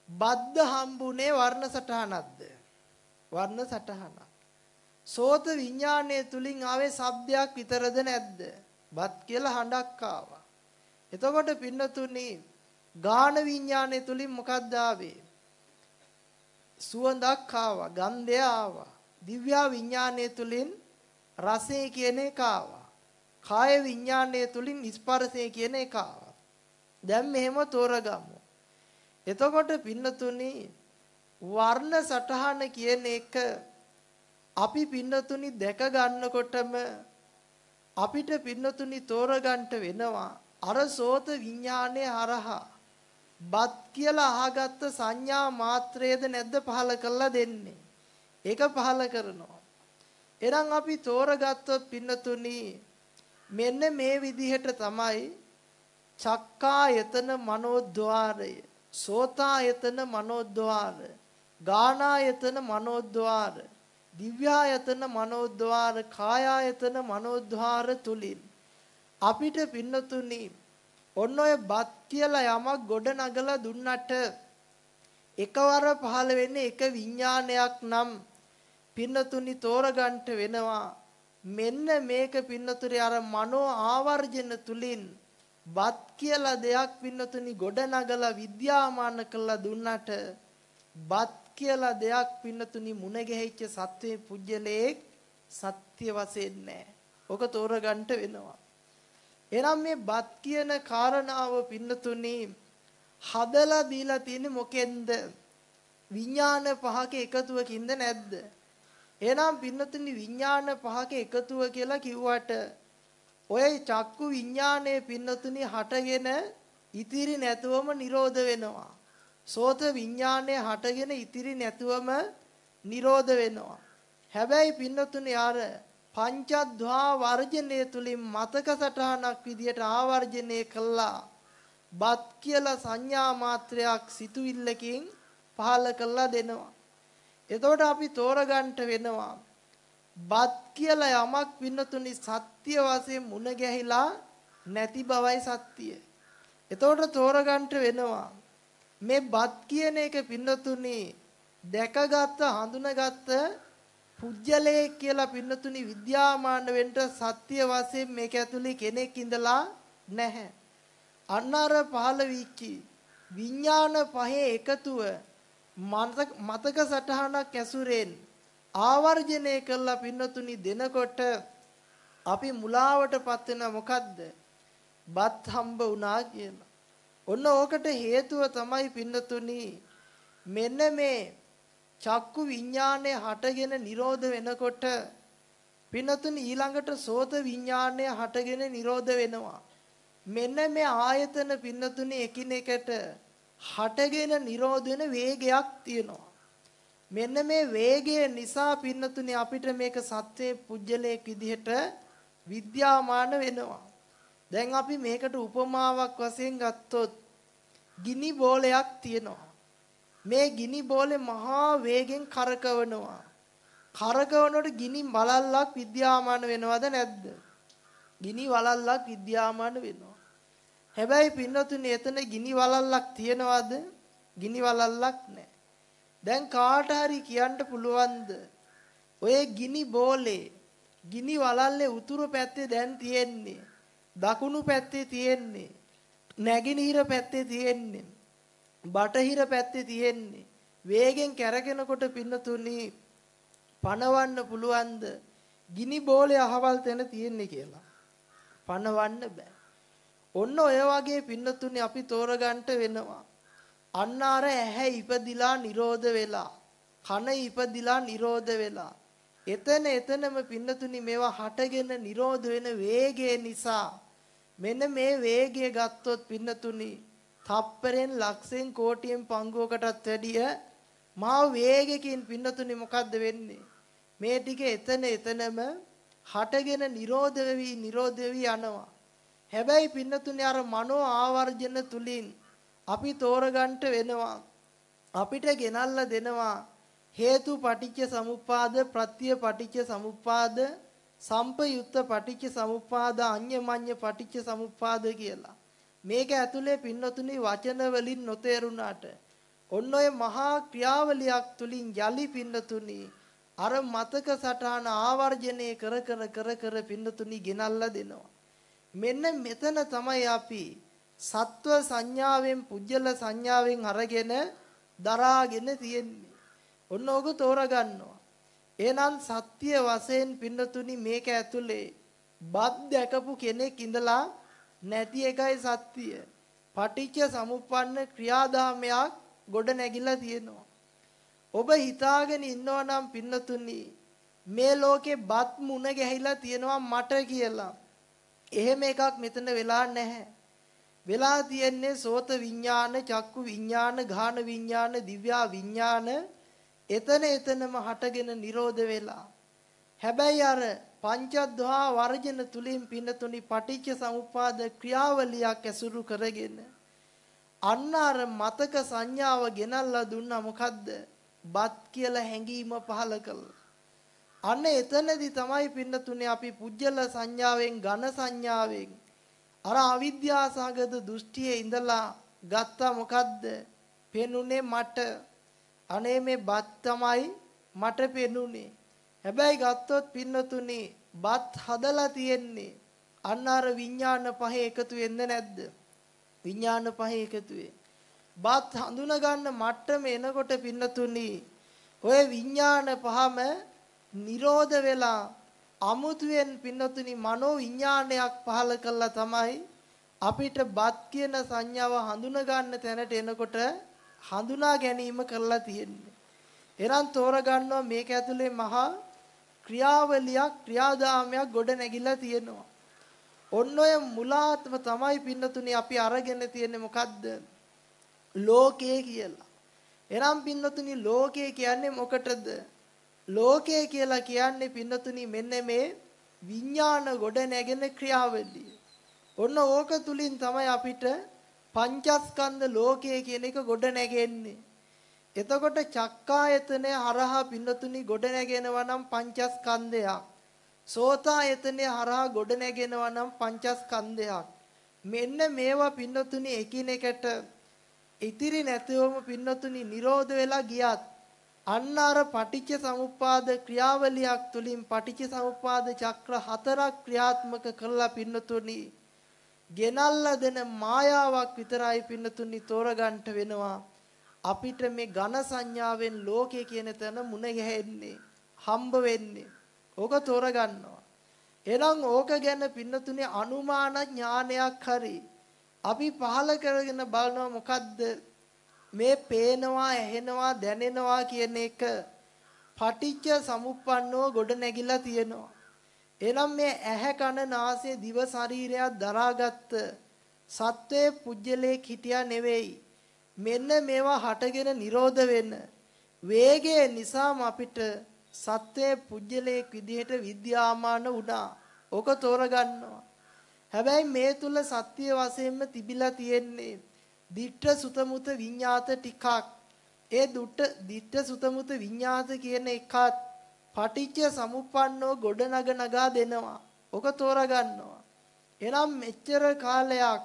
බද්ධ හම්බුනේ වර්ණ සටහනක්ද? වර්ණ සටහනක්. සෝත විඥානයේ තුලින් ආවේ ශබ්දයක් විතරද නැද්ද? බත් කියලා හඬක් ආවා. එතකොට පින්නතුනි ගාන විඥානයේ තුලින් මොකක්ද ආවේ? සුවඳක් ආවා, ගන්ධය ආවා. දිව්‍ය විඥානයේ තුලින් රසය කියන එක ආවා. කාය විඥානයේ තුලින් ස්පර්ශය කියන එක ආවා. දැන් මෙහෙම තෝරගමු. එතකොට පින්නතුනි වර්ණ සටහන කියන එක අපි පින්නතුනි දැක ගන්නකොටම අපිට පින්නතුනි තෝරගන්න වෙනවා අර සෝත විඥානයේ හරහා බත් කියලා අහගත්ත සංඥා මාත්‍රයේද නැද්ද පහල කරලා දෙන්නේ. ඒක පහල කරනවා. එහෙනම් අපි තෝරගත්තොත් පින්නතුනි මෙන්න මේ විදිහට තමයි චක්කායතන මනෝද්වාරය, සෝතායතන මනෝද්වාරය, ගානායතන මනෝද්වාරය, දිව්‍යායතන මනෝද්වාර, කායායතන මනෝද්වාර තුලින් අපිට පින්නතුනි ඔන්න ඔය බත් කියලා යමක් ගොඩ නගලා දුන්නට එකවර පහළ වෙන්නේ එක විඥානයක් නම් පින්නතුනි තෝරගන්න වෙනවා. මෙන්න මේක පින්නතුරි අර මනෝ ආවර්ජන තුලින් බත් කියලා දෙයක් පින්නතුනි ගොඩ නගලා විද්‍යාමාන කළා දුන්නට බත් කියලා දෙයක් පින්නතුනි මුණ ගැහිච්ච සත්වේ පුජ්‍යලේ සත්‍ය වශයෙන් නැහැ. ඔක තෝරගන්න වෙනවා. එහෙනම් මේ බත් කියන කාරණාව පින්නතුනි හදලා දීලා තියෙන්නේ මොකෙන්ද? විඥාන පහක එකතුවකින්ද නැද්ද? එහෙනම් පින්නතුනි විඥාන පහක එකතුව කියලා කිව්වට ඔය චක්කු විඥානයේ පින්නතුනි හටගෙන ඉතිරි නැතුවම නිරෝධ වෙනවා. සෝත විඥානයේ හටගෙන ඉතිරි නැතුවම නිරෝධ වෙනවා. හැබැයි පින්නතුනි අර පංචද්වා වර්ජනය තුලින් මතක සටහනක් විදියට ආවර්ජනය කළා. බත් කියලා සංඥා මාත්‍රයක් සිතුවිල්ලකින් පහල කළා දෙනවා. එතකොට අපි තෝරගන්න වෙනවා. බත් කියලා යමක් පින්නතුනි සත්‍ය වශයෙන් මුණ ගැහිලා නැති බවයි සත්‍යය. එතකොට තෝරගන්න වෙනවා. මේ බත් කියන එක පින්නතුනි දැකගත්ත හඳුනගත්ත පුජ්‍යලේ කියලා පින්නතුනි විද්‍යාමාන වෙන්න සත්‍ය වශයෙන් මේක ඇතුලේ කෙනෙක් ඉඳලා නැහැ. අන්නර පහළ වීච්චි විඥාන පහේ එකතුව මතක සටහනක් ඇසුරෙන් ආවර්ජනය කළා පින්නතුනි දෙනකොට අපි මුලාවටපත් වෙන මොකද්ද? බත් හම්බ වුණා කියලා. ඔන්න ඕකට හේතුව තමයි පින්නතුනි මෙන්න මේ චක්කු විඥානය හටගෙන නිරෝධ වෙනකොට පින්නතුනි ඊළඟට සෝත විඥානය හටගෙන නිරෝධ වෙනවා. මෙන්න මේ ආයතන පින්නතුනි එකිනෙකට හටගෙන නිරෝධ වෙන වේගයක් තියෙනවා. මෙන්න මේ වේගය නිසා පින්නතුනි අපිට මේක සත්‍යයේ පුජ්‍යලයක් විදිහට විද්‍යාමාන වෙනවා. දැන් අපි මේකට උපමාවක් වශයෙන් ගත්තොත් ගිනි බෝලයක් තියෙනවා. මේ ගිනි බෝලේ මහා වේගෙන් කරකවනවා. කරකවනකොට ගිනි වලල්ලක් විද්‍යාමාන වෙනවද නැද්ද? ගිනි වලල්ලක් විද්‍යාමාන වෙනවා. හැබැයි පින්නතුනේ එතන ගිනි වලල්ලක් තියනවද? ගිනි වලල්ලක් නැහැ. දැන් කාට හරි කියන්න පුළුවන්ද? ඔය ගිනි බෝලේ ගිනි වලල්ලේ උතුරු පැත්තේ දැන් තියෙන්නේ. දකුණු පැත්තේ තියෙන්නේ. නැගිනහිර පැත්තේ තියෙන්නේ. බටහිර පැත්තේ තියෙන්නේ වේගෙන් කැරගෙනකොට පින්නතුනි පණවන්න පුළුවන්ද ගිනි බෝලේ අහවල් තැන තියෙන්නේ කියලා පණවන්න බෑ ඔන්න ඔය වගේ පින්නතුනි අපි තෝරගන්න වෙනවා. අන්න අර ඇහැ ඉපදිලා නිරෝධ වෙලා කන ඉපදිලා නිරෝධ වෙලා. එතන එතනම පින්නතුනි මේවා හටගෙන නිරෝධ වෙන වේගය නිසා මෙන්න මේ වේගය ගත්තොත් පින්නතුනි තප්පරෙන් ලක්ෂෙන් කෝටියෙන් පංගුවකටත් වැඩිය මා වේගකින් පින්නතුනි මොකද්ද වෙන්නේ? මේ ටික එතන එතනම හටගෙන නිරෝධ වෙවි නිරෝධ වෙවි යනවා. හැබැයි පින්නතුනි අර මනෝ ආවර්ජන තුලින් අපි තෝරගන්න වෙනවා අපිට ගෙනල්ලා දෙනවා හේතු පටිච්ච සමුප්පාද ප්‍රත්‍ය පටිච්ච සමුප්පාද සම්පයුත්ත පටිච්ච සමුප්පාද අඤ්ඤමඤ්ඤ පටිච්ච සමුප්පාද කියලා. මේක ඇතුලේ පින්නතුනි වචන වලින් නොතේරුණාට ඔන්න ඔය මහා ක්‍රියාවලියක් තුලින් යලි පින්නතුනි අර මතක සටහන ආවර්ජනය කර කර කර කර පින්නතුනි ගෙනල්ලා දෙනවා. මෙන්න මෙතන තමයි අපි සත්ව සංඥාවෙන් පුජ්‍යල සංඥාවෙන් අරගෙන දරාගෙන තියෙන්නේ. ඔන්න ඕක තෝරගන්නවා. එහෙනම් සත්‍ය වශයෙන් පින්නතුනි මේක ඇතුලේ බත් දැකපු කෙනෙක් ඉඳලා නැති එකයි සත්‍ය. පටිච්ච සමුප්පන්න ක්‍රියාදාමයක් ගොඩ නැගිලා තියෙනවා. ඔබ හිතාගෙන ඉන්නවා නම් පින්නතුනි මේ ලෝකේ බත් මුණ ගැහිලා තියෙනවා මට කියලා. එහෙම එකක් මෙතන වෙලා නැහැ. වෙලා තියෙන්නේ සෝත විඥාන, චක්කු විඥාන, ගාන විඥාන, දිව්‍යා විඥාන එතන එතනම හටගෙන නිරෝධ වෙලා. හැබැයි අර පංචද්වා වර්ජන තුලින් පින්නතුනි පටිච්ච සමුප්පාද ක්‍රියාවලියක් ඇසුරු කරගෙන අන්න අර මතක සංඥාව ගෙනල්ලා දුන්නා මොකද්ද? බත් කියලා හැඟීම පහල කළා. අන්න එතනදී තමයි පින්නතුනේ අපි පුජ්‍යල සංඥාවෙන් ඝන සංඥාවෙන් අර අවිද්‍යාසගත දෘෂ්ටියේ ඉඳලා ගත්තා මොකද්ද? පෙනුනේ මට අනේ මේ බත් තමයි මට පෙනුනේ. හැබැයි ගත්තොත් පින්නතුනි බත් හදලා තියෙන්නේ අන්න අර විඥාන පහ එකතු වෙන්න නැද්ද? විඥාන පහ එකතු වේ. බත් හඳුන ගන්න මට්ටම එනකොට පින්නතුනි ඔය විඥාන පහම නිරෝධ වෙලා අමුතුවෙන් පින්නතුනි මනෝ විඥානයක් පහල කළා තමයි අපිට බත් කියන සංඥාව හඳුන ගන්න තැනට එනකොට හඳුනා ගැනීම කරලා තියෙන්නේ. එරන් තෝරගන්නවා මේක ඇතුලේ මහා ක්‍රියාවලියක් ක්‍රියාදාමයක් ගොඩ නැගිලා තියෙනවා. ඔන්න ඔය මුලාත්ම තමයි පින්නතුනි අපි අරගෙන තියෙන්නේ මොකද්ද? ලෝකය කියලා. එනම් පින්නතුනි ලෝකය කියන්නේ මොකටද? ලෝකය කියලා කියන්නේ පින්නතුනි මෙන්න මේ විඥාන ගොඩ නැගෙන ක්‍රියාවලිය. ඔන්න ඕක තුලින් තමයි අපිට පංචස්කන්ධ ලෝකය කියන එක ගොඩ නැගෙන්නේ. එතකොට චක්කායතනය හරහා පින්නතුනි ගොඩ නැගෙනවා නම් පංචස්කන්ධයක්. සෝතායතනය හරහා ගොඩ නැගෙනවා නම් පංචස්කන්ධයක්. මෙන්න මේවා පින්නතුනි එකිනෙකට ඉතිරි නැතිවම පින්නතුනි නිරෝධ වෙලා ගියත් අන්න අර පටිච්ච සමුප්පාද ක්‍රියාවලියක් තුලින් පටිච්ච සමුප්පාද චක්‍ර හතරක් ක්‍රියාත්මක කළා පින්නතුනි. ගෙනල්ලා දෙන මායාවක් විතරයි පින්නතුනි තෝරගන්න වෙනවා. අපිට මේ ඝන සංඥාවෙන් ලෝකය කියන තැන මුණ ගැහෙන්නේ හම්බ වෙන්නේ. ඕක තෝරගන්නවා. එහෙනම් ඕක ගැන පින්නතුනි අනුමාන ඥානයක් හරි අපි පහල කරගෙන බලනවා මොකද්ද? මේ පේනවා ඇහෙනවා දැනෙනවා කියන එක පටිච්ච සමුප්පන්නව ගොඩ නැගිලා තියෙනවා එනම් මේ ඇහැ කන නාසය දිව ශරීරයක් දරාගත්ත සත්වයේ පුජ්‍යලයක් හිටියා නෙවෙයි. මෙන්න මේවා හටගෙන නිරෝධ වෙන වේගය නිසාම අපිට සත්වයේ පුජ්‍යලයක් විදිහට විද්‍යාමාන වුණා. ඕක තෝරගන්නවා. හැබැයි මේ තුල සත්‍ය වශයෙන්ම තිබිලා තියෙන්නේ දිට්ඨ සුතමුත විඤ්ඤාත ටිකක්. ඒ දුට්ඨ දිට්ඨ සුතමුත විඤ්ඤාත කියන එකත් පටිච්ච සමුප්පන්නෝ ගොඩනග නගා දෙනවා. ඔක තෝරගන්නවා. එනම් මෙච්චර කාලයක්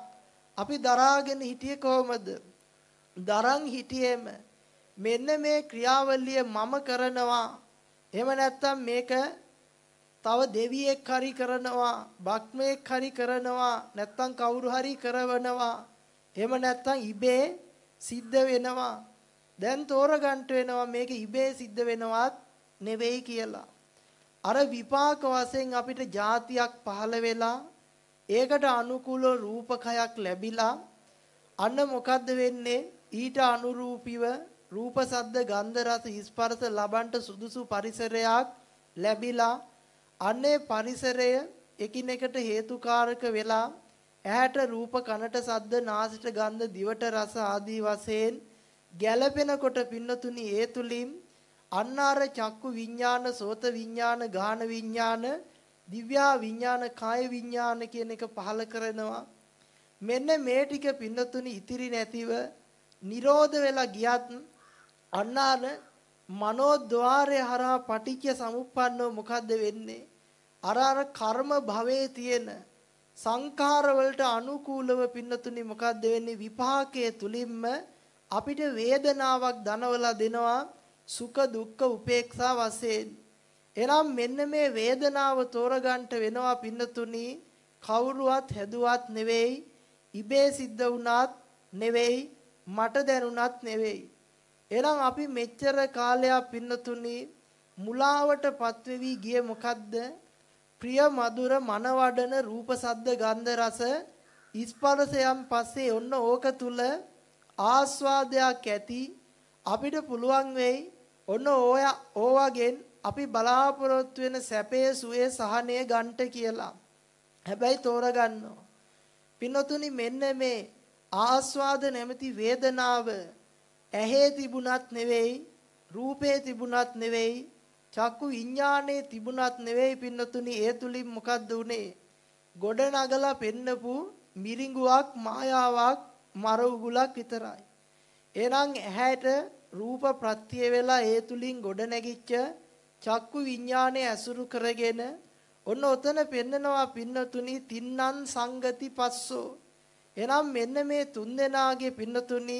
අපි දරාගෙන හිටියේ කොහොමද? දරන් හිටියේම මෙන්න මේ ක්‍රියාවලිය මම කරනවා. එහෙම නැත්නම් මේක තව දෙවියෙක් හරි කරනවා, බක්මයෙක් හරි කරනවා, නැත්නම් කවුරු හරි කරවනවා. එහෙම නැත්නම් ඉබේ සිද්ධ වෙනවා. දැන් තෝරගන්න වෙනවා මේක ඉබේ සිද්ධ වෙනවත් නෙවෙයි කියලා. අර විපාක වශයෙන් අපිට જાතියක් පහළ වෙලා ඒකට අනුකූල රූපකයක් ලැබිලා අන්න මොකද්ද වෙන්නේ ඊට අනුරූපීව රූප සද්ද ගන්ධ රස ස්පර්ශ ලබන්ට සුදුසු පරිසරයක් ලැබිලා අන්නේ පරිසරය එකිනෙකට හේතුකාරක වෙලා ඇහැට රූප කනට සද්ද නාසයට ගන්ධ දිවට රස ආදී වශයෙන් ගැළපෙනකොට පින්නතුනි ඒ තුලින් අන්නාර චක්කු විඥාන සෝත විඥාන ගාන විඥාන දිව්‍යා විඥාන කාය විඥාන කියන එක පහල කරනවා. මෙන්න මේ ටික පින්නතුනි ඉතිරි නැතිව නිරෝධ වෙලා ගියත් අන්නාර මනෝද්වාරය හරහා පටිච්ච සමුප්පන්නව මොකද්ද වෙන්නේ? අර අර කර්ම භවයේ තියෙන සංඛාර වලට අනුකූලව පින්නතුනි මොකද්ද වෙන්නේ? විපාකයේ තුලින්ම අපිට වේදනාවක් දනවලා දෙනවා සුඛ දුක්ඛ උපේක්ෂා වශයෙන්. එනම් මෙන්න මේ වේදනාව තෝරගන්න වෙනවා පින්නතුනි කවුරුවත් හැදුවත් නෙවෙයි ඉබේ සිද්ධ වුණත් නෙවෙයි මට දැනුණත් නෙවෙයි. එහෙනම් අපි මෙච්චර කාලයක් පින්නතුනි මුලාවට පත්වෙවි ගියේ මොකද්ද? ප්‍රිය මధుර මනවඩන රූප සද්ද ගන්ධ රස ස්පර්ශයන් පස්සේ ඔන්න ඕක තුල ආස්වාදයක් ඇති අපිට පුළුවන් වෙයි ඔන්න ඕයා ඕවගෙන් අපි බලාපොරොත්තු වෙන සැපේ සුවේ සහනය ගන්නට කියලා. හැබැයි තෝරගන්නවා. පින්නතුනි මෙන්න මේ ආස්වාද නැමැති වේදනාව ඇහි තිබුණත් නෙවෙයි රූපේ තිබුණත් නෙවෙයි චක්කු විඥානේ තිබුණත් නෙවෙයි පින්නතුනි ඒ තුලින් මොකද්ද උනේ ගොඩ නගලා පෙන්නපු මිරිඟුවක් මායාවක් මර උගුලක් විතරයි. එහෙනම් ඇහැට රූප ප්‍රත්‍ය වෙලා ඒ තුලින් ගොඩ නැගිච්ච චක්කු විඥානේ ඇසුරු කරගෙන ඔන්න ඔතන පෙන්නනවා පින්නතුනි තින්නන් සංගති පස්සෝ. එනම් මෙන්න මේ තුන් දෙනාගේ පින්නතුනි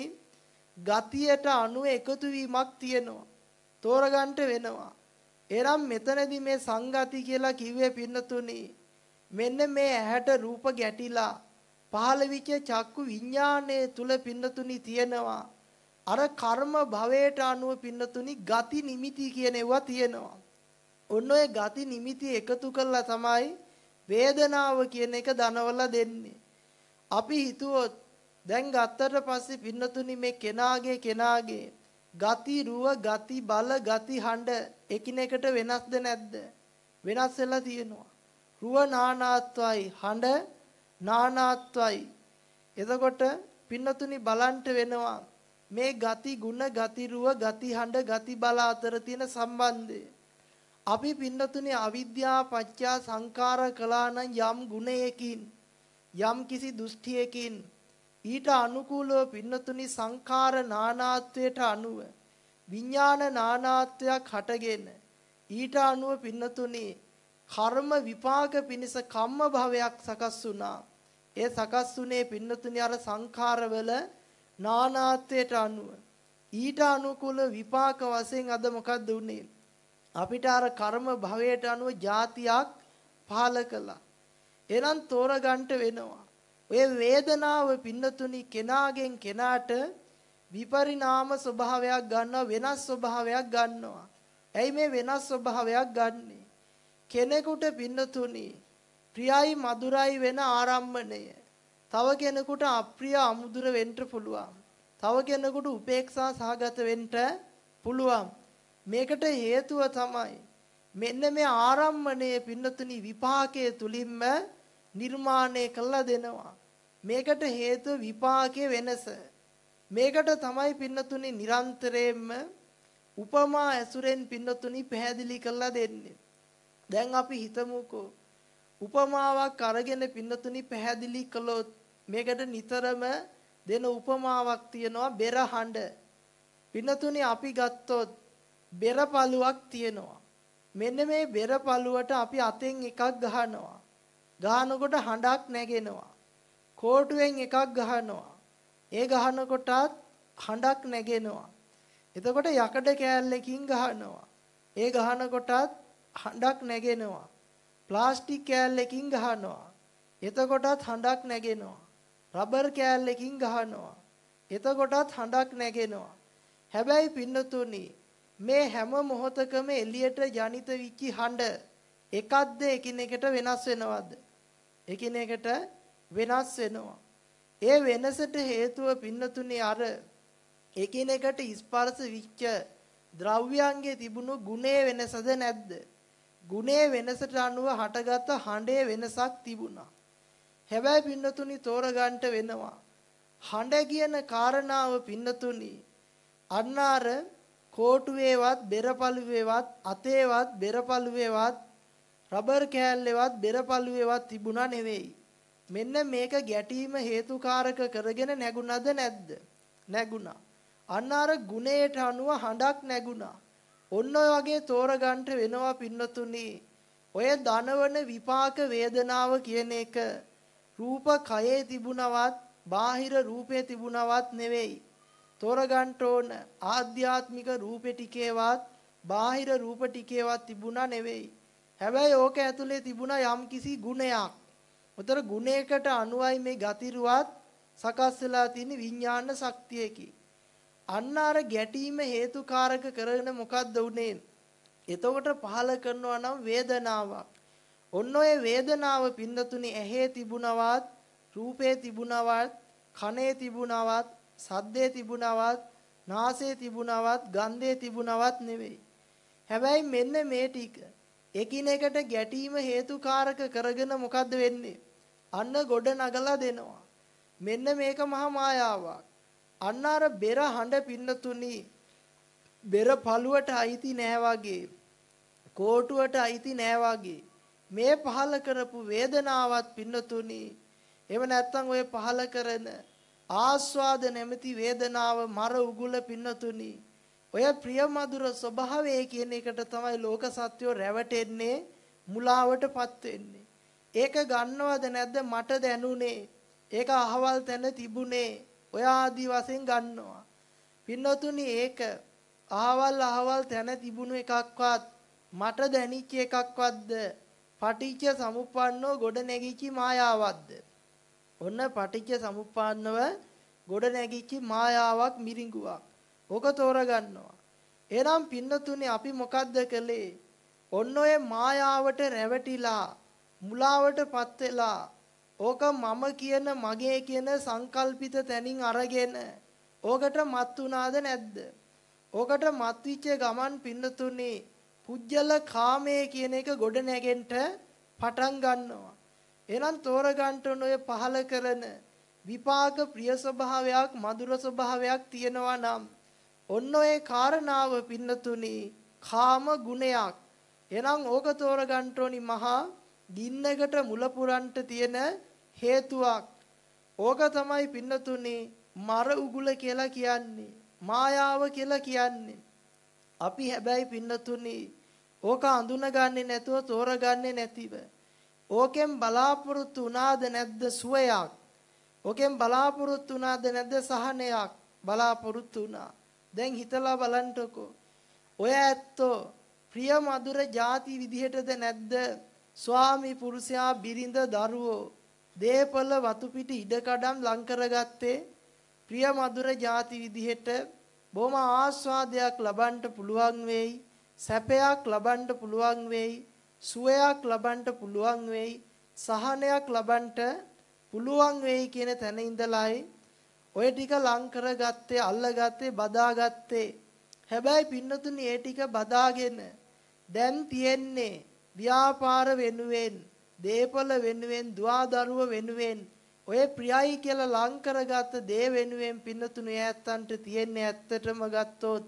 ගතියට අනුව එකතු වීමක් තියෙනවා. තෝරගන්න වෙනවා. එනම් මෙතනදී මේ සංගති කියලා කිව්වේ පින්නතුනි. මෙන්න මේ ඇහැට රූප ගැටිලා පහළ විච චක්කු විඥානයේ තුල පින්නතුනි තියෙනවා. අර කර්ම භවයට අනුව පින්නතුනි ගති නිමිති කියන ඒවා තියෙනවා. ඔන්න ඔය ගති නිමිති එකතු කළා තමයි වේදනාව කියන එක දනවලා දෙන්නේ. අපි හිතුවොත් දැන් ගත්තට පස්සේ පින්නතුනි මේ කෙනාගේ කෙනාගේ ගති රුව ගති බල ගති හඬ එකිනෙකට වෙනස්ද නැද්ද? වෙනස් වෙලා තියෙනවා. රුව නානාත්වයි හඬ නානාත්වයි. එතකොට පින්නතුනි බලන්ට වෙනවා මේ ගති ගුණ ගති රුව ගති හඬ ගති බල අතර තියෙන සම්බන්ධය. අපි පින්නතුනි අවිද්‍යා පත්‍යා සංඛාර කළා නම් යම් ගුණයකින් යම් කිසි දෘෂ්ටියකින් ඊට අනුකූලව පින්නතුනි සංඛාර නානාත්වයට අනුව විඥාන නානාත්වයක් හටගෙන ඊට අනුව පින්නතුනි කර්ම විපාක පිණිස කම්ම භවයක් සකස් වුණා. ඒ සකස් වුණේ පින්නතුනි අර සංඛාරවල නානාත්වයට අනුව. ඊට අනුකූල විපාක වශයෙන් අද මොකද්ද උනේ අපිට අර කර්ම භවයට අනුව જાතියක් පහල කළා. එහෙනම් තෝරගන්න වෙනවා. ඔය වේදනාව පින්නතුනි කෙනාගෙන් කෙනාට විපරිණාම ස්වභාවයක් ගන්නවා වෙනස් ස්වභාවයක් ගන්නවා. ඇයි මේ වෙනස් ස්වභාවයක් ගන්නෙ? කෙනෙකුට පින්නතුනි ප්‍රියයි මధుරයි වෙන ආරම්මණය. තව කෙනෙකුට අප්‍රිය අමුදුර වෙන්න පුළුවන්. තව කෙනෙකුට උපේක්ෂා සහගත වෙන්න පුළුවන්. මේකට හේතුව තමයි මෙන්න මේ ආරම්මණය පින්නතුනි විපාකයේ තුලින්ම නිර්මාණය කළා දෙනවා. මේකට හේතුව විපාකයේ වෙනස. මේකට තමයි පින්නතුනි නිරන්තරයෙන්ම උපමා ඇසුරෙන් පින්නතුනි පැහැදිලි කරලා දෙන්නේ. දැන් අපි හිතමුකෝ උපමාවක් අරගෙන පින්නතුනි පැහැදිලි කළොත් මේකට නිතරම දෙන උපමාවක් තියෙනවා බෙර හඬ. පින්නතුනි අපි ගත්තොත් බෙර පළුවක් තියෙනවා. මෙන්න මේ බෙර පළුවට අපි අතෙන් එකක් ගහනවා. ගහනකොට හඬක් නැගෙනවා. කෝටුවෙන් එකක් ගහනවා. ඒ ගහනකොටත් හඬක් නැගෙනවා. එතකොට යකඩ කෑල්ලකින් ගහනවා. ඒ ගහනකොටත් හඬක් නැගෙනවා. ප්ලාස්ටික් කෑල්ලකින් ගහනවා. එතකොටත් හඬක් නැගෙනවා. රබර් කෑල්ලකින් ගහනවා. එතකොටත් හඬක් නැගෙනවා. හැබැයි පින්නතුනි මේ හැම මොහොතකම එළියට ජනිත විච්චි හඬ එකක්ද එකිනෙකට වෙනස් වෙනවද? එකිනෙකට වෙනස් වෙනවා. ඒ වෙනසට හේතුව පින්නතුනේ අර එකිනෙකට ස්පර්ශ විච්ච ද්‍රව්‍යයන්ගේ තිබුණු ගුණේ වෙනසද නැද්ද? ගුණේ වෙනසට අනුව හටගත් හඬේ වෙනසක් තිබුණා. හැබැයි පින්නතුනි තෝරගන්න වෙනවා. හඬ කියන කාරණාව පින්නතුනි අන්නාර කෝටුවේවත් බෙරපළුවේවත් අතේවත් බෙරපළුවේවත් රබර් කෑල්ලේවත් බෙරපළුවේවත් තිබුණා නෙවෙයි. මෙන්න මේක ගැටීම හේතුකාරක කරගෙන නැගුණද නැද්ද? නැගුණා. අන්න අර ගුණයට අනුව හඬක් නැගුණා. ඔන්න ඔය වගේ තෝරගන්න වෙනවා පින්නතුනි. ඔය ධනවන විපාක වේදනාව කියන එක රූප කයේ තිබුණවත් බාහිර රූපේ තිබුණවත් නෙවෙයි. තෝරගන්න ඕන ආධ්‍යාත්මික රූපේ ටිකේවත් බාහිර රූප ටිකේවත් තිබුණා නෙවෙයි. හැබැයි ඕක ඇතුලේ තිබුණා යම්කිසි ගුණයක්. උතර ගුණයකට අනුවයි මේ ගතිරුවත් සකස් වෙලා තියෙන විඥාන ශක්තියකි. අන්න අර ගැටීම හේතුකාරක කරගෙන මොකද්ද උනේ? එතකොට පහල කරනවා නම් වේදනාවක්. ඔන්න ඔය වේදනාව පින්නතුනි ඇහි තිබුණවත්, රූපේ තිබුණවත්, කනේ තිබුණවත්, සද්දේ තිබුණවත්, නාසයේ තිබුණවත්, ගන්ධයේ තිබුණවත් නෙවෙයි. හැබැයි මෙන්න මේ ටික එකිනෙකට ගැටීම හේතුකාරක කරගෙන මොකද්ද වෙන්නේ? අන්න ගොඩ නගලා දෙනවා. මෙන්න මේක මහා මායාවක්. අන්න අර බෙර හඬ පින්නතුනි බෙර පළුවට අයිති නෑ වගේ කෝටුවට අයිති නෑ වගේ මේ පහල කරපු වේදනාවත් පින්නතුනි එහෙම නැත්නම් ඔය පහල කරන ආස්වාද නැමැති වේදනාව මර උගුල පින්නතුනි ඔය ප්‍රියමధుර ස්වභාවය කියන එකට තමයි ලෝක සත්‍යෝ රැවටෙන්නේ මුලාවටපත් වෙන්නේ. ඒක ගන්නවද නැද්ද මට දැනුනේ. ඒක අහවල් තැන තිබුණේ ඔය ආදි වශයෙන් ගන්නවා. පින්නතුනි ඒක අහවල් අහවල් තැන තිබුණු එකක්වත් මට දැනිච්ච එකක්වත්ද? පටිච්ච සමුප්පන්නෝ ගොඩ නැගිච්ච මායාවක්ද? ඔන්න පටිච්ච සමුප්පන්නව ගොඩ නැගිච්ච මායාවක් මිරිඟුවක්. ඕක තෝරගන්නවා එහෙනම් පින්නතුනේ අපි මොකද්ද කළේ ඔන්න ඔය මායාවට රැවටිලා මුලාවටපත් වෙලා ඕක මම කියන මගේ කියන සංකල්පිත තැනින් අරගෙන ඕකට මත් උනාද නැද්ද? ඕකට මත් විච්ච ගමන් පින්නතුනේ පුජ්‍යල කාමයේ කියන එක ගොඩ නැගෙන්න පටන් ගන්නවා. එහෙනම් තෝරගන්න ඔය පහල කරන විපාක ප්‍රිය ස්වභාවයක් මధుර ස්වභාවයක් තියෙනවා නම් ඔන්න ඔය කාරණාව පින්නතුනි කාම ගුණයක්. එහෙනම් ඕක තෝරගන්න ඕනි මහා ගින්නකට මුල පුරන්ට තියෙන හේතුවක්. ඕක තමයි පින්නතුනි මර උගුල කියලා කියන්නේ. මායාව කියලා කියන්නේ. අපි හැබැයි පින්නතුනි ඕක අඳුනගන්නේ නැතුව තෝරගන්නේ නැතිව. ඕකෙන් බලාපොරොත්තු වුණාද නැද්ද සුවයක්? ඕකෙන් බලාපොරොත්තු වුණාද නැද්ද සහනයක්? බලාපොරොත්තු වුණා. දැන් හිතලා බලන්නකෝ. ඔය ඇත්තෝ ප්‍රිය මధుර ಜಾති විදිහටද නැද්ද? ස්වාමි පුරුෂයා බිරිඳ දරුවෝ දේපල වතු පිට ඉඩකඩම් ලං කරගත්තේ ප්‍රිය මధుර ಜಾති විදිහට බොහොම ආස්වාදයක් ලබන්න පුළුවන් වෙයි සැපයක් ලබන්න පුළුවන් වෙයි සුවයක් ලබන්න පුළුවන් වෙයි සහනයක් ලබන්න පුළුවන් වෙයි කියන තැන ඉඳලායි ඔය ටික ලං කරගත්තේ අල්ලගත්තේ බදාගත්තේ. හැබැයි පින්නතුනි ඒ ටික බදාගෙන දැන් තියෙන්නේ ව්‍යාපාර වෙනුවෙන් දේපල වෙනුවෙන් දුවදරුව වෙනුවෙන් ඔය ප්‍රියයි කියලා ලං කරගත්ත දේ වෙනුවෙන් පින්නතුණු ඈත්තන්ට තියෙන්නේ ඇත්තටම ගත්තොත්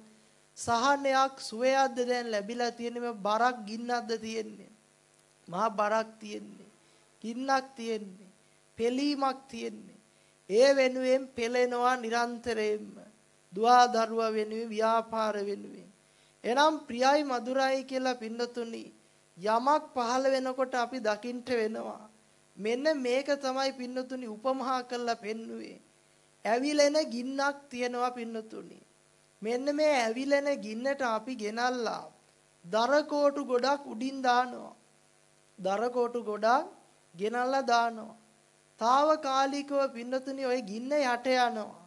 සහනයක් සුවයක්ද දැන් ලැබිලා තියෙන්නේ? මේ බරක් ගින්නක්ද තියෙන්නේ? මහා බරක් තියෙන්නේ. ගින්නක් තියෙන්නේ. පෙලීමක් තියෙන්නේ. ඒ වෙනුවෙන් පෙලෙනවා නිරන්තරයෙන්ම දුවදරුව වෙනුවෙන් ව්‍යාපාර වෙනුවෙන් එනම් ප්‍රියයි මధుරයි කියලා පින්නතුණි යමක් පහළ වෙනකොට අපි දකින්ට වෙනවා. මෙන්න මේක තමයි පින්නතුනි උපමහා කරලා පෙන්නුවේ. ඇවිලෙන ගින්නක් තියෙනවා පින්නතුනි. මෙන්න මේ ඇවිලෙන ගින්නට අපි ගෙනල්ලා දරකෝටු ගොඩක් උඩින් දානවා. දරකෝටු ගොඩක් ගෙනල්ලා දානවා. తాවකාලිකව පින්නතුනි ওই ගින්න යට යනවා.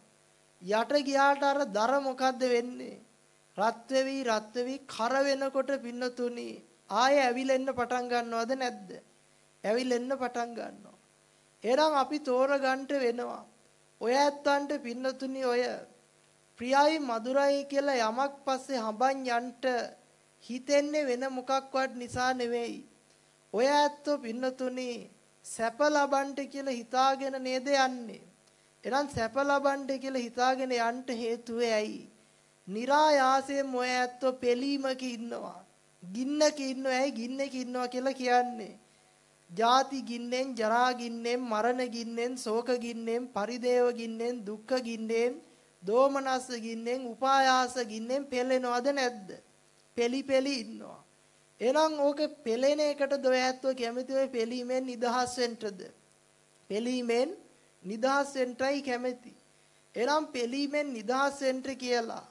යට ගියාට අර දර මොකද්ද වෙන්නේ? රත් වෙවි රත් වෙවි කර වෙනකොට පින්නතුනි ආය ඇවිලෙන්න පටන් ගන්නවද නැද්ද? ඇවිලෙන්න පටන් ගන්නවා. එහෙනම් අපි තෝරගන්න වෙනවා. ඔය ඇත්තන්ට පින්නතුනි ඔය ප්‍රියයි මధుරයි කියලා යමක් පස්සේ හඹන් යන්ට හිතෙන්නේ වෙන මොකක්වත් නිසා නෙවෙයි. ඔය ඇත්තෝ පින්නතුනි සැප ලබන්ට කියලා හිතාගෙන නේද යන්නේ. එහෙනම් සැප ලබන්ට කියලා හිතාගෙන යන්න හේතුව ඇයි? નિરાයාසයෙන් ඔය ඇත්තෝ පෙලීමක ඉන්නවා. ගින්නක ඉන්නවා ඇයි ගින්නක ඉන්නවා කියලා කියන්නේ. ජාති ගින්නෙන් ජරා ගින්නෙන් මරණ ගින්නෙන් ශෝක ගින්නෙන් පරිදේව ගින්නෙන් දුක්ඛ ගින්නෙන් දෝමනස්ස ගින්නෙන් උපායාස ගින්නෙන් පෙළෙනවද නැද්ද? පෙලි පෙලි ඉන්නවා. එහෙනම් ඕක පෙළෙන එකට දොයැත්තෝ කැමති ඔය පෙලීමෙන් නිදහස් වෙන්නද? පෙලීමෙන් නිදහස් වෙන්නයි කැමති. එහෙනම් පෙලීමෙන් නිදහස් වෙන්න කියලා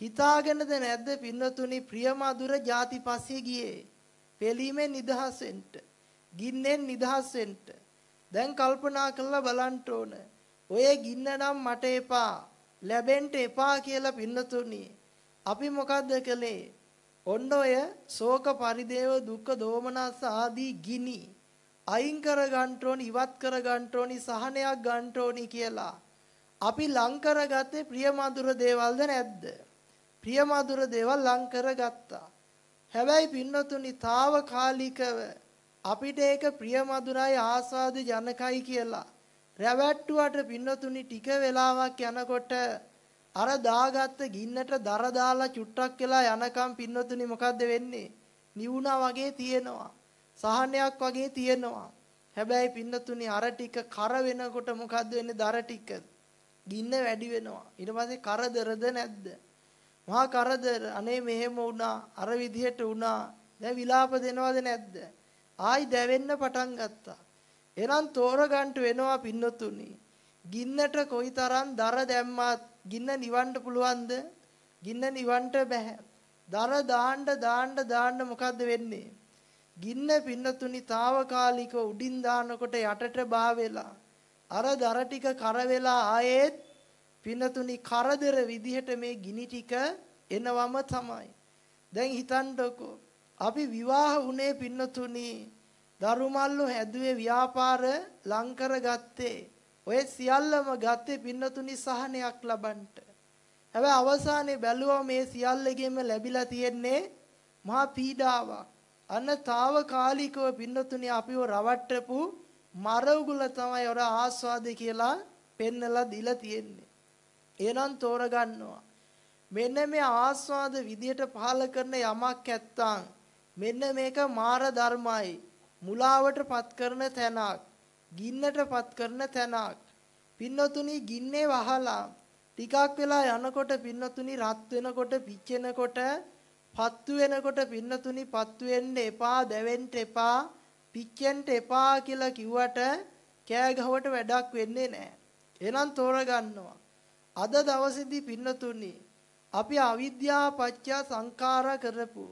හිතාගෙනද නැද්ද පින්නතුනි ප්‍රියමధుර ಜಾති පස්සේ ගියේ? පෙලීමෙන් නිදහස් වෙන්න. ගින්නෙන් නිදහස් වෙන්න. දැන් කල්පනා කරලා බලන්න ඕන. ඔය ගින්න නම් මට එපා. ලැබෙන්න එපා කියලා පින්නතුනි. අපි මොකද්ද කළේ? ඔන්න ඔය ශෝක පරිදේව දුක්ඛ දෝමනස් ආදී ගිනි අයින් කර ගන්න ඕනි ඉවත් කර ගන්න ඕනි සහනයක් ගන්න ඕනි කියලා අපි ලං කරගත්තේ ප්‍රියමధుර දේවල්ද නැද්ද? ප්‍රියමధుර දේවල් ලං කරගත්තා. හැබැයි පින්නතුනි తాවකාලිකව අපිට ඒක ප්‍රියමధుරයි ආස්වාද ජනකයි කියලා රැවැට්ටුවට පින්නතුනි ටික වෙලාවක් යනකොට අර දාගත්ත ගින්නට දර දාලා චුට්ටක් වෙලා යනකම් පින්නතුනි මොකද්ද වෙන්නේ? නිවුණා වගේ තියෙනවා. සහනයක් වගේ තියෙනවා. හැබැයි පින්නතුනි අර ටික කර වෙනකොට මොකද්ද වෙන්නේ? දර ටික ගින්න වැඩි වෙනවා. ඊට පස්සේ කරදරද නැද්ද? මහා කරදර අනේ මෙහෙම වුණා අර විදිහට වුණා. දැන් විලාප දෙනවද නැද්ද? ආයි දැවෙන්න පටන් ගත්තා. එනම් තෝරගන්න වෙනවා පින්නතුනි. ගින්නට කොයිතරම් දර දැම්මත් ගින්න නිවන්න පුළුවන්ද? ගින්න නිවන්න බෑ. දර දාන්න දාන්න දාන්න මොකද්ද වෙන්නේ? ගින්න පින්නතුනි తాවකාලික උඩින් දානකොට යටට බා වෙලා අර දර ටික කර වෙලා ආයෙත් පින්නතුනි කරදර විදිහට මේ ගිනි ටික එනවම තමයි. දැන් හිතන්නකෝ අපි විවාහ වුණේ පින්නතුනි දරුමල්ලු හැදුවේ ව්‍යාපාර ලං කරගත්තේ ඔය සියල්ලම ගත්තේ පින්නතුනි සහනයක් ලබන්නට. හැබැයි අවසානයේ බැලුවා මේ සියල්ලගෙම ලැබිලා තියෙන්නේ මහා පීඩාවක්. අන්න తాවකාලිකව පින්නතුනි අපිව රවට්ටපු මරවුගුල තමයි ඔර ආස්වාද කියලා පෙන්නලා දීලා තියෙන්නේ. එහෙනම් තෝරගන්නවා. මෙන්න මේ ආස්වාද විදියට පහල කරන යමක් ඇත්තං මෙන්න මේක මාර ධර්මයි. මුලාවටපත් කරන තැනක්. ගින්නටපත් කරන තැනක්. පින්නතුනි ගින්නේ වහලා ටිකක් වෙලා යනකොට පින්නතුනි රත් වෙනකොට පිච්චෙනකොට පත්තු වෙනකොට පින්නතුනි පත්තු වෙන්න එපා දැවෙන්න එපා පිච්චෙන්න එපා කියලා කිව්වට කෑ ගහුවට වැඩක් වෙන්නේ නැහැ. එහෙනම් තෝරගන්නවා. අද දවසේදී පින්නතුනි අපි අවිද්‍යාව පත්‍ය සංඛාර කරපු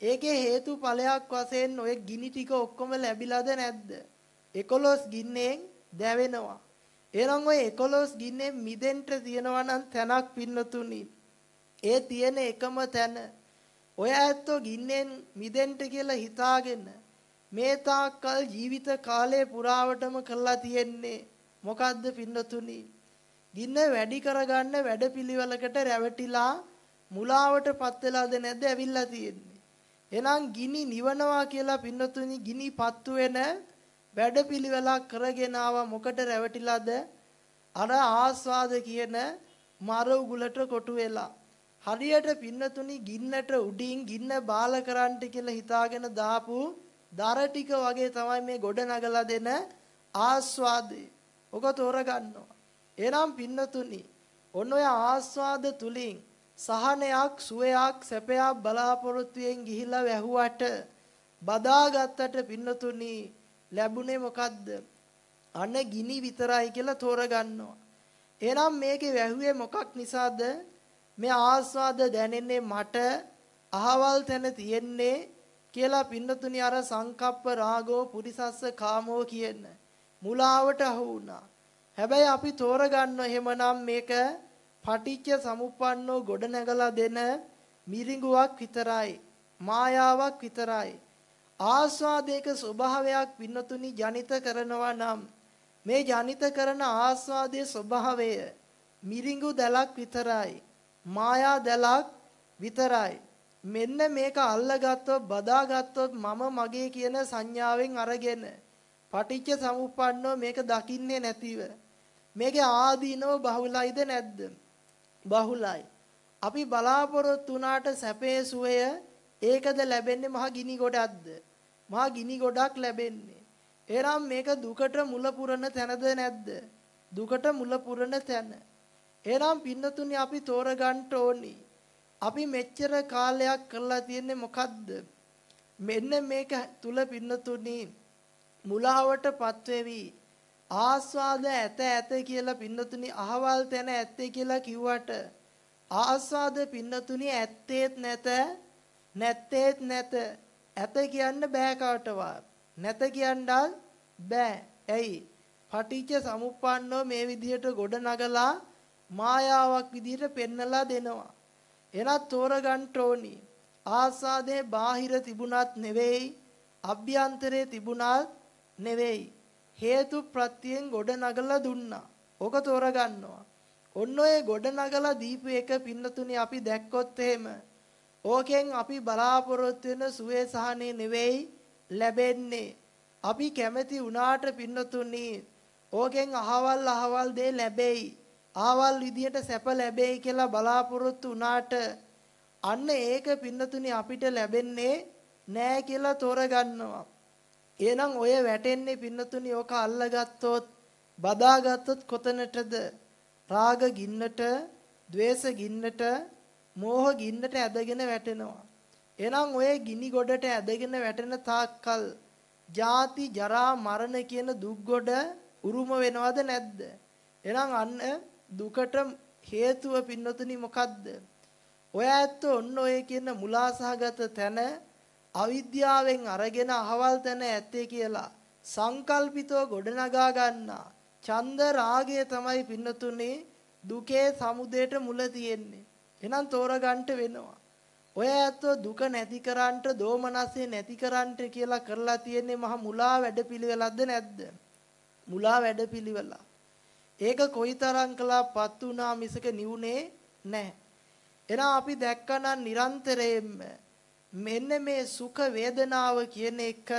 ඒකේ හේතුඵලයක් වශයෙන් ඔය ගිනි ටික ඔක්කොම ලැබිලාද නැද්ද? 11 ගින්නෙන් දැවෙනවා. එහෙනම් ওই 11 ගින්නෙන් මිදෙන්න තියනවා නම් තැනක් පින්නතුනි. ඒ තියෙන එකම තැන ඔය ඇත්තෝ ගින්නෙන් මිදෙන්න කියලා හිතාගෙන මේ තාක්කල් ජීවිත කාලය පුරාවටම කරලා තියෙන්නේ මොකද්ද පින්නතුනි? ගින්න වැඩි කරගන්න වැඩපිළිවෙලකට රැවටිලා මුලාවටපත් වෙලාද නැද්ද ඇවිල්ලා තියෙන්නේ. එහෙනම් ගිනි නිවනවා කියලා පින්නතුනි ගිනි පත්තු වෙන වැඩපිළිවෙලක් කරගෙන ආවා මොකට රැවටිලාද? අර ආස්වාද කියන මර උගුලට කොටු වෙලා. හරියට පින්නතුනි ගින්නට උඩින් ගින්න බාල කරන්නට කියලා හිතාගෙන දාපු දර ටික වගේ තමයි මේ ගොඩ නගලා දෙන ආස්වාදේ. ඔක තෝරගන්නවා. එනම් පින්නතුනි ඔන්න ඔය ආස්වාද තුලින් සහනයක් සුවයක් සැපයක් බලාපොරොත්තුෙන් ගිහිලා වැහුවට බදාගත්තට පින්නතුනි ලැබුණේ මොකද්ද? අන ගිනි විතරයි කියලා තෝරගන්නවා. එහෙනම් මේකේ වැහුවේ මොකක් නිසාද? මේ ආස්වාද දැනෙන්නේ මට අහවල් තැන තියෙන්නේ කියලා පින්නතුනි අර සංකප්ප රාගෝ පුරිසස්ස කාමෝ කියන මුලාවට අහු වුණා. හැබැයි අපි තෝරගන්න එහෙමනම් මේක පටිච්ච සමුප්පන්නෝ ගොඩ නැගලා දෙන මිරිඟුවක් විතරයි මායාවක් විතරයි ආස්වාදයක ස්වභාවයක් පින්නතුනි ජනිත කරනවා නම් මේ ජනිත කරන ආස්වාදයේ ස්වභාවය මිරිඟු දැලක් විතරයි මායා දැලක් විතරයි. මෙන්න මේක අල්ලගත්තොත් බදාගත්තොත් මම මගේ කියන සංඥාවෙන් අරගෙන පටිච්ච සමුප්පන්නෝ මේක දකින්නේ නැතිව මේකේ ආදීනව බහුලයිද නැද්ද? බහුලයි. අපි බලාපොරොත්තු වුණාට සැපේ සුවය ඒකද ලැබෙන්නේ මහා ගිනි ගොඩක්ද? මහා ගිනි ගොඩක් ලැබෙන්නේ. එනම් මේක දුකට මුල පුරන තැනද නැද්ද? දුකට මුල පුරන තැන. එනම් පින්නතුනි අපි තෝරගන්න ඕනි. අපි මෙච්චර කාලයක් කරලා තියෙන්නේ මොකද්ද? මෙන්න මේක තුල පින්නතුනි මුලාවටපත් වෙවි ආස්වාද ඇත ඇත කියලා පින්නතුනි අහවල් තැන ඇත්තේ කියලා කිව්වට ආස්වාද පින්නතුනි ඇත්තේත් නැත නැත්තේත් නැත. ඇත කියන්න බෑ කාටවත්. නැත කියන්නත් බෑ. ඇයි? පටිච්ච සමුප්පන්නෝ මේ විදිහට ගොඩ නගලා මායාවක් විදිහට පෙන්නලා දෙනවා. එනත් තෝරගන්න ඕනි. ආස්වාදේ බාහිර තිබුණත් නෙවෙයි අභ්‍යන්තරේ තිබුණත් නෙවෙයි. හේතු ප්‍රත්‍යයෙන් ගොඩ නගලා දුන්නා. ඕක තෝරගන්නවා. ඔන්න ඔය ගොඩ නගලා දීපු එක පින්නතුනි අපි දැක්කොත් එහෙම. ඕකෙන් අපි බලාපොරොත්තු වෙන සුවේ සහනේ නෙවෙයි ලැබෙන්නේ. අපි කැමති වුණාට පින්නතුනි ඕකෙන් අහවල් අහවල් දේ ලැබෙයි. ආවල් විදියට සැප ලැබෙයි කියලා බලාපොරොත්තු වුණාට අන්න ඒක පින්නතුනි අපිට ලැබෙන්නේ නෑ කියලා තෝරගන්නවා. එහෙනම් ඔය වැටෙන්නේ පින්නතුනි ඕක අල්ලගත්තොත් බදාගත්තොත් කොතනටද? රාග ගින්නට, ద్వේස ගින්නට, මෝහ ගින්නට ඇදගෙන වැටෙනවා. එහෙනම් ඔය ගිනි ගොඩට ඇදගෙන වැටෙන තාක්කල් ජාති ජරා මරණ කියන දුක් ගොඩ උරුම වෙනවද නැද්ද? එහෙනම් අන්න දුකට හේතුව පින්නතුනි මොකද්ද? ඔය ඇත්ත ඔන්න ඔය කියන මුලාසහගත තැන අවිද්‍යාවෙන් අරගෙන අහවල් තැන ඇත්තේ කියලා සංකල්පිතව ගොඩනගා ගන්නා චන්ද රාගය තමයි පින්නතුනේ දුකේ සමුදයට මුල තියෙන්නේ. එහෙනම් තෝරගන්න වෙනවා. ඔය ඇත්තෝ දුක නැති කරන්නට දෝමනස්සේ නැති කරන්නට කියලා කරලා තියෙන්නේ මහ මුලා වැඩපිළිවෙලක්ද නැද්ද? මුලා වැඩපිළිවෙල. ඒක කොයිතරම් කළාපත් වුණා මිසක නිවුනේ නැහැ. එහෙනම් අපි දැක්කනම් නිරන්තරයෙන්ම මෙන්න මේ සුඛ වේදනාව කියන එක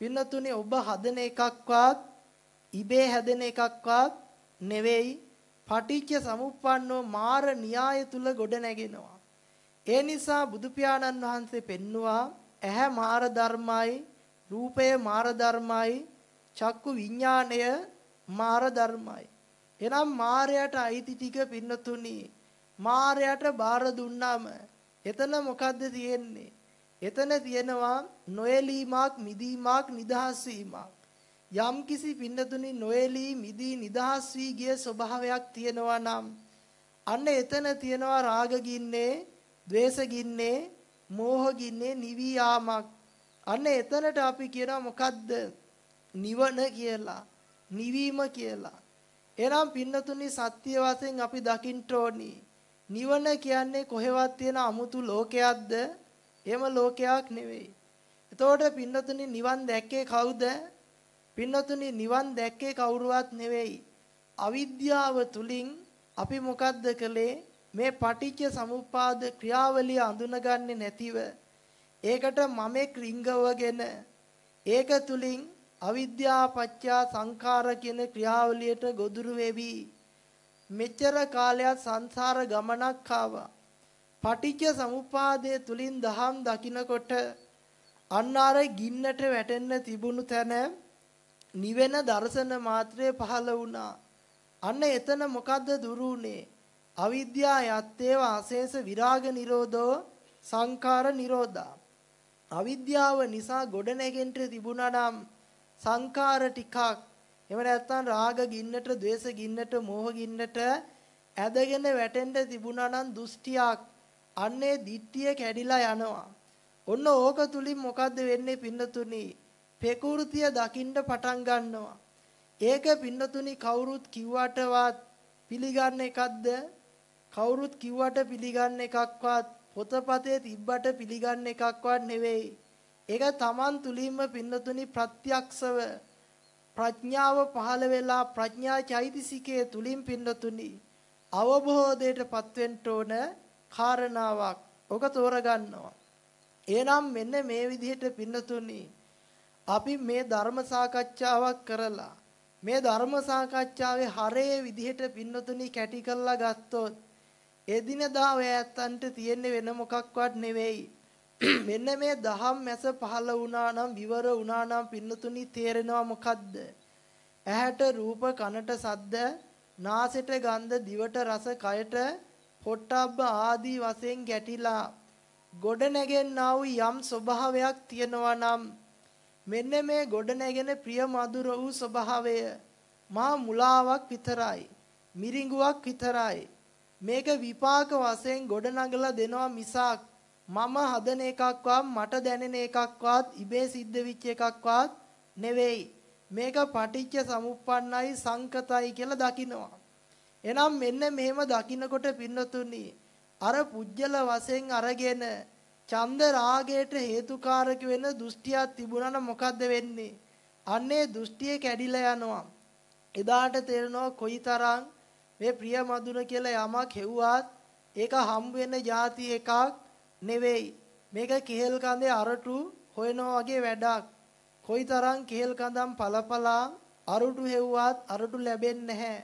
පින්නතුනේ ඔබ හදන එකක්වත් ඉබේ හැදෙන එකක්වත් නෙවෙයි පටිච්ච සමුප්පන්නෝ මාර න්‍යාය තුල ගොඩ නැගෙනවා ඒ නිසා බුදු පියාණන් වහන්සේ පෙන්නවා ඇහැ මාර ධර්මයි රූපය මාර ධර්මයි චක්කු විඥාණය මාර ධර්මයි එනම් මායයට අයිති ටික පින්නතුනි මායයට බාර දුන්නාම එතන මොකද්ද තියෙන්නේ? එතන තියෙනවා නොයලීමක්, මිදීමක්, නිදහස් වීමක්. යම් කිසි පින්නතුනි නොයලී මිදී නිදහස් වී ගිය ස්වභාවයක් තියෙනවා නම් අන්න එතන තියෙනවා රාග ගින්නේ, ద్వේස ගින්නේ, මෝහ ගින්නේ නිවි යාමක්. අන්න එතනට අපි කියනවා මොකද්ද? නිවන කියලා. නිවීම කියලා. එනම් පින්නතුනි සත්‍ය වශයෙන් අපි දකින්න ඕනි. නිවන කියන්නේ කොහෙවත් තියෙන අමුතු ලෝකයක්ද? එහෙම ලෝකයක් නෙවෙයි. එතකොට පින්නතුනි නිවන් දැක්කේ කවුද? පින්නතුනි නිවන් දැක්කේ කවුරුවත් නෙවෙයි. අවිද්‍යාව තුලින් අපි මොකද්ද කළේ? මේ පටිච්ච සමුප්පාද ක්‍රියාවලිය අඳුනගන්නේ නැතිව ඒකට මමෙක් රිංගවගෙන ඒක තුලින් අවිද්‍යා පත්‍යා සංඛාර කියන ක්‍රියාවලියට ගොදුරු වෙවි මෙච්චර කාලයක් සංසාර ගමනක් ආවා. පටිච්ච සමුපාදයේ තුලින් දහම් දකිනකොට අන්නාර ගින්නට වැටෙන්න තිබුණු තැන නිවෙන දර්ශන මාත්‍රය පහළ වුණා. අන්න එතන මොකද්ද දුරුුනේ? අවිද්‍යා යත්තේව අශේෂ විරාග නිරෝධෝ සංඛාර නිරෝධා. අවිද්‍යාව නිසා ගොඩනැගෙන්න තිබුණා නම් සංඛාර ටිකක් එහෙම නැත්නම් රාග ගින්නට, ద్వේස ගින්නට, මෝහ ගින්නට ඇදගෙන වැටෙන්න තිබුණා නම් දෘෂ්ටියක් අන්නේ දිට්ඨිය කැඩිලා යනවා. ඔන්න ඕක තුලින් මොකද්ද වෙන්නේ පින්නතුනි? පෙකුරුතිය දකින්න පටන් ගන්නවා. ඒක පින්නතුනි කවුරුත් කිව්වටවත් පිළිගන්න එකක්ද? කවුරුත් කිව්වට පිළිගන්න එකක්වත් පොතපතේ තිබ්බට පිළිගන්න එකක්වත් නෙවෙයි. ඒක Taman තුලින්ම පින්නතුනි ප්‍රත්‍යක්ෂව ප්‍රඥාව පහළ වෙලා ප්‍රඥා චෛතසිකයේ තුලින් පින්නතුනි අවබෝධයට පත්වෙන්න ඕන කාරණාවක් ඔක තෝරගන්නවා. එහෙනම් මෙන්න මේ විදිහට පින්නතුනි අපි මේ ධර්ම සාකච්ඡාවක් කරලා මේ ධර්ම සාකච්ඡාවේ හරේ විදිහට පින්නතුනි කැටි කරලා ගත්තොත් එදිනදා ඔය ඇත්තන්ට තියෙන්නේ වෙන මොකක්වත් නෙවෙයි. මෙන්න මේ දහම් මැස පහළ වුණා නම් විවර වුණා නම් පින්නතුනි තේරෙනවා මොකද්ද? ඇහැට රූප කනට සද්ද නාසයට ගන්ධ දිවට රස කයට පොට්ටබ්බ ආදී වශයෙන් ගැටිලා ගොඩ නැගෙන්නා වූ යම් ස්වභාවයක් තියෙනවා නම් මෙන්න මේ ගොඩ නැගෙන ප්‍රිය මధుර වූ ස්වභාවය. මා මුලාවක් විතරයි මිරිඟුවක් විතරයි. මේක විපාක වශයෙන් ගොඩ නගලා දෙනවා මිසක් මම හදන එකක්වත් මට දැනෙන එකක්වත් ඉබේ සිද්ධ වෙච්ච එකක්වත් නෙවෙයි. මේක පටිච්ච සමුප්පන්නයි සංකතයි කියලා දකිනවා. එනම් මෙන්න මෙහෙම දකින්නකොට පින්නතුනි අර පුජ්‍යල වශයෙන් අරගෙන චන්ද රාගයට හේතුකාරක වෙන දෘෂ්ටියක් තිබුණා නම් මොකද්ද වෙන්නේ? අන්නේ දෘෂ්ටිය කැඩිලා යනවා. එදාට තේරෙනවා කොයිතරම් මේ ප්‍රිය මధుර කියලා යමක් හෙව්වත් ඒක හම් වෙන જાති එකක් නෙවෙයි. මේක කෙහෙල් කඳේ අරටු හොයනවා වගේ වැඩක්. කොයිතරම් කෙහෙල් කඳම් පළපලා අරටු හෙව්වත් අරටු ලැබෙන්නේ නැහැ.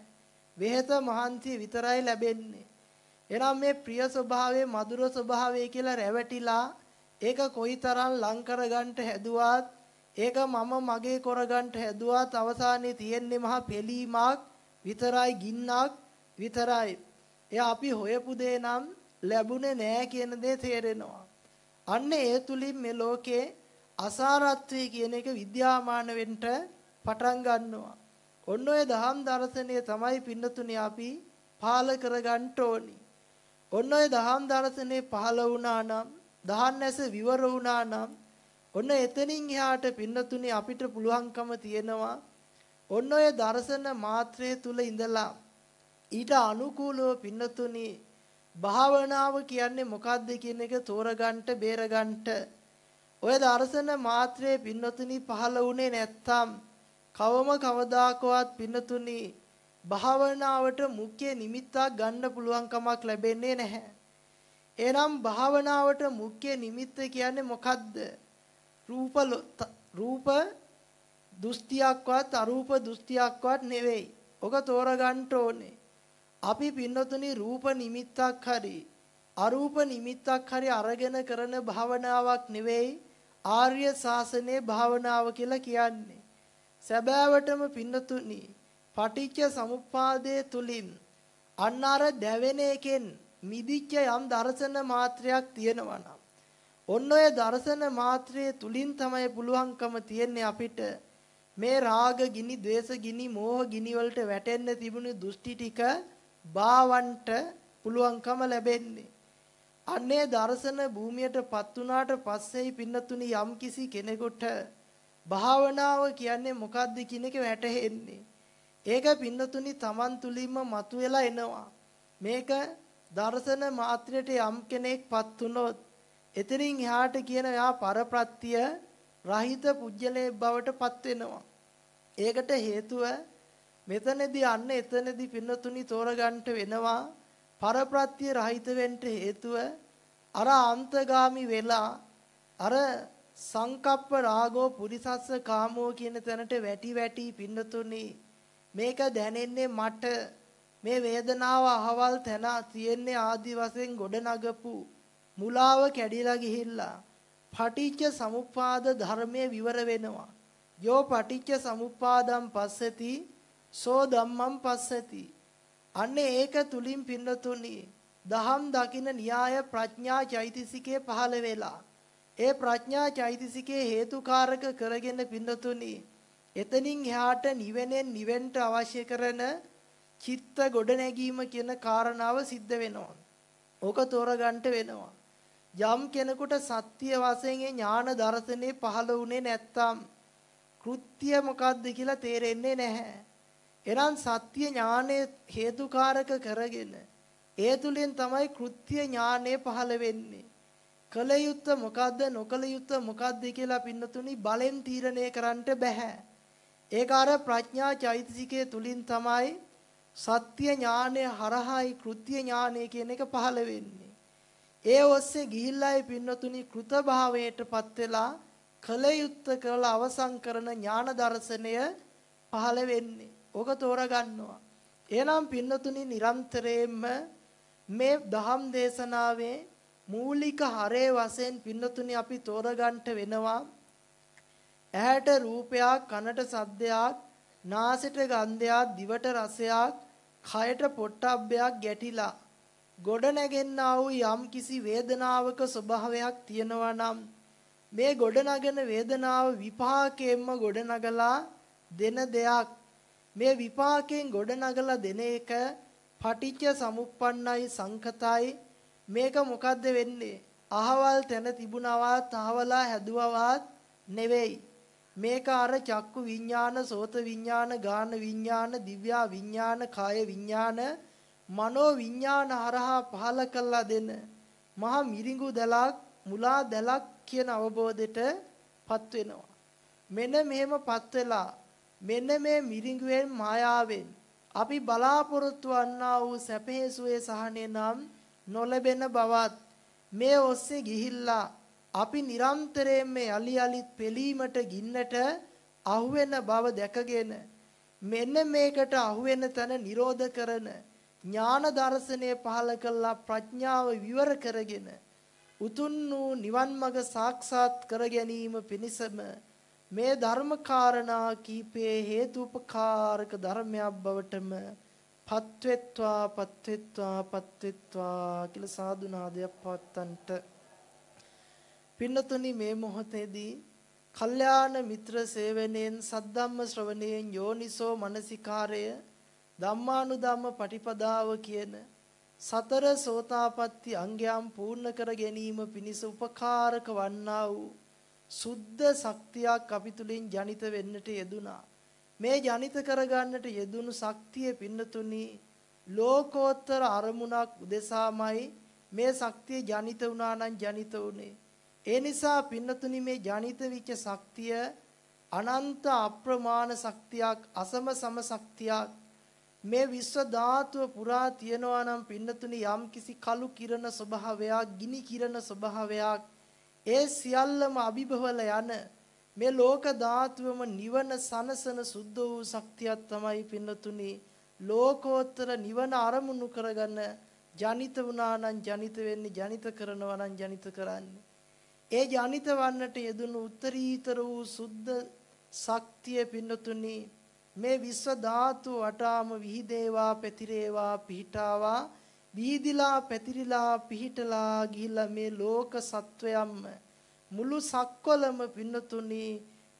වෙහෙත මහන්සිය විතරයි ලැබෙන්නේ. එනම් මේ ප්‍රිය ස්වභාවයේ මధుර ස්වභාවය කියලා රැවටිලා ඒක කොයිතරම් ලං කරගන්න හැදුවත් ඒක මම මගේ කරගන්න හැදුවත් අවසානයේ තියෙන්නේ මහා පෙලීමක් විතරයි ගින්නක් විතරයි. එය අපි හොයපු දේ නම් ලැබුණේ නෑ කියන දේ තේරෙනවා. අන්න ඒ තුලින් මේ ලෝකේ අසාරත්වය කියන එක විද්‍යාමාන වෙන්න පටන් ගන්නවා. ඔන්න ඔය දහම් දර්ශනය තමයි පින්නතුනේ අපි පාල කරගන්න ඕනි. ඔන්න ඔය දහම් දර්ශනේ පහළ වුණා නම් දහන්නැස විවර වුණා නම් ඔන්න එතනින් එහාට පින්නතුනේ අපිට පුළුවන්කම තියෙනවා ඔන්න ඔය දර්ශන මාත්‍රයේ තුල ඉඳලා ඊට අනුකූලව පින්නතුනේ භාවනාව කියන්නේ මොකද්ද කියන එක තෝරගන්න බේරගන්න. ඔය දර්ශන මාත්‍රයේ පින්නතුනි පහළ වුණේ නැත්තම් කවම කවදාකවත් පින්නතුනි භාවනාවට මුඛ්‍ය නිමිත්තක් ගන්න පුළුවන් කමක් ලැබෙන්නේ නැහැ. එනම් භාවනාවට මුඛ්‍ය නිමිත්ත කියන්නේ මොකද්ද? රූප රූප දෘෂ්ටියක්වත් අරූප දෘෂ්ටියක්වත් නෙවෙයි. ඔක තෝරගන්න ඕනේ. අපි පින්නතුනි රූප නිමිත්තක් හරි අරූප නිමිත්තක් හරි අරගෙන කරන භාවනාවක් නෙවෙයි ආර්ය ශාසනයේ භාවනාව කියලා කියන්නේ. සැබෑවටම පින්නතුනි පටිච්ච සමුප්පාදයේ තුලින් අන්න අර දැවෙන එකෙන් මිදිච්ච යම් දර්ශන මාත්‍රයක් තියෙනවා නම් ඔන්න ඔය දර්ශන මාත්‍රයේ තුලින් තමයි පුළුවන්කම තියෙන්නේ අපිට මේ රාග ගිනි, ద్వේෂ ගිනි, මෝහ ගිනි වලට වැටෙන්න තිබුණු දෘෂ්ටි ටික බාවන්ට පුළුවන්කම ලැබෙන්නේ. අන්නේ දර්ශන භූමියටපත් වුණාට පස්සේයි පින්නතුනි යම් කිසි කෙනෙකුට භාවනාව කියන්නේ මොකද්ද කියන එක වැටහෙන්නේ. ඒක පින්නතුනි Taman තුලින්ම මතුවලා එනවා. මේක දර්ශන මාත්‍රයට යම් කෙනෙක්පත් වුණොත් එතනින් එහාට කියන යා පරප්‍රත්‍ය රහිත පුජ්‍යලේ බවට පත් වෙනවා. ඒකට හේතුව මෙතනදී අන්න එතනදී පින්නතුනි තෝරගන්න වෙනවා පරප්‍රත්‍ය රහිත වෙන්න හේතුව අර අන්තගාමි වෙලා අර සංකප්ප රාගෝ පුරිසස්ස කාමෝ කියන තැනට වැටි වැටි පින්නතුනි මේක දැනෙන්නේ මට. මේ වේදනාව අහවල් තැන තියෙන්නේ ආදි වශයෙන් ගොඩනගපු මුලාව කැඩිලා ගිහිල්ලා. පටිච්ච සමුප්පාද ධර්මයේ විවර වෙනවා. යෝ පටිච්ච සමුප්පාදම් පස්සති සෝ ධම්මම් පස්සති. අන්නේ ඒක තුලින් පින්නතුනි දහම් දකින න්‍යාය ප්‍රඥා චෛතසිකයේ පහළ වෙලා. ඒ ප්‍රඥා චෛතසිකයේ හේතුකාරක කරගෙන පින්නතුනි එතනින් එහාට නිවෙනෙන් නිවෙන්න අවශ්‍ය කරන චිත්ත ගොඩනැගීම කියන කාරණාව සිද්ධ වෙනවා. ඕක තෝරගන්න වෙනවා. යම් කෙනෙකුට සත්‍ය වශයෙන් ඥාන දර්ශනේ පහළ වුණේ නැත්තම් කෘත්‍ය මොකද්ද කියලා තේරෙන්නේ නැහැ. එනම් සත්‍ය ඥානය හේතුකාරක කරගෙන ඒ තුලින් තමයි කෘත්‍ය ඥානය පහළ වෙන්නේ. කල යුත්ත මොකද්ද නොකල යුත්ත මොකද්ද කියලා පින්නතුනි බලෙන් තීරණය කරන්නට බෑ. ඒක අර ප්‍රඥා චෛතසිකයේ තුලින් තමයි සත්‍ය ඥානය හරහායි කෘත්‍ය ඥානය කියන එක පහළ වෙන්නේ. ඒ ඔස්සේ ගිහිල්ලායි පින්නතුනි කෘතභාවයටපත් වෙලා කල යුත්ත කරලා අවසන් කරන ඥාන දර්ශනය පහළ වෙන්නේ. ඕක තෝරගන්නවා. එහෙනම් පින්නතුනි නිරන්තරයෙන්ම මේ දහම් දේශනාවේ මූලික හරේ වශයෙන් පින්නතුනි අපි තෝරගන්න වෙනවා. ඇහැට රූපයක්, කනට සද්දයක්, නාසයට ගන්ධයක්, දිවට රසයක්, කයට පොට්ටබ්බයක් ගැටිලා ගොඩ නැගෙන්නා වූ යම් කිසි වේදනාවක ස්වභාවයක් තියෙනවා නම් මේ ගොඩනගෙන වේදනාව විපාකයෙන්ම ගොඩනගලා දෙන දෙයක්. මේ විපාකයෙන් ගොඩනගලා දෙන එක පටිච්ච සමුප්පන්නයි සංකතයි. මේක මොකද්ද වෙන්නේ? අහවල් තැන තිබුණවත් අහවලා හැදුවවත් නෙවෙයි. මේක අර චක්කු විඥාන සෝත විඥාන ගාන විඥාන දිව්‍යා විඥාන කාය විඥාන මනෝ විඥාන හරහා පහල කළා දෙන මහා මිරිඟු දලක් මුලා දලක් කියන අවබෝධයටපත් වෙනවා. මෙන්න මෙහෙමපත් වෙලා මෙන්න මේ මිරිඟුවෙන් මායාවෙන් අපි බලාපොරොත්තු වන්නා වූ සැපේසුවේ සහනය නම් නොලැබෙන බවත් මේ ඔස්සේ ගිහිල්ලා අපි නිරන්තරයෙන් මේ යලි යලිත් පෙලීමට ගින්නට අහුවෙන බව දැකගෙන මෙන්න මේකට අහුවෙන තැන නිරෝධ කරන ඥාන දර්ශනය පහල කළා ප්‍රඥාව විවර කරගෙන උතුම් වූ නිවන් මඟ සාක්ෂාත් කර ගැනීම පිණිසම මේ ධර්මකාරණා කීපේ හේතුපකාරක ධර්මයක් බවටම පත්වෙත්වා පත්වෙත්වා පත්වෙත්වා කියලා සාදුනාදයක් පවත්තන්ට. පින්නතුනි මේ මොහොතේදී කල්යාණ මිත්‍ර සේවනයෙන් සද්ධම්ම ශ්‍රවණයෙන් යෝනිසෝ මනසිකාරය ධම්මානුධම්ම පටිපදාව කියන සතර සෝතාපට්ටි අංගයන් පූර්ණ කර ගැනීම පිණිස උපකාරක වන්නා වූ සුද්ධ ශක්තියක් අපි තුලින් ජනිත වෙන්නට යෙදුනා. මේ ජනිත කරගන්නට යෙදුණු ශක්තිය පින්නතුනි ලෝකෝත්තර අරමුණක් උදෙසාමයි මේ ශක්තිය ජනිත වුණා නම් ජනිත වුනේ. ඒ නිසා පින්නතුනි මේ ජනිත විච්ච ශක්තිය අනන්ත අප්‍රමාණ ශක්තියක් අසම සම ශක්තියක්. මේ විශ්ව ධාතුව පුරා තියනවා නම් පින්නතුනි යම් කිසි කළු කිරණ ස්වභාවයක් ගිනි කිරණ ස්වභාවයක් ඒ සියල්ලම අභිභවල යන මේ ලෝක ධාතුවම නිවන සනසන සුද්ධ වූ ශක්තියක් තමයි පින්නතුනි ලෝකෝත්තර නිවන අරමුණු කරගන්න ජනිත වුණා නම් ජනිත වෙන්නේ ජනිත කරනවා නම් ජනිත කරන්නේ. ඒ ජනිත වන්නට යෙදුණු උත්තරීතර වූ සුද්ධ ශක්තිය පින්නතුනි මේ විශ්ව ධාතු වටාම විහිදේවා පැතිරේවා පිහිටාවා වීදිලා පැතිරිලා පිහිටලා ගිහිල්ලා මේ ලෝක සත්වයන්ම මුළු සක්වලම පින්නතුනි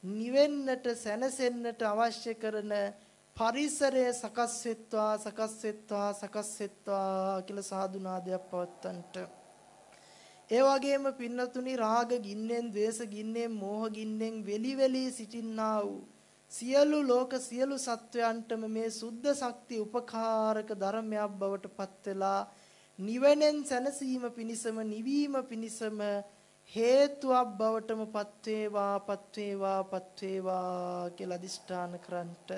නිවෙන්නට සැනසෙන්නට අවශ්‍ය කරන පරිසරය සකස් වෙත්වා සකස් වෙත්වා සකස් වෙත්වා කියලා සාදුනාදයක් පවත්තන්ට ඒ වගේම පින්නතුනි රාග ගින්නෙන් ද්වේෂ ගින්නෙන් මෝහ ගින්නෙන් වෙලි වෙලි සිටින්නා වූ සියලු ලෝක සියලු සත්වයන්ටම මේ සුද්ධ ශක්තිය උපකාරක ධර්මයක් බවට පත් වෙලා නිවනෙන් සැනසීම පිණිසම නිවීම පිණිසම හේතුවක් බවටම පත් වේවා පත් වේවා පත් වේවා කියලා අදිෂ්ඨාන කරන්ට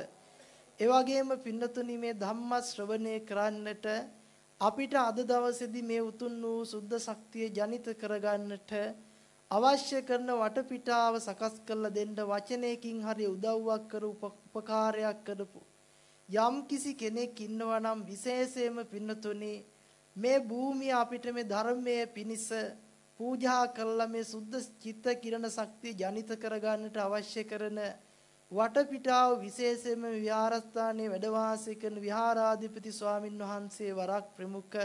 ඒ වගේම පින්නතුනි මේ ධම්ම ශ්‍රවණය කරන්නට අපිට අද දවසේදී මේ උතුම් වූ සුද්ධ ශක්තිය ජනිත කරගන්නට අවශ්‍ය කරන වටපිටාව සකස් කරලා දෙන්න වචනයකින් හරි උදව්වක් කර උපකාරයක් කරපු යම් කිසි කෙනෙක් ඉන්නවා නම් විශේෂයෙන්ම පින්නතුනේ මේ භූමිය අපිට මේ ධර්මයේ පිනිස පූජා කරලා මේ සුද්ධ චිත්ත කිරණ ශක්තිය ජනිත කරගන්නට අවශ්‍ය කරන වටපිටාව විශේෂයෙන්ම විහාරස්ථානයේ වැඩ වාසය කරන විහාරාධිපති ස්වාමින් වහන්සේ වරක් ප්‍රමුඛ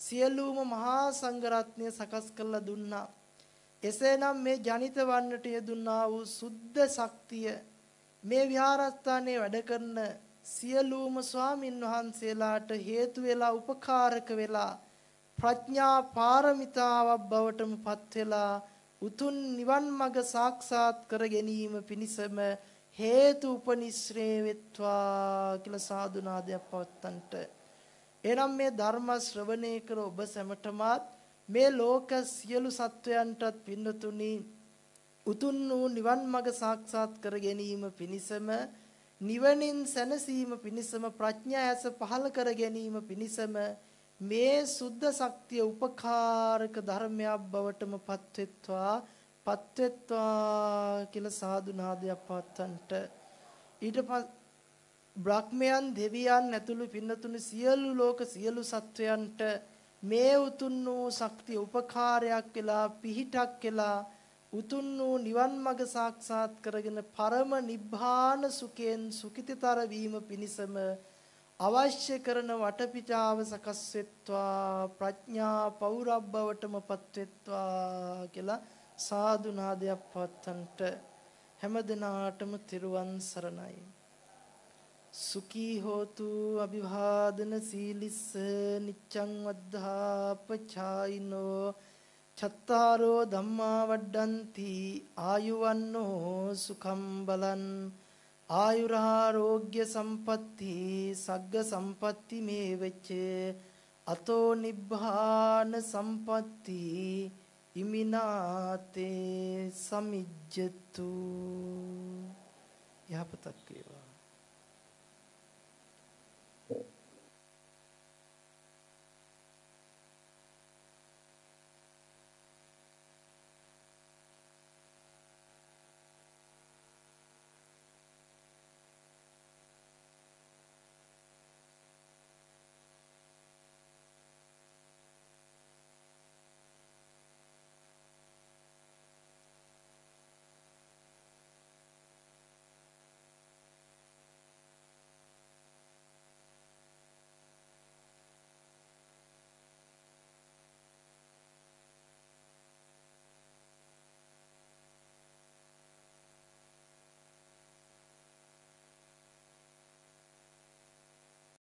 සියලුම මහා සංඝරත්නය සකස් කරලා දුන්නා. එසේනම් මේ ජනිත වන්නට යෙදුනා වූ සුද්ධ ශක්තිය මේ විහාරස්ථානයේ වැඩ කරන සියලුම ස්වාමින් වහන්සේලාට හේතු වෙලා උපකාරක වෙලා ප්‍රඥා පාරමිතාවක් බවටම පත් වෙලා උතුම් නිවන් මඟ සාක්ෂාත් කර ගැනීම පිණිසම හේතු උපනිශ්‍රේ වෙත්වා කියලා සාදුනාදයක් පවත්තන්ට. එනම් මේ ධර්ම ශ්‍රවණය කර ඔබ සැමටමත් මේ ලෝක සියලු සත්වයන්ටත් පින්නතුනි උතුම් වූ නිවන් මඟ සාක්ෂාත් කර ගැනීම පිණිසම නිවනින් සැනසීම පිණිසම ප්‍රඥා ඇස පහල කර ගැනීම පිණිසම මේ සුද්ධ ශක්තිය උපකාරක ධර්මයක් බවටම පත්වෙත්වා. පත්වෙත්වා කියලා සාදු නාදයක් පවත්තන්ට ඊට පස් බ්‍රහ්මයන් දෙවියන් ඇතුළු පින්නතුණු සියලු ලෝක සියලු සත්වයන්ට මේ උතුම් වූ ශක්තිය උපකාරයක් වෙලා පිහිටක් වෙලා උතුම් වූ නිවන් මඟ සාක්ෂාත් කරගෙන පරම නිබ්බාන සුඛයෙන් සුඛිතතර වීම පිණිසම අවශ්‍ය කරන වටපිටාව සකස් වෙත්වා ප්‍රඥා පෞරබ්බවටමපත් වෙත්වා කියලා සාදු නාදයක් පවත්තන්ට හැම දිනාටම තිරුවන් සරණයි. සුඛී හෝතු අභිවාදන සීලිස්ස නිච්ඡං වද්ධාපචායිනෝ චත්තාරෝ ධම්මා වඩ්ඩಂತಿ ආයුවන්නෝ සුඛම් බලන් ආයුරාෝග්‍ය සම්පatti සග්ග සම්පatti මේ වෙච්ච අතෝ නිබ්බාන සම්පatti ඉමිනාතේ සමිජ්ජතු. යහපතක් වේවා.